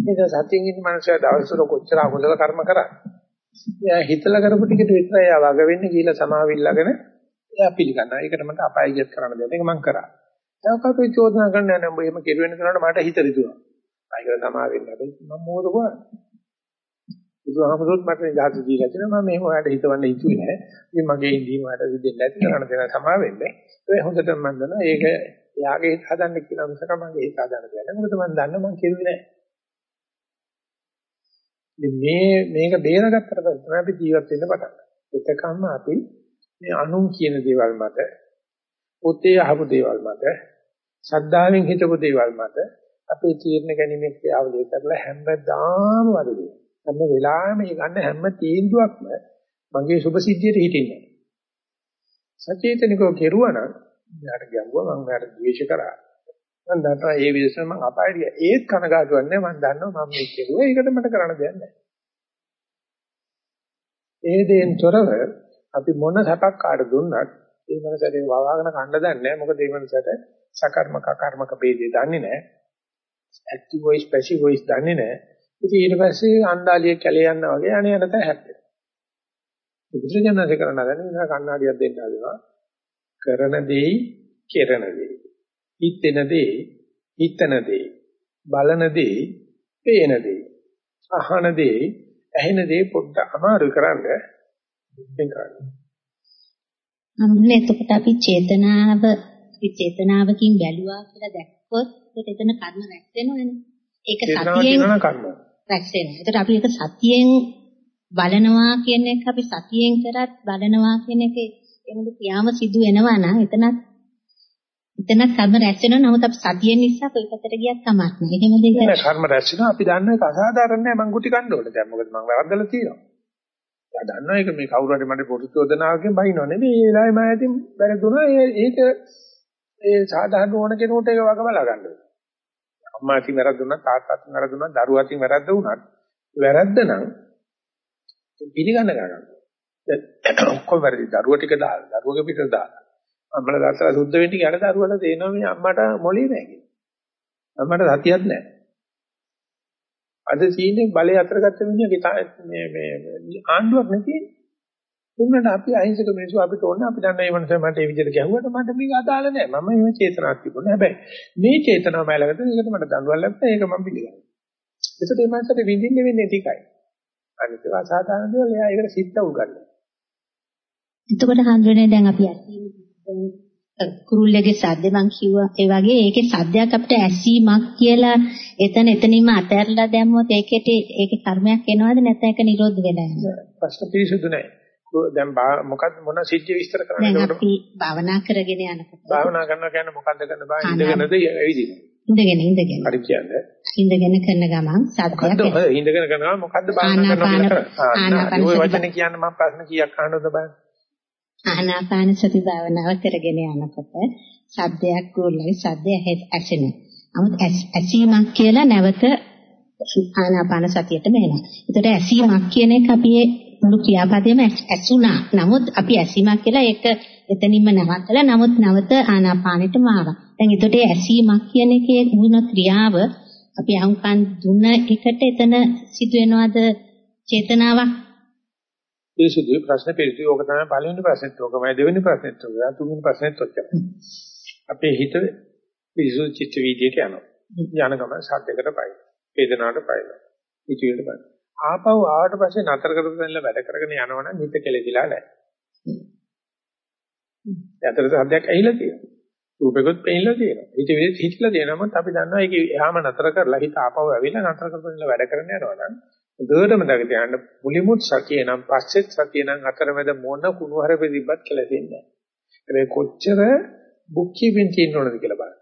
ඒක සත්‍යයෙන් ඉන්න මනුස්සයා දවසට කොච්චර අකුසල කර්ම කරා. එයා හිතලා කරපු ටිකට විතරයි එයා වග වෙන්නේ කියලා සමාවිල්ලාගෙන එයා පිළිගන්නවා. ඒකට මට අපායජත් කරන්න දෙන්න. ඒක මම කරා. තවකට චෝදනා කරන්න යනවා. උඹ එහෙම කෙරුවෙන කෙනාට මට හිත රිදුවා. ආයිකට සමා වෙන්න හැබැයි මම මොකද කරන්නේ? බුදුහාමුදුරුවෝ මට නිදහස දීලා තියෙනවා මම මෙහෙම ඔයාලට හිතවන්න හිතුවේ නෑ. ඉතින් මගේ ඉඳීම ඔයාලට විදෙන්න නැති කරන දෙන සමා වෙන්නේ. ඒ හොඳටම මම දන්නවා ඒක එයාගේ හිත හදන්න කියලා මිසක මගේ හිත හදන්න දෙයක් නෑ. මොකද මම දන්නවා මම කෙරුවේ නෑ. මේ මේක බේරගත්තට පස්සේ තමයි අපි ජීවත් වෙන්න පටන් ගන්නේ. එතකම්ම අපි මේ අනුන් කියන දේවල් මත පොතේ අහපු දේවල් මත ශද්ධාවෙන් හිතපු දේවල් මත අපේ තීරණ ගැනීමේ ක්‍රියාවලිය කරලා හැමදාම වදේ. හැම වෙලාවෙම මේ ගන්න හැම තීන්දුවක්ම මගේ සුභ සිද්ධියට හිටින්නේ. සචේතනිකව කෙරුවා නම් යාට ගැඹුවා මම යාට ද්වේෂ කරා. මම දන්නවා ඒ විදිහට මම අපායට ඒත් කනගාටුවක් නැහැ මම දන්නවා මම මේක කෙරුවා ඒකට මට කරන්න දෙයක් නැහැ. ඒ දෙයෙන් තොරව අපි මොන සැපක් කාට දුන්නත් ඒ මනසට වවාගෙන කන්න දන්නේ නැහැ. මොකද ඒ මනසට සකර්මක කර්මක ભેදේ දන්නේ නැහැ. ඇක්ටිව් වොයිස් පැසිව් වොයිස් දන්නේ නැහැ. ඉතින් ඊට පස්සේ අන්දාලිය කැලේ යනවා වගේ අනේ යන තැන හැප්පෙනවා. බුදුරජාණන්සේ කරන දන්නේ කණ්ණාඩියක් දෙන්න හදනවා. කරන දෙයි, කෙරන දෙයි. හිතෙන දෙයි, හිතන දෙයි. බලන දෙයි, පේන දෙයි. අහන දෙයි, ඇහෙන දෙයි පොඩ්ඩක් අමාරු කරන්න දෙන්න කරන්නේ. අම්මනේ එතකොට අපි චේතනාව චේතනාවකින් බැලුවා කියලා දැක්කොත් එතන කර්ම රැස් වෙනවනේ. ඒක සතියෙන් රැස් වෙනවා. ඒකට අපි ඒක සතියෙන් බලනවා කියන එක අපි සතියෙන් කරත් බලනවා කියන එක ඒ මුළු ක්‍රියාව සිදු වෙනවා නම් එතනත් එතනත් කර්ම රැස් වෙනවා. නමුත් අපි සතියෙන් නිසා කොයි පැත්තට ගියත් කමක් නෑ. එහෙමද ඒක? නෑ කර්ම රැස් වෙනවා. අපි දන්න එක අසාධාරණ නෑ. මං ගුටි කන්න ඕනේ. දැන් මොකද මං වැරද්දලා තියෙනවා. එයා දන්නවා ඒක මේ කවුරු හරි මට පොදු චෝදනාවකින් බයිනව නෙමෙයි. ඒ වෙලාවේ මම ඇතින් වැරදුනා. ඒක ඒ සාධාරණ ඕන කෙනෙකුට ඒක වග බලා ගන්න ඕනේ. අම්මා අතින් වැරද්දුණා තාත්තා අතින් වැරද්දුණා දරුවා අතින් වැරද්ද වුණත් වැරද්ද නම් පිළිගන්න ගන්න. දැන් ඔක්කොම වැරදි දරුවා ටික දාලා දරුවගේ පිට දාලා අම්මලා දාලා සුද්ධ වෙන්න කියන දරුවට තේනවා මේ අම්මට මොළේ නැහැ කියලා. අම්මට සතියක් නැහැ. අද සීනේ බලය අතර ගත්ත මිනිහා මේ මේ ආණ්ඩුවක් නැති. එන්නට අපි අහිංසක මිනිස්සු අපිට ඕනේ අපි දන්න මේ මනස මට මේ විදිහට ගැහුවට මට මේක අදාළ නැහැ. මම මේ චේතනාවක් තිබුණා. හැබැයි මේ චේතනාව ළඟට ඒකට මට දඬුවම් ලැබුණා. ඒක මම පිළිගන්නවා. ඒකට මේ මනසට විඳින්න වෙන්නේ ටිකයි. අනිත් ඒවා සාධාරණ දේවල් එයා ඒකට සිද්ධ උගන්නවා. එතකොට හඳුනන්නේ දැන් අපි කුරුල්ලගේ සද්ද මං කිව්වා ඒ වගේ ඒකේ සද්දයක් අපිට ඇසීමක් කියලා එතන එතනින්ම අතහැරලා දැම්මොත් ඒකේ ඒකේ කර්මයක් එනවද නැත්නම් ඒක නිරෝධ වෙලා යනවද ප්‍රශ්න පිළිසුදු නැහැ දැන් මොකක්ද මොන සිද්ධිය විස්තර කරන්නේ අපි භාවනා කරගෙන යනකොට භාවනා කරනවා කියන්නේ මොකද්ද කරන්න බෑ? ඉඳගෙනද ඇවිදින්නේ ඉඳගෙන ඉඳගෙන. හරි කියන්නේ. ඉඳගෙන කරන ගමන් සද්දයක් ඉඳගෙන කරනවා මොකද්ද භාවනා කරනවා ආනාපාන ඔය වචනේ කියන්නේ මම ප්‍රශ්න කීයක් අහන්නද බලන්න ආනාපාන සති භාවනාව කරගෙන යනකොට සද්දයක් ගොල්ලයි සද්දය ඇසෙනවා. නමුත් ඇසීමක් කියලා නැවත ආනාපාන සතියටම එනවා. ඒතට ඇසීමක් කියන එක අපි මුළු ක්‍රියාපදයේම ඇසුණා. නමුත් අපි ඇසීමක් කියලා ඒක එතනින්ම නවත්තලා නමුත් නැවත ආනාපානෙටම ආවා. දැන් ඒකට ඇසීමක් කියන එකේ මුණ ක්‍රියාව අපි අහුම්කන් දුන්න එකට එතන සිදු වෙනවද චේතනාවක්? පිළිසුදු ප්‍රශ්න පිළිසුදු ඕක තමයි පළවෙනි ප්‍රශ්නෙත් ඕකමයි දෙවෙනි ප්‍රශ්නෙත් ඕක තුන්වෙනි ප්‍රශ්නෙත් ඔච්චරයි. අපේ හිත පිළිසුදු චිත්ත වීදියට යනවා. යන ගමන් සද්දයකට පයි. වේදනාවට පයි. ඉතිවිලට පයි. ආපහු ආවට පස්සේ නතර කරගෙන වැඩ කරගෙන යනවනම් හිත කෙලෙදිලා නැහැ. ඇතර සද්දයක් ඇහිලා තියෙනවා. රූපෙකුත් පෙන්නලා තියෙනවා. හිතවිලිත් හිතලා තියෙනමත් අපි දන්නවා ඒක එහාම නතර කරලා හිත ආපහු ඇවිල්ලා නතර කරගෙන වැඩ කරන්න යනවනම් දෙයටම දක තියන්න මුලිමුත් සතිය නම් පස්සෙත් සතිය නම් අතරමැද මොන කුණු හරපෙ තිබ්බත් කියලා දෙන්නේ නැහැ. හැබැයි කොච්චර බුක් කීපින් තියෙන්න ඕනද කියලා බලන්න.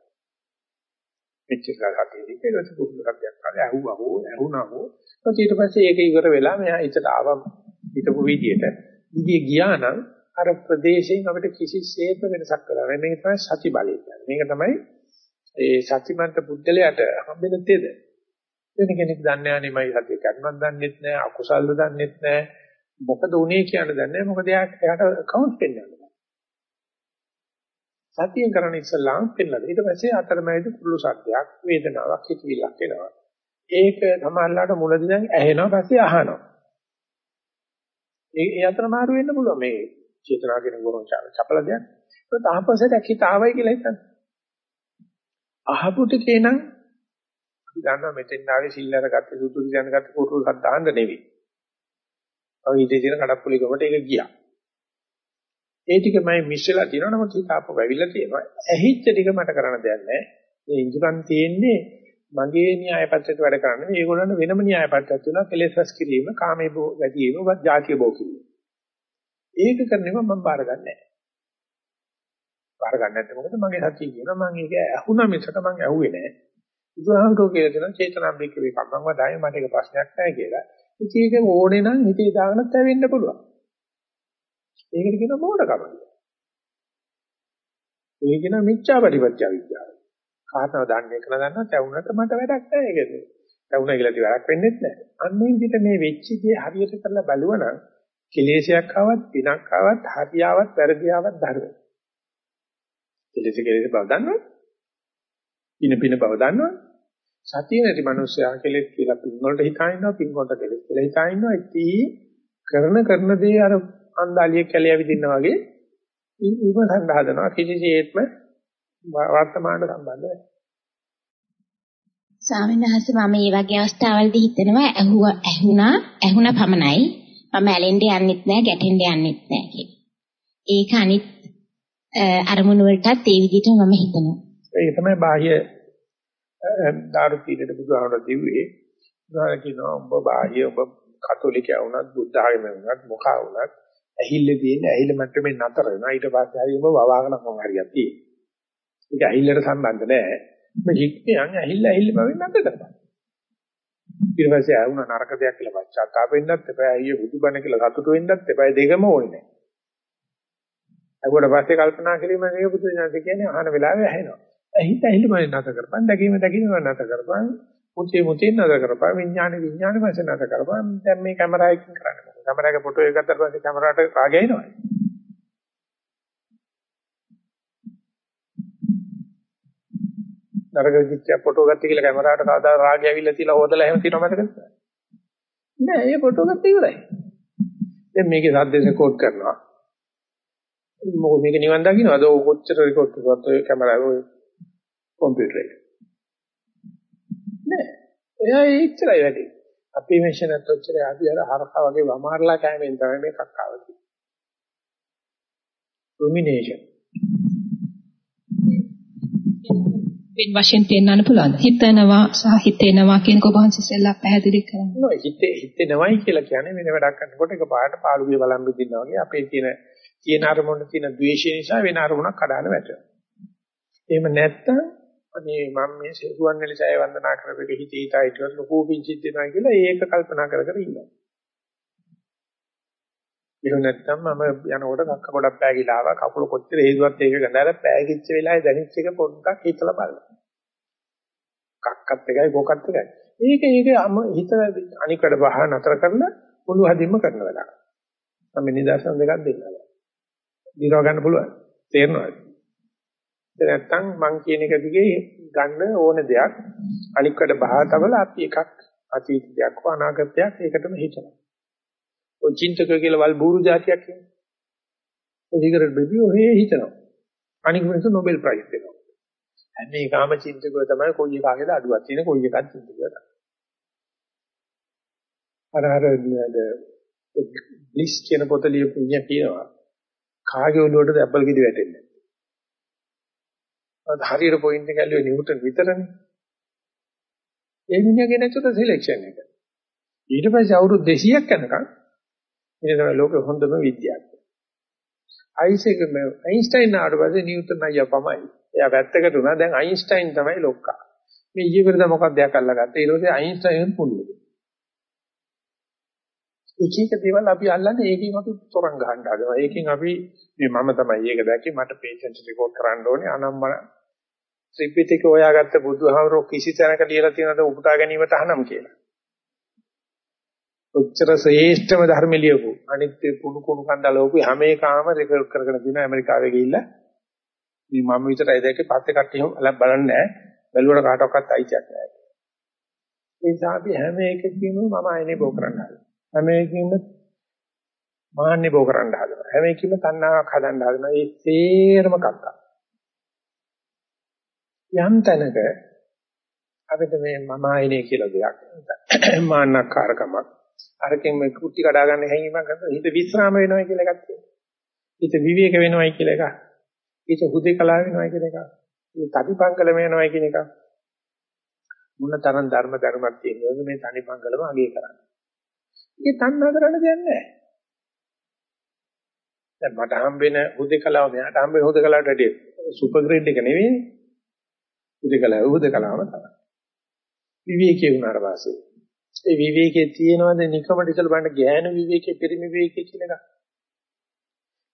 මෙච්චර හතේදී ඒක පුරුදු කරගන්න කාලේ ඇහුවා හෝ ඇහුණා හෝ ඊට පස්සේ ඒක ඉවර වෙලා මෙයා හිතට ආවම හිතපු විදියට ඉතින් ගියා නම් අර ප්‍රදේශයෙන් අපිට කිසිසේත් වෙනසක් කරලා නැහැ. මේක තමයි සති බලය කියන්නේ. මේක තමයි ඒ සතිමන්ත බුද්ධලයට හම්බෙන තෙද. වෙන කෙනෙක් දන්නේ නැහැ නේ මයි සතිය කරනවත් දන්නෙත් නැහැ, අකුසල්ද දන්නෙත් නැහැ. මොකද උනේ කියන්න දන්නේ නැහැ. මොකද එයාට කවුන්ට් පෙන්වන්න සතියෙන් කරන ඉස්සලාම් පෙන්නලා ඊට පස්සේ අතරමැදි කුළු සත්‍යයක් වේදනාවක් හිතවිලක් එනවා. ඒක සමහරලාට මුලදී නම් ඇහෙනවා පස්සේ අහනවා. ඒ ඒ අතර මාරු වෙන්න පුළුවන්. මේ චේතනා කියන ගොරොන් චපල දෙයක්. ඒත් අහපසට හිත ආවයි කියලා හිතන්න. අහපු ටිකේ නම් අපි දන්නවා මෙතෙන් ආවේ සිල්ලර ගත්ත සුදුසු දැන ගත්ත කුරුල් සද්දාන්න නෙවෙයි. ඔය ඉතින් තියෙන කඩප්පුලි ගමට ඒක ගියා. ඒ ටික මම මිස් වෙලා තියෙනවා නමුත් හිත ආපහු වැවිලා තියෙනවා. ඇහිච්ච ටික මට කරන්න දෙයක් නැහැ. මේ ඉඳුරන් තියෙන්නේ මගේ න්‍යාය පත්‍රයට වැඩ කරන්නේ. මේගොල්ලන්ට වෙනම න්‍යාය පත්‍රයක් තියෙනවා. කෙලෙස් රැස් කිරීම, කාමයේ බෝ වැඩි වීම, වත් ಜಾතිය බෝ කිරීම. ඒක කරනවා මම බාර ගන්න නැහැ. බාර ගන්න නැත්නම් මොකද මගේ සතිය කියනවා මම ඒක ඇහුණා මිසක මම ඇහුවේ නැහැ. බුදුහාමුදුරුවෝ කියලා දෙනවා චේතනාම්බික වේ කම්මං වදායි මට ඒක ප්‍රශ්නයක් නැහැ කියලා. ඉතින් ඒක ඕනේ නම් හිතේ දාගෙනත් ඇවෙන්න පුළුවන්. ඒකට කියනවා මෝඩකම කියලා. ඒක කියනවා මිච්ඡා ප්‍රතිපත්‍ය විද්‍යාව. කාටව දන්නේ කියලා දන්නා තැවුනට මට වැඩක් නැහැ ඒකද. තැවුනා කියලා ඉතින් වැඩක් වෙන්නේ නැහැ. අන්නේ විදිහට මේ වෙච්ච දේ හරියට කරලා බලුවනම් කෙලෙසයක් ආවත් පිනක් ආවත් හරියාවත් වැරදියාවත් ධර්ම. කෙලෙස කෙලෙස බව දන්නවද? පින පින බව දන්නවද? සතිය නැති මිනිස්සයා කෙලෙස් කියලා පින් වලට හිතා ඉන්නවා පින් වලට කෙලෙස් කියලා හිතා ඉන්නවා ඉතින් කරන කරන දේ අර අන්දාලියෙක් කැලිය විදින්න වගේ ඉවසන්න හදනවා කිසිසේත්ම වර්තමානට සම්බන්ධ නැහැ. ස්වාමීන් වහන්සේ මම මේ වගේ අවස්ථාවලදී හිතනවා ඇහුවා ඇහුණා ඇහුණා පමණයි මම ඇලෙන්න යන්නෙත් නැහැ ගැටෙන්න යන්නෙත් නැහැ කියලා. ඒක අනිත් අරමුණු වලටත් ඒ විදිහට මම හිතනවා. ඒක තමයි බාහ්‍ය දාරු පීඩට බුදුහාමර දිව්වේ. උදාහරණ කියනවා ඔබ බාහ්‍ය ඔබ කතෝලිකයා වුණත් බුද්ධ ආගම වුණත් මොකා වුණත් ඇහිල්ල තියෙන ඇහිල්ල මට්ටමේ නතර වෙනවා. ඊට පස්සේ හරි ඔබ වවාගෙන මොන හරියක් තියෙනවා. ඒක ඇහිල්ලට සම්බන්ධ නැහැ මේ හික්මියන් ඇහිල්ල ඇහිල්ල බවෙන් නැද්ද කරපන් ඊට පස්සේ ආවුණ නරක දෙයක් කියලා පච්චාත්තාප වෙන්නත් එපා. අයිය බුදුබණ කියලා සතුටු වෙන්නත් එපා. දෙකම ඕනේ නැහැ ඒකට පස්සේ කල්පනා කිරීම නේ බුදු දහම කියන්නේ අහන වෙලාවේ ඇහෙනවා. ඇහිත ඇහිල්ල බවෙන් නැත කරපන්. දැකීම දැකීම නැත කරපන්. මුචේ මුචේ නැත කරපන් විඥාන විඥාන වශයෙන් නැත කරපන් දැන් මේ කැමරාවකින් කරන්නේ කැමරාවක ෆොටෝ එක ගත්තට පස්සේ කැමරාවට රාගය එනවා. නරක කිච්ච ෆොටෝ ගත්ත කියලා කැමරාවට කවදා රාගය ඇවිල්ලා තියලා හොදලා එහෙම තියෙනව මතකද? නෑ ඒ ෆොටෝ ගත්ත ඉවරයි. දැන් මේකේ සද්ද රෙකෝඩ් කරනවා. මොකද මේක නිවන් දකින්නවද? ඔය කොච්චර රෙකෝඩ් කරුවත් ඔය කැමරාව ඔය කම්පියුටර් එක. නෑ. එයා ඒච්චරයි වැඩි. අපේ මෙෂනත් ඔච්චර අපි අර හරකා වගේ වමාරලා කෑමෙන් තමයි මේ කක්කාව තියෙන්නේ. රුමිනේෂන්. වෙන වශයෙන් තේන්නන්න පුළුවන්. හිතනවා සහ හිතෙනවා කියන කෝ වහන්සේ ඉස්සෙල්ලා පැහැදිලි කරනවා. නෝ හිතේ හිතෙනවයි කියලා කියන්නේ වෙන වැඩක් කරනකොට ඒක පාට පාළුවේ බලන් බෙදිනවා වගේ අපේ තියෙන තියෙන අරමුණ තියෙන ද්වේෂය නිසා වෙන අරමුණක් කඩාන වැටෙනවා. එහෙම නැත්තම් අනේ මම මේ සේරුවන් වෙලසය වන්දනා කරපෙක හිතේ හිතා හිටියොත් ලොකු පිංචිත් වෙනවා කියලා ඒක කල්පනා කර කර ඉන්නවා. එහෙම නැත්නම් මම යනකොට කක්ක ගොඩක් පෑගිලා ආවා කකුල කොච්චර හේතුවත් ඒක ගඳලා පෑගිච්ච වෙලාවේ දැනිච්ච එක පොඩ්ඩක් හිතලා බලන්න. කක්කත් එකයි බොකත් එකයි. ඒක ඒක හිත අනික් වැඩ බහ නතර කරලා මුළු හදින්ම කරන වැඩක්. මම නිදර්ශන දෙකක් දෙන්නම්. දිනව ගන්න පුළුවන්. තේරෙනවද? නැත්තම් මං කියන එක දිගේ ගන්න ඕන දෙයක් අනික් වැඩ බහා තබලා අපි එකක් අතීතයක් හෝ අනාගතයක් ඒකටම හිතනවා. ඔය චින්තක කියලා වල් බూరు જાතියක් කියන්නේ. ඒ සිගරට් බිබි ඔහේ හිතනවා. අනික මිනිස්සු නෝබෙල් ප්‍රයිස් දෙනවා. හැම එකම චින්තකව තමයි කොයි එකාගේද අඩුවක් තියෙන කොයි එකක් චින්තකව තමයි. අර අර බ්ලිස් කියන පොත ලියපු ඉන්නේ කියනවා. කාගේ ඔළුවටද ඇපල් ගෙඩි වැටෙන්නේ. අද හරියට පොයින්ට් එක ඇල්ලුවේ නිව්ටන් විතරනේ. ඒ මිනිහගේ නැතුව සිලෙක්ෂන් එක. ඊට පස්සේ අවුරුදු 200ක් යනකම් ඉතින් තමයි ලෝකෙ හොඳම විද්‍යාව. අයිසෙක් මේ අයින්ස්ටයින් ආවට පස්සේ නිව්ටන් අයියා පමයි. එයා වැත්තකට උනා දැන් අයින්ස්ටයින් තමයි ලොක්කා. මේ ඊයේ පෙරද මොකක්ද යක් අල්ලගත්තේ. ඊට පස්සේ අයින්ස්ටයින් පුළුවන්. එක එක දේවල් අපි අල්ලන්නේ ඒකෙන් අපි තොරන් ගහන්න හදනවා. ඒකෙන් අපි මේ මම තමයි ඒක දැක්කේ මට පේෂන්ට් රෙකෝඩ් කරන්න ඕනේ අනම්මන ත්‍රිපිටක හොයාගත්ත බුදුහාමරෝ කිසි තැනක ලියලා තියෙනවද උපුටා ගැනීමට අහනම් කියලා. ඔච්චර ශ්‍රේෂ්ඨම ධර්ම ලියපු අනිත් කුණු කුණු කන්දලවපු හැම එකම රෙකෝඩ් කරගෙන දින ඇමරිකාවේ ගිහිල්ලා මේ මම විතරයි දැක්කේ පස්සේ කට්ටිය බලන්නේ නැහැ. බැලුවට කාටවත් අයිතියක් නැහැ. ඒ නිසා අපි හැම එකකින්ම මම ආයනේ බෝ කරන්න හදනවා. හැම එකකින්ම මාන්නේ බෝ කරන්න හදනවා. හැම එකකින්ම තණ්හාවක් හදන්න හදනවා. ඒ තේරම කක්කා. යම් තැනක අපිට මේ මම ආයනේ කියලා දෙයක් මාන්නකාරකමක් අරකින් මේ කුටි කඩා ගන්න හැංගීමක් ගන්න හිත විස්්‍රාම වෙනවා කියලා එකක් තියෙනවා. හිත විවේක වෙනවයි කියලා එකක්. හිත හුදේකලා වෙනවයි කියලා එකක්. හිත තටිපංකල වෙනවයි කියන එකක්. මොන තරම් ධර්ම ධර්මයක් තියෙනවද මේ තනිපංකලම අගේ කරන්නේ. ඒක තණ්හා කරන්න දෙයක් නැහැ. දැන් මට හම්බෙන හුදේකලාව මෙයාට හම්බෙන හුදේකලාවට වැඩි සුපර් ග්‍රේඩ් එක නෙවෙයි. හුදේකලාව හුදේකලාවම තමයි. විවේකී වුණාට පස්සේ ඒ විවේකයේ තියෙනවද නිකමට ඉතල බලන්න ඥාන විවේකයේ පරිමි විවේකයේ කියලා එකක්.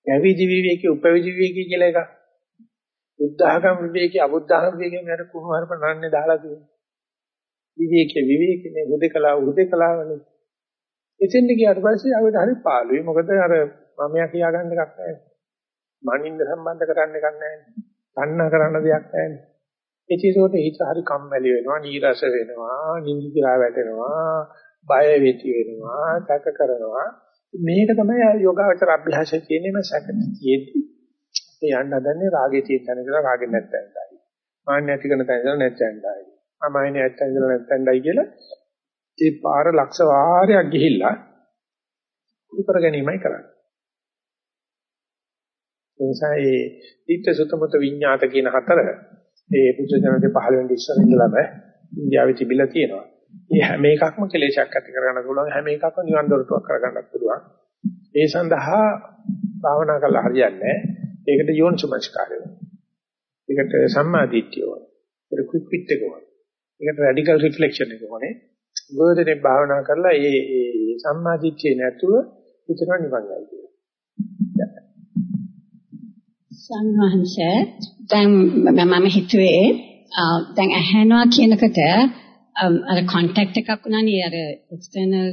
යවිදි විවේකයේ උපවිදි විවේකයේ කියලා එකක්. බුද්ධඝම විවේකයේ අබුද්ධඝම විවේකයේ මට කුණුහරුප නන්නේ දාලා තියෙනවා. විවේකයේ විවේකයේ හුදේකලාව හුදේකලාවනේ. එතෙන්ද ගියාට පස්සේ ආවෙත් හරි පාළුයි. මොකද අර මමයා කියාගන්න එකක් නැහැ. මනින්න සම්බන්ධ කරන්න එකක් නැහැ. තණ්හා කරන්න දෙයක් නැහැ. ඒකේසොට හිත හරි කම්මැලි වෙනවා, නීරස වෙනවා, නිදි කියලා වැටෙනවා, බය වෙති වෙනවා, සැක කරනවා. මේක තමයි යෝගාවචර අභ්‍යාසයේ තියෙනම සැකතියෙදි. ඒ යන්න හදන්නේ රාගේ තියෙන තැන ඉඳලා රාගේ නැත්තෙන්දයි. මාන්න ඇති කරන තැන ඉඳලා නැත්තෙන්දයි. අමායනේ නැත්තෙන් ඉඳලා නැත්තෙන්දයි කියලා ඒ පාර ලක්ෂ වාරයක් ගිහිල්ලා උඩ කර ගැනීමයි කරන්නේ. ඒ නිසා ඒ ditta sutamuta විඤ්ඤාත කියන හතර ඒ බුදුසසුනේ පහළ වෙන ඉස්සර ඉඳලම ඉන්දියාවේ තිබිලා තියෙනවා. මේ හැම එකක්ම කෙලෙසක් ඇති කරගන්න පුළුවන් හැම එකක්ම නිවන් දොරටුවක් කරගන්නත් පුළුවන්. ඒ සඳහා භාවනා කළා හරියන්නේ ඒකට යෝනිසමස්කාරය ඒකට සම්මාදිට්ඨිය ඕන. ඒකට ක්වික් පිට් එක ඕන. ඒකට රැඩිකල් රිෆ්ලෙක්ෂන් එක ඕනේ. ගොඩනේ භාවනා කරලා ඒ ඒ සම්මාදිට්ඨිය නැතුව හිතනවා නිවන් ගයි කියලා. සංවහන්සේ දැන් මම හිතුවේ දැන් ඇහෙනවා කියනකට අර කොන්ටැක්ට් එකක් උනානේ අර එක්ස්ටර්නල්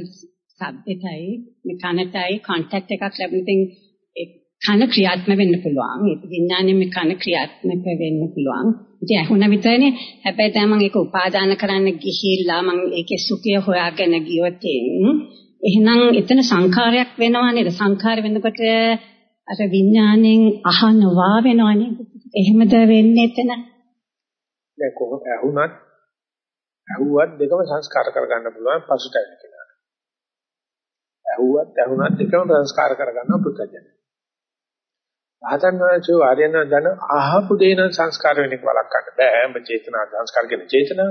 සබ්දෙටයි මේ කනටයි කොන්ටැක්ට් එකක් ලැබෙන කන ක්‍රියාත්මක වෙන්න පුළුවන්. ඒක විඥානයේ මේ කන ක්‍රියාත්මක වෙන්න පුළුවන්. ඉතින් ඇහුණ විතරනේ. හැබැයි දැන් මම ඒක උපාදාන කරන්න ගිහිල්ලා මම ඒකේ සුඛය හොයාගෙන ගියොත් එහෙනම් එතන සංඛාරයක් වෙනවා නේද? සංඛාර වෙනකොට අර විඥාණයෙන් අහනවා වෙනවනේ. එහෙමද වෙන්නේ එතන? දැන් කොහොම ඇහුණත් ඇහුවත් දෙකම සංස්කාර කරගන්න පුළුවන් පසුතැවෙන කෙනා. ඇහුවත් ඇහුණත් දෙකම සංස්කාර කරගන්න පුතජන. ආතන් වහන්සේ ආර්යන දන අහපු දේන සංස්කාර වෙන එක වළක්වන්න බෑ. ඔබ චේතනා සංස්කාර කියන චේතනාව.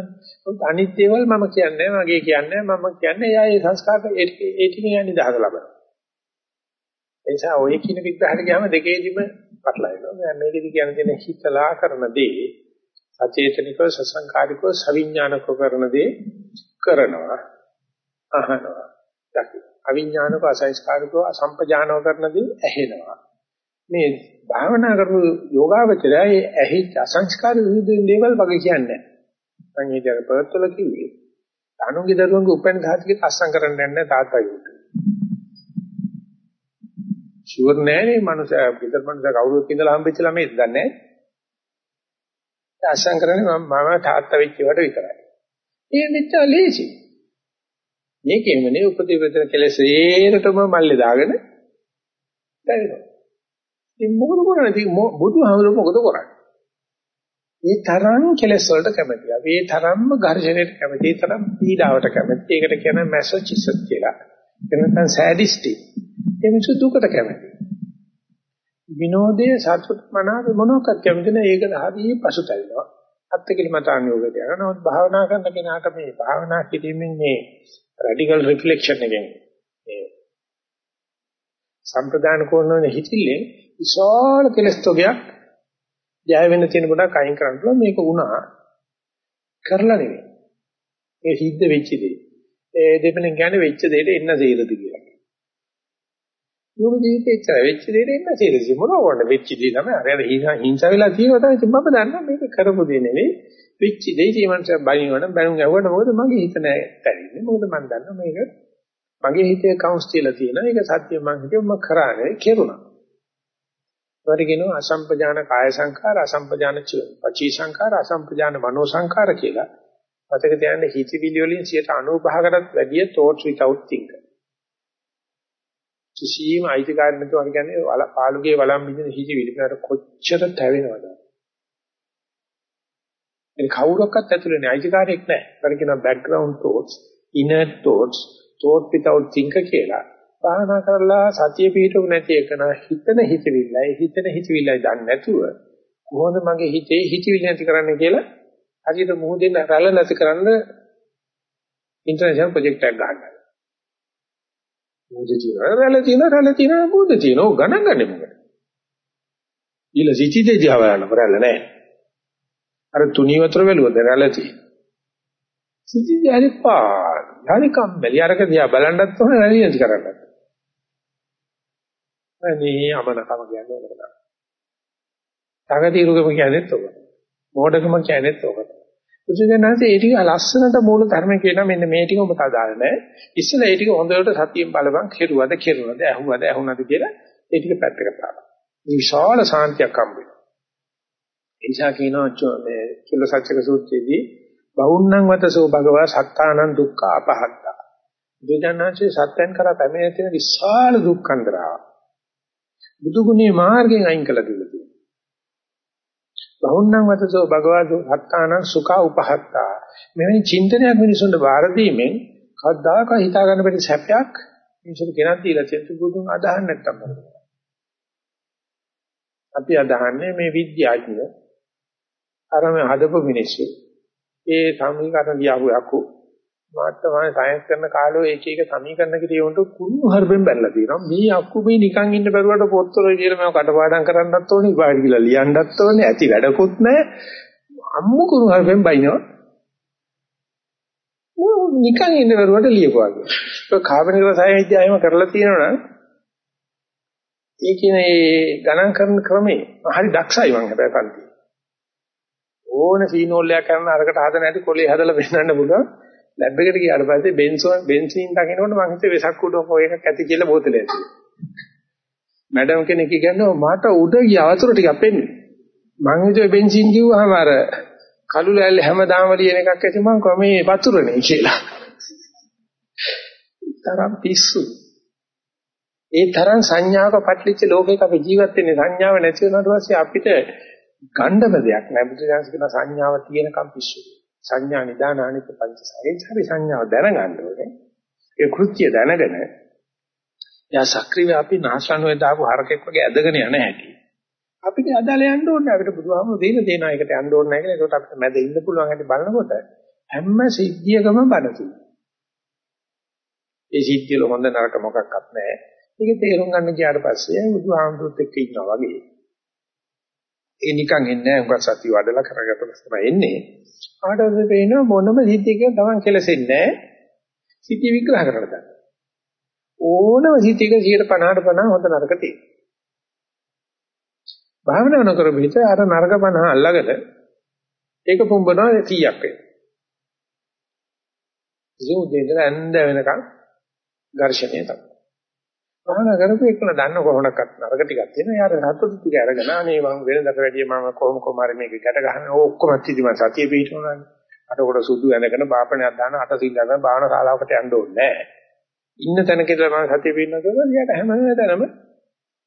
අනිත් දේවල් මම කියන්නේ මගේ කියන්නේ මම කියන්නේ එයා ඒ සංස්කාර ඒ ටිකෙන් යන්නේ දහස ලබනවා. ඒ නිසා ඔය කියන විග්‍රහයට ගියාම දෙකේදිම පටලැවෙනවා. දැන් මේකෙදි කියන දේ හිතලා කරන දේ සචේතනිකව සසංකාරිකව සවිඥානිකව කරන දේ කරනවා අහනවා. දකින්න. අවිඥානිකව අසංස්කාරිකව අසම්පජානව කරන දේ ඇහෙනවා. මේ භාවනා කරපු යෝගාවචරය ඒ ඇහිච්ච අසංස්කාරික විවිධ දේවල් වගේ කියන්නේ. මම ඒ දර පොත්වල කිව්වේ. අනුන්ගේ දරුවන්ගේ උපෙන් ධාතිකේ අස්සම් කරන්න යන්නේ තාත්තා යුතු. ෂුවර් නෑනේ මනුස්සයා පිටර මනුස්සයා කවුරුත් ඉඳලා හම්බෙච්ච ළමයි දන්නේ ආසං කරන්නේ මම මම තාත්තා වෙච්ච ඒවට විතරයි. ඒ මෙච්චර ලේසි. මේකෙම නේ උපදීපතන කෙලෙස් ඒරටම මල්ලේ දාගෙන දැවෙනවා. ඉතින් මොකද කරන්නේ? ඉතින් බුදුහාමුදුරුවෝ මොකද කරන්නේ? මේ තරම් කෙලෙස් වලට කැමතියි. අපි මේ තරම්ම ඝර්ෂණයට කැමතියි. ඒ තරම් පීඩාවට කැමතියි. ඒකට කියන මැසොචිසට් කියලා. එහෙම නැත්නම් සෑඩිස්ටි. ඒ මිනිස්සු දුකට කැමතියි. විනෝදයේ සතුට මනාව මොනවාක්වත් කැමති නැහැ. ඒකට හරිය පසුතැවෙනවා. අත්කලමතාන් යෝගයට යනවා. නමුත් භාවනා කරන කෙනාට මේ භාවනා කිරීමෙන් මේ රැඩිකල් රිෆ්ලෙක්ෂන් එකෙන් මේ සම්ප්‍රදාන කරන හිතිල්ලේ විශාල කෙලස් තොගයක් ජය වෙන්න තියෙන ගොඩක් අයින් කරන්න පුළුවන් මේක වුණා කරලා නෙමෙයි ඒ සිද්ධ වෙච්ච දේ ඒ දෙපෙනෙන් කියන්නේ වෙච්ච දෙයට එන්න සීලද කියලා යෝග ජීවිතේ ඉච්චර වෙච්ච දෙයට එන්න සීලද මොනවා වුණා වෙච්ච දේ තමයි. අර හිංසා වෙලා තියෙනවා තමයි. ඉතින් මම දන්නා මේක කරපු දේ නෙවෙයි. වෙච්ච දේ ඊමණට බයිනවනම් බැනුම් ඇහුවට මොකද මගේ හිත නෑ ඇත්තරින්නේ මොකද මම දන්නා මේක මගේ හිතේ කවුන්ස් තියලා තියෙනවා. ඒක සත්‍ය මම හිතුව මම කරානේ කෙරුණා. වරිගෙනෝ අසම්පජාන කාය සංඛාර අසම්පජාන චී සංඛාර අසම්පජාන මනෝ සංඛාර කියලා. මතක තියාගන්න හිතවිලි වලින් 95කටත් වැඩිය thoughts without thinker. කිසියම් අයිතිකාරය නැතුව අපි කියන්නේ පාළුගේ වළම් බින්දින හිතවිලි කාට කොච්චර තැවෙනවද? ඒ කවුරක්වත් ඇතුලේ නෑ අයිතිකාරයක් නෑ. ඒකට කියනවා background thoughts, inner thoughts, thought without thinker කියලා. භාවනා කරලා සතිය පිටු නැති එකන හිතන හිතවිල්ලයි හිතන හිතවිල්ලයි දන්නේ නැතුව කොහොමද මගේ හිතේ හිතවිලි නැති කරන්න කියලා හරියට මොහොතෙන් රැළ නැති කරන්න ඉන්ටර්නැෂනල් ප්‍රොජෙක්ට් එකක් ගන්නවා. මොහොතේ තියෙන රැළ තියෙන රැළ තියෙන මොහොතේ තියෙන ඕක ගණන් ගන්න මොකද? ඊළ සිටිදේ දිහා බලන්න රැළ නැහැ. අර තුනී වතුර වැළුවද රැළ තියෙන. සිටිදේ හරි පාන. හරි කම්මැලි අරක දිහා බලන්නත් ඕන රැළි නැති කරන්නත්. අනේ අමනකම කියන්නේ ඕක තමයි. තකතිරුකම කියන්නේත් ඕක. මෝඩකම කියන්නේත් ඕක. බුදුසෙනාන්සේ ඒ ටික ලස්සනට මූල ධර්ම කියනවා මෙන්න මේ ටික ඔබට අදාළ නැහැ. ඉස්සෙල්ලා ඒ ටික හොඳට සතියෙන් බලපන් කෙරුවද කෙරුවද ඇහුවද ඇහුණද කියලා ඒ ටික පැත්තකට දාන්න. විශාල සාන්තියක් හම්බ වෙනවා. ඒ නිසා කියනවා මේ චුල්ල සත්‍යක සූත්‍රයේදී බහුන්නං වතසෝ භගවා සත්තානං දුක්ඛ අපහත්තා. බුදුජානනාංශයේ සත්‍යයන් කරා පැමිණ තියෙන විශාල දුක්ඛන්දරාව. බුදු ගුණේ මාර්ගයෙන් අයින් කළ දෙලා තියෙනවා. බහුන්නං වතසෝ භගවතු හත්තානං සුඛ උපහත්තා. මෙවැනි චින්තනයක් මිනිසුන්ට බාර දීමෙන් කවදාක හිතා ගන්න බැරි සැපයක් මිනිසුන්ට ගෙනත් දීලා තියෙන බුදුන් අදහන්න නැත්තම් මොකද? අපි අදහන්නේ මේ විද්‍යාඥ අරම හදපු මිනිස්සු ඒ සමීකරණ ලියපු යකෝ මාත්මයි සයන්ස් කරන කාලේ එක එක සමීකරණ කිරියොන්ට කුණු හර්බෙන් බැලලා තියෙනවා. මේ අක්කු මේ නිකන් ඉන්න බැරුවට පොත්වල කියලා මම කටපාඩම් කරන්නත් ඕනේ, ඉපාඩි කියලා ලියන්නත් ඕනේ. ඇති වැඩකුත් නැහැ. අම්මු කුණු හර්බෙන් බයිනවා. නිකන් ඉන්න බැරුවට ලියපුවා කියලා. ඒක කාබනික රසායන විද්‍යාවෙම කරලා තියෙනවා නම් ඒ කියන්නේ ගණන් කරන ක්‍රමේ හරි දක්ෂයි මම හැබැයි පන්ති. ඕන සීනෝල්ලයක් කරන අරකට හදන හැටි කොලේ හදලා පෙන්නන්න පුළුවන්. ලැබ් එකට ගියාට පස්සේ බෙන්සෝන් බෙන්සීන් දකින්නකොට මම හිතුවේ වෙසක් උඩ කො එකක් ඇති කියලා බෝතලේ ඇති. මැඩම් කෙනෙක් කියනවා මට උඩ ගිය වතුර ටිකක් පෙන්නේ. මං හිතුවේ බෙන්සීන් කිව්වහම අර කළු ලෑල්ල හැමදාම ලියන එකක් ඇති මං කොහොම මේ වතුරනේ කියලා. තරම් පිස්සු. ඒ තරම් සංඥාවක පැටලිච්ච ලෝකයක අපි ජීවත් වෙන්නේ සංඥාව නැති වුණාට පස්සේ අපිට ගණ්ඩම දෙයක් නැහැ. බුදුසසුන කියන සංඥාව තියෙනකම් පිස්සුයි. සංඥා නිදානානික පංචසාරේ අපි සංඥාව දැනගන්න ඕනේ. ඒ කෘත්‍ය දැනගෙන යා සක්‍රීය අපි නාශනෝය දාපු හරකෙක් වගේ ඇදගෙන යන හැටි. අපිට අදාළ යන්න ඕනේ අපිට බුදුහාමුදුරු දෙන දේනා එකට යන්න ඕනේ නැහැ කියලා. ඒකට අපිට මැද ඉන්න පුළුවන් හැටි බලනකොට හැම සිද්ධියකම බනසි. ඒ සිද්ධිය හොඳ නරක මොකක්වත් නැහැ. ඒක තේරුම් ගන්න ගියාට පස්සේ බුදුහාමුදුරුත් එක්ක ඉන්නවා වගේ. ඒ නිකන් එන්නේ නැහැ. උගත් සත්‍ය වඩලා කරගත්ත පස්සේ තමයි එන්නේ. ආටද පේන මොනම සිද්ධියකින් තමන් කෙලසෙන්නේ නැහැ. සිද්ධි විග්‍රහ කරලා ගන්න. ඕනම සිද්ධියක 150ට 50 හොඳ නරක තියෙනවා. භාවනා නොකර පිට අර නරක 50 අල්ලගෙන ඒක පුම්බනවා 100ක් වෙනවා. ඉතින් උදේ ඉඳලා ඇඳ වෙනකන් ඝර්ෂණය තමයි. භාවනා කරපු එකන දන්න කොහොමඩක්වත් නරක ටිකක් තියෙනවා. යාර සතුටු ටික අරගෙන අනේ මම වෙනදට වැඩිය මම කොහොම කොමාරි මේක ගැට ගන්න ඔක්කොම තියදී මම සතිය පිටුනානේ. අතකොට සුදු ඇඳගෙන බාපණයක් දාන අට සිල් ගන්න භාවනා ශාලාවකට යන්න ඕනේ නැහැ. ඉන්න තැනක ඉඳලා මම සතිය පිටනකොට යාට හැම තැනම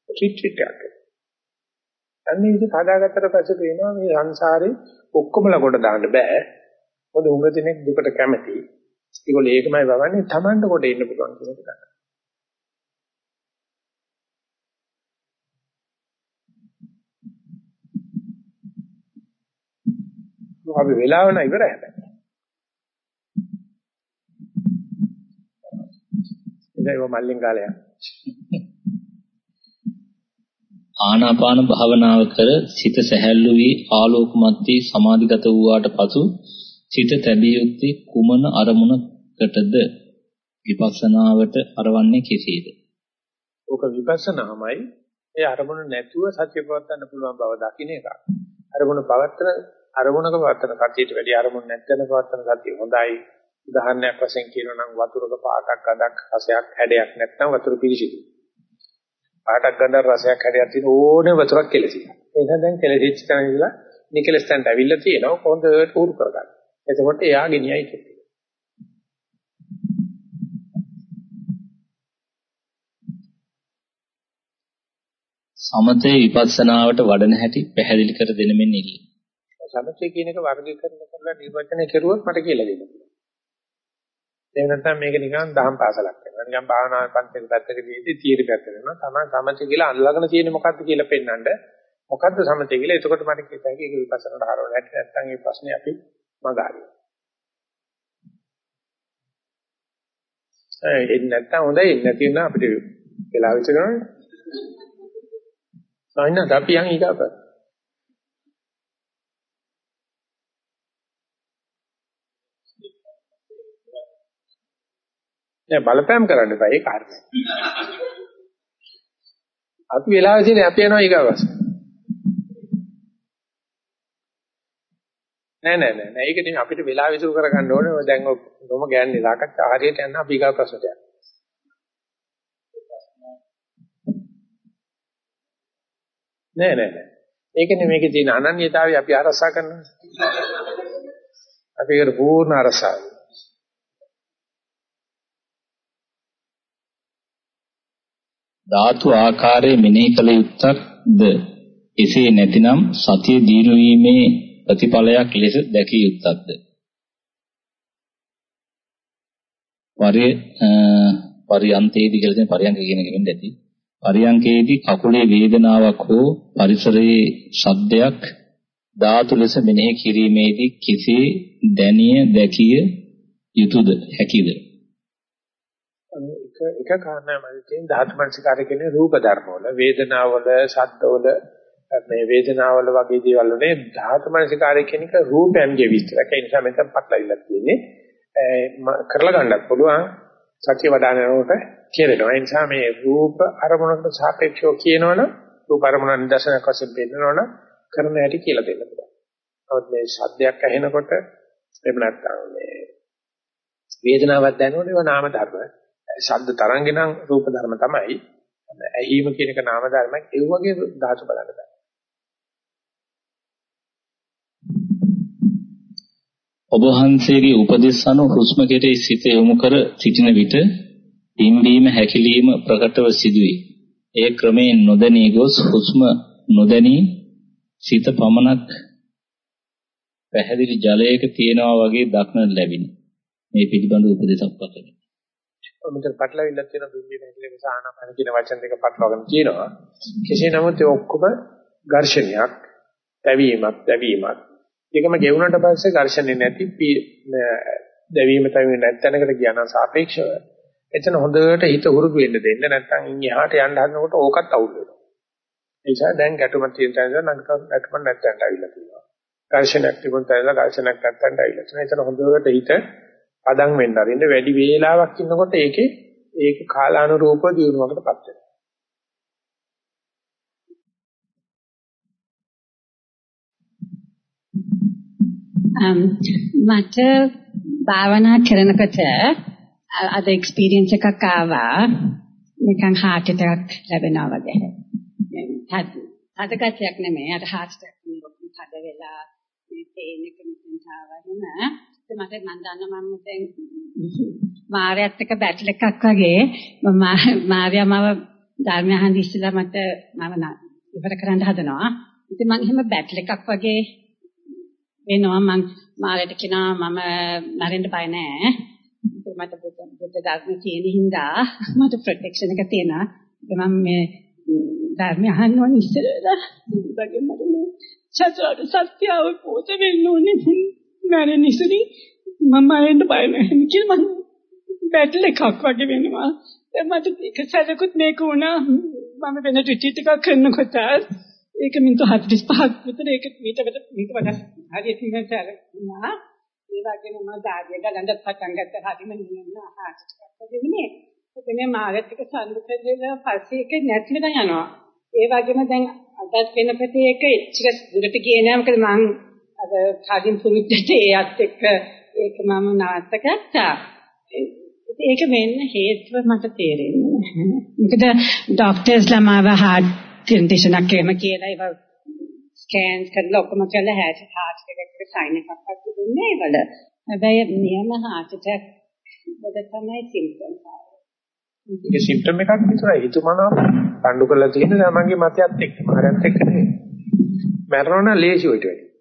රිට්‍රීට් එකක්. අන්නේ ඉතින් හදාගත්තට පස්සේ පේනවා මේ සංසාරේ ඔක්කොමලා කොට දාන්න බෑ. මොකද උඟ දිනෙක දුකට කැමති. ඒගොල්ලෝ ඒකමයි වවන්නේ Tamanට කොට එන්න පුළුවන් කියන එක. අපි වෙලාව නම් ඉවරයි හැබැයි. ඒක මල්ලෙන් කාලයක්. ආනාපාන භාවනාව කර සිත සැහැල්ලු වී ආලෝකමත් වී සමාධිගත වූාට පසු සිත තැබිය යුත්තේ කුමන අරමුණකටද විපස්සනාවට අරවන්නේ කෙසේද? ඕක විපස්සනාමයි ඒ අරමුණ නැතුව සත්‍ය පවත්වන්න පුළුවන් බව දකින්න එක. අරමුණ පවත්තන අරමුණක පවත්තන සත්‍යයට වැඩි අරමුණ නැත්නම් පවත්තන සත්‍ය හොඳයි. උදාහරණයක් වශයෙන් කියනවා නම් වතුරක පාටක් ගඳක් රසයක් හැඩයක් නැත්නම් වතුර පිරිසිදුයි. පාටක් ගඳක් රසයක් හැඩයක් තියෙන ඕනේ වතුරක් කෙලසිලා. ඒ නිසා දැන් කෙලසිච්ච තැන ඉඳලා නිකලස් තැනට ඇවිල්ලා තියෙනවා කොහොමද උරු කරගන්න. එතකොට එයා ගෙනියයි කියන්නේ. සමතේ විපස්සනාවට වඩන හැටි පැහැදිලි කර දෙන මෙන්න ඉල්ල. සමතේ කියන එක වර්ගීකරණය කරලා නිර්වචනය කරුවොත් මට කියලා දෙන්න පුළුවන්. එහෙම නැත්නම් මේක නිකන් දහම් පාසලක් වෙනවා. නිකන් භාවනා පන්තික පැත්තකදී තියරි පැත්ත වෙනවා. තමයි සමතේ කියලා අල්ලගෙන තියෙන්නේ මොකද්ද කියලා පෙන්වන්න. මොකද්ද සමතේ කියලා එතකොට මට කියත හැකි ඒක විපස්සනාට හරවලා නැත්නම් නැත්නම් මේ ප්‍රශ්නේ අපි මගහරිනවා. ඒ එන්නේ නැත්නම් හොඳයි එන්නේ නැති වෙන අපිට වෙලා විතර කරන්නේ. සායනත් අපි යන් ඊගාප. නෑ බලපෑම් කරන්න එපා ඒක හරියි. අපි වෙලා විදිහේ අපි යනවා ඊගාවස්. නෑ නෑ නෑ නෑ ඒක නෙමෙයි අපිට වෙලා විසුරු කරගන්න ඕනේ. ඔය දැන් ඔම ගෑන්නේ සාකච්ඡා හරියට යන්න අපි ඊගා ප්‍රශ්නට යන්න. නෑ නෑ නෑ. ඒකනේ මේකේ තියෙන අනන්‍යතාවය අපි අරසා කරනවා. අපි ඒකට පූර්ණ අරසාව. ධාතු ආකාරයේ මෙනෙහි කළ යුත්තක්ද එසේ නැතිනම් සතිය දීර්ඝ වීමේ ප්‍රතිඵලයක් ලෙස දැකිය යුත්තක්ද පරි පරියන්තේදී කියලා තියෙන පරියන්ක කියන එක වෙන්න ඇති. පරියන්කේදී කකුලේ වේදනාවක් හෝ පරිසරයේ ශබ්දයක් ධාතු ලෙස මෙනෙහි කිරීමේදී කෙසේ දැනිය දැකිය යුතුයද හැකිද? එක එක කාරණාවක් තියෙන ධාතු මනසිකාරය කියන්නේ රූප ධර්ම වල වේදනාවල ශබ්දවල මේ වේදනාවල වගේ දේවල් වලේ ධාතු මනසිකාරය කියන එක රූපයන්ගේ විස්තරයක් ඒ නිසා මෙතන පටලවිලා තියෙන්නේ. කරලා ගන්නත් පුළුවන්. සත්‍ය වඩාන යනකොට කියනවා ඒ නිසා මේ රූප අරමුණකට සාපේක්ෂව කියනවනම් රූප අරමුණ නිදර්ශනයක් වශයෙන් පෙන්නනවනම් කරන හැටි කියලා දෙන්න පුළුවන්. නමුත් මේ ශබ්දයක් ඇහෙනකොට එහෙම නැත්නම් මේ වේදනාවක් දැනෙනකොට ඒවා නාම ධර්ම. ශබ්ද තරංගේ නම් රූප ධර්ම තමයි. ඇහිම කියන එක නාම ධර්මයක්. ඒ වගේ ධාතු බලන්න බෑ. ඔබ වහන්සේගේ උපදෙස් අනුව හුස්ම කෙරෙහි සිත යොමු කර සිටින විට පිම්බීම හැකිලිම ප්‍රකටව සිදුවේ. ඒ ක්‍රමයෙන් නොදැනී ගොස් හුස්ම නොදැනී සිත පමණක් පැහැදිලි ජලයක තියෙනවා වගේ දක්නට ලැබිනි. මේ පිළිබඳ උපදේශක් පතමි. මෙතන පටලවිල්ලක් තියෙන බිම්බි මේකේ සාහනපන කියන වචන දෙක පටලවාගෙන කියනවා. කෙසේ නමුත් ඒ ඔක්කොම ඝර්ෂණයක්, දැවීමක්, දැවීමක්. ඒකම ගෙවුනට පස්සේ ඝර්ෂණේ නැති දැවීම තැවීම නැත්ැනකට ගියා නම් සාපේක්ෂව එතන හොඳට හිත හුරුදු වෙන්න දෙන්න නැත්නම් ඉන් එහාට යන්න හදනකොට ඕකත් අවුල් වෙනවා. ඒ නිසා දැන් ගැටුම තියෙන තැන නම් ගැටුම නැත්නම් ආවිලා තියෙනවා. ඝර්ෂණයක් තිබුණ තැන ඝර්ෂණයක් නැත්නම් ආවිලා තියෙනවා. එතන හොඳට හිත පදම් වෙන්න අරින්න වැඩි වේලාවක් ඉන්නකොට ඒකේ ඒක කාලානුරූපව දියුණුවකටපත් වෙනවා. Um, මට භාවනා කරනකොට අද එක්ස්පීරියන්ස් එකක් ආවා නිකන් heart එකක් ලැබෙනවා වගේ. තද තදගතියක් නෙමෙයි. අර heart එකක් නෙමෙයි. තද වෙලා මේ පේන එක මෙතෙන් ආවම මට මම දන්නවා මම දැන් මාර්යත් එක්ක බැටල් එකක් වගේ මාර්යා මම ධර්මය අහන් ඉස්සලා මට මම ඉවර කරන්න හදනවා. ඉතින් මම එහෙම බැටල් එකක් වගේ වෙනවා මම මාර්යට කියනවා මම මැරෙන්න බය නෑ. මට බුද්ධ ධර්ම තියෙන හින්දා මට ප්‍රොටෙක්ෂන් එක තියෙනවා. මම මේ ධර්මය අහන්න ඕනේ ඉස්සරලා වගේ මට මේ චතුරාර්ය සත්‍ය අවබෝධ වෙන්න ඕනේ. මම ඉස්සරි මම ආයෙත් බය නැහැ කියලා මම බැටල් එකක් වගේ වෙනවා. දැන් මට එක සැරකුත් මේක වුණා මම වෙන රිට්‍රීට් එකක් කරනකොට ඒක මිනිත්තු 45ක් විතර ඒක මීට මීට වඩා හරියට ඉන්න සැරුණා. ඒ වගේම මම දාඩිය ගලඳ පටන් ගත්ත හරිම නියම ආහාරයක් වගේ නේ. එතන මාගත් එක සම්බුද්ධ පස්සේ ඒක නැති වෙලා යනවා. ඒ වගේම දැන් අදත් වෙනකොට ඒක එච්චර දුරට ගියේ නෑ මොකද මං අද කඩින් පුරුද්දට ඒත් එක්ක ඒක මම නවත්තගත්තා. ඒක මෙන්න හේතුව මට තේරෙන්නේ නැහැ. මොකද ડોක්ටර්ස්ලා මාව හાર્ට් කන්ඩිෂන් එකේම කියලා ඒව ස්කෑන් කරලා ඔක්කොම කරලා හાર્ට් හાર્ට් එකකට සයින් එකක් අත් දුන්නේ ඒවල. හැබැයි නියම හાર્ට් ඇටැක් වල තමයි සිම්ප්ටම් ආවේ. ඒක සිම්ප්ටම් එකක් විතරයි. හිතමනාව රණ්ඩු කරලා තියෙන තමන්ගේ මතයත් එක්ක, මාරත් එක්ක නෙවෙයි. මැරෙනවා නම් ලේසි වෙට වෙන්නේ.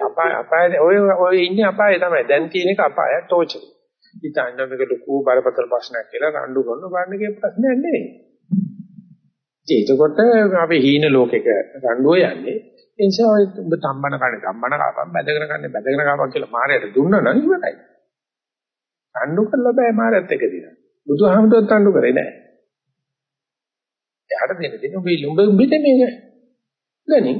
අපාය අපාය ඔය ඔය ඉන්නේ අපායේ තමයි. දැන් තියෙන එක අපාය ටෝචර්. ඉතින් මේක ලොකු බරපතල ප්‍රශ්නයක් කියලා රණ්ඩු කරන බලන්නගේ ප්‍රශ්නයක් නෙවෙයි. ඒකකොට අපි හීන ලෝකෙක රණ්ඩුව යන්නේ. ඒ නිසා ඔය ඔබ තම්බන කන්නේ තම්බන කාපම් බැදගෙන කන්නේ බැදගෙන කාපම් කියලා මාරයට දුන්නා නම් ඉවරයි. රණ්ඩු කරලා බෑ මාරයත් එක දිනා. බුදුහාමුදුරුවෝ රණ්ඩු කරේ නෑ. එයාට දෙන්න දෙන්න ඔබ ලුඹ උඹිට මේක. ගනි.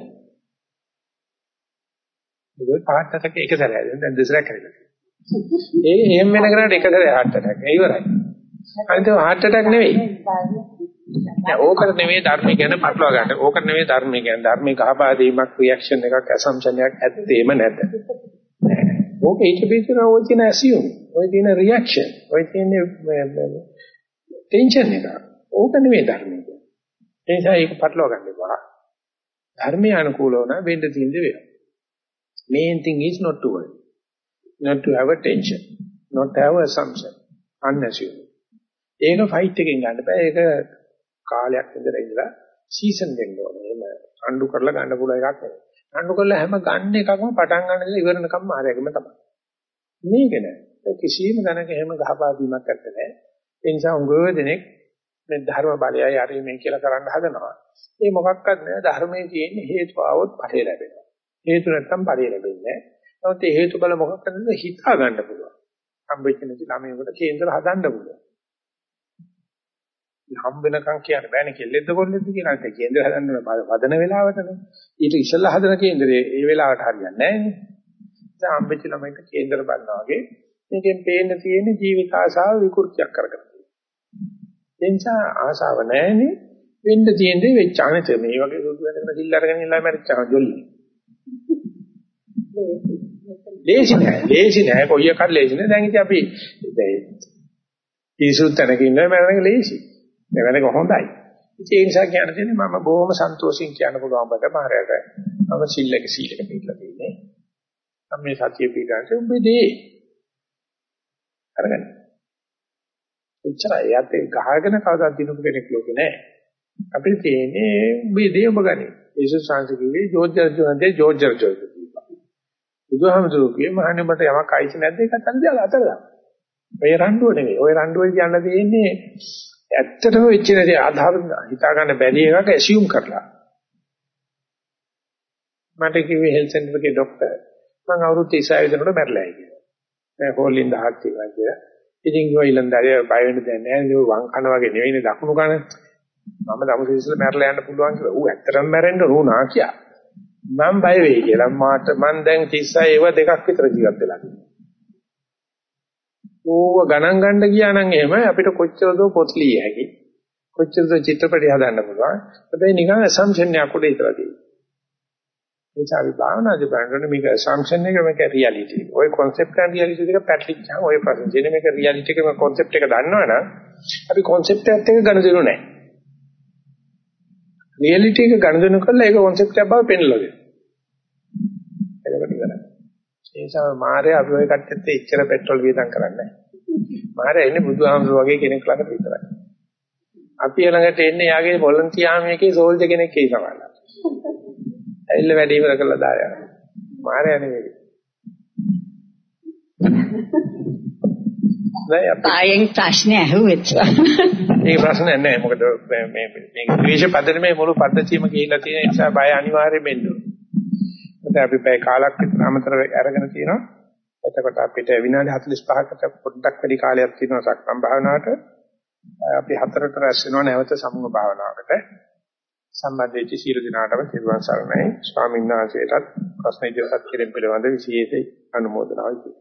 ඒක පාට් එකක එක සැරයක් දැන් දෙසරක් කරලා. ඒ එහෙම වෙන කරාට එක සැරේ heart attack. ඒ ඉවරයි. අනිත් heart attack නෙවෙයි. නෑ ඕකට නෙවෙයි ධර්මය ගැන පටලවා ගන්න. ඕකට නෙවෙයි ධර්මය ගැන. ධර්මයේ කහපාදීමක් රියැක්ෂන් එකක් assumption එකක් ඇත්තේම නැත. ඕක ඊට පිටර ඔය තියෙන assume. ඔය තියෙන reaction. ඔය තියෙන tension එක. ඕක නෙවෙයි ධර්මය. ඒ නිසා ඒක පටලවා ගන්න එපා. ධර්මයේ අනුකූලව නම් වෙන්න තියෙන දේ වෙනවා. main thing is not to worry. not to have a tension. not to have assumption. unassuming. ඒක ෆයිට් එකෙන් ගන්න බෑ. ඒක කාලයක් ඉඳලා ඉඳලා සීසන් දෙන්න ඕනේ. එහෙම අඬු කරලා ගන්න පුළුවන් එකක් නෙවෙයි. අඬු කරලා හැම ගන්න එකක්ම පටන් ගන්න ඉඳලා ඉවරනකම් මාරයකම තමයි. මේක නෑ. කිසියම් දැනක එහෙම ගහපාදීමක් නැත්තේ. ඒ නිසා උංගව දෙනෙක් මේ ධර්ම බලයයි අර මේ කියලා කරන්න හදනවා. ඒ මොකක්වත් නෑ ධර්මයේ තියෙන හේතු આવොත් ඵලය ලැබෙනවා. හේතු නැත්තම් ඵලය ලැබෙන්නේ නෑ. නමුත් ඒ හේතු බල මොකක්ද හිතා ගන්න පුළුවන්. හම්බෙච්ච නැති ළමයෙකුට කේන්දර හදන්න පුළුවන්. හම්බ වෙනකන් කියන්න බෑනේ කෙල්ලෙද්ද කොල්ලෙද්ද කියලා. ඒක කේන්දර හදන්න වදන වෙලාවටනේ. ඊට ඉස්සෙල්ලා හදන කේන්දරේ ඒ වෙලාවට හරියන්නේ නෑනේ. දැන් හම්බෙච්ච ළමයිට කේන්දර බලනවා වගේ මේකෙන් පේන්න තියෙන ජීවිත ආශාව විකෘතියක් කරගන්න. එනිසා ආශාව නැහැනේ වෙන්න තියෙන්නේ වෙච්චානේ තේ මේ වගේ සුදු වෙනකන් සිල් අරගෙන ඉල්ලා මැරිච්චා ජොල්ලි. ලේසි නෑ ලේසි නෑ කොයි එකක් ලේසි නෑ දැන් ඉතින් අපි ඊසුත් තැනක ඉන්නවා මම ලේසි. මෙවැනක හොඳයි. ඉතින් ඒ නිසා කියන්න තියෙන්නේ මම බොහොම සන්තෝෂින් කියන්න පුළුවන් බට මාරයට මම සිල්ලක සීලක පිළිලා තියෙන්නේ. මම මේ සතිය පිටාට උඹේ දේ අරගන්න. එච්චරයි. යත් ගහගෙන කවදාද දිනුක කෙනෙක් ලෝකේ නැහැ. අපිට තියෙන්නේ උඹේ දේ ඔබ ගනි. යේසුස් වහන්සේ කිව්වේ ජෝර්ජ් ජර්ජන්ගේ ජෝර්ජ් ජර්ජ් කිව්වා. බුදුහාමුදුරුවෝ කිව්වේ මහන්නේ මට යමක් අයිති නැද්ද ඒක අතන දාලා අතර දාන්න. ඔය රණ්ඩුව නෙවෙයි. ඔය රණ්ඩුව කියන්න තියෙන්නේ ඇත්තටම වෙච්ච නැති ආධාර හිතා ගන්න බැරි එකක ඇසියුම් කරලා. මට කිව්වේ හෙල්ත් සෙන්ටර් එකේ ડોක්ටර් මම අවුරුදු 36 වෙනකොට මැරලා කියලා. මම හොල්ලින් දහක් තියෙනවා කියලා. ඉතින් කිව්වා ඊළඳාරිය බය වෙන්න දෙයක් නැහැ. ඒක වම් කන වගේ නෙවෙයිනේ දකුණු කන. මම දවස් ඉස්සෙල්ලා මැරලා යන්න පුළුවන් කියලා. ඌ ඇත්තටම මැරෙන්න උනා කියා. මම බය වෙයි කියලා. මාට මං දැන් 36 ඒව දෙකක් විතර ජීවත් වෙලා ඉන්නවා. ඕව ගණන් ගන්න ගියා නම් එහෙම අපිට කොච්චරද පොත් ලිය හැකි. කොච්චරද චිත්‍රපටි හදන්න පුළුවන්. හැබැයි නිකන් assumption එකක් උඩ ඉතලා තියෙනවා. ඒ නිසා අපි භාවනාදී බලනකොට මේක assumption එක මේක reality. ওই concept and reality දෙක පැටලිච්චාම ওই ප්‍රශ්න. ජීනේ මේක reality එක මේ concept එක දන්නවනම් අපි concept එකත් එක්ක ගනුදෙනු නැහැ. reality එක ගනුදෙනු කරලා ඒක concept එකක් බව පෙන්වලා දෙනවා. එතකොට ඉවරයි. ඒ නිසා මාරේ අපි ওই කට්ටියත් එච්චර පෙට්‍රල් වියදම් කරන්නේ නැහැ. මාරේ එන්නේ බුදුහාමුදුරුවෝ වගේ කෙනෙක් ළඟට විතරයි. අපි ළඟට එන්නේ යාගේ වොලන්ටියාමේකේ සෝල්ජර් කෙනෙක් ඒ සමානයි. ඇවිල්ලා වැඩේ ඉවර කරලා දාලා යනවා. මාරයා නෙවෙයි. නෑ අපි ආයෙන් ප්‍රශ්නේ ඇහුවෙත්. ඒක ප්‍රශ්නයක් නෑ. මොකද මේ මේ මේ ද්වේෂ පදනමේ මුළු පද්ධතියම ගිහිලා තියෙන නිසා බය අනිවාර්යයෙන් ඕනේ. මොකද අපි පැය කාලක් විතර අමතර අරගෙන තියෙනවා. එතකොට අපිට විනාඩි 45කට පොඩ්ඩක් වැඩි කාලයක් තියෙනවා සක්මන් භාවනාවට. අපි හතරට රැස් වෙනවා නැවත සමුහ භාවනාවකට. සම්බන්ධ වෙච්ච සියලු දෙනාටම තිරුවන් සරණයි. ස්වාමීන් වහන්සේටත් ප්‍රශ්න ඉදිරිපත් කිරීම පිළිබඳ විශේෂ අනුමೋದනාවයි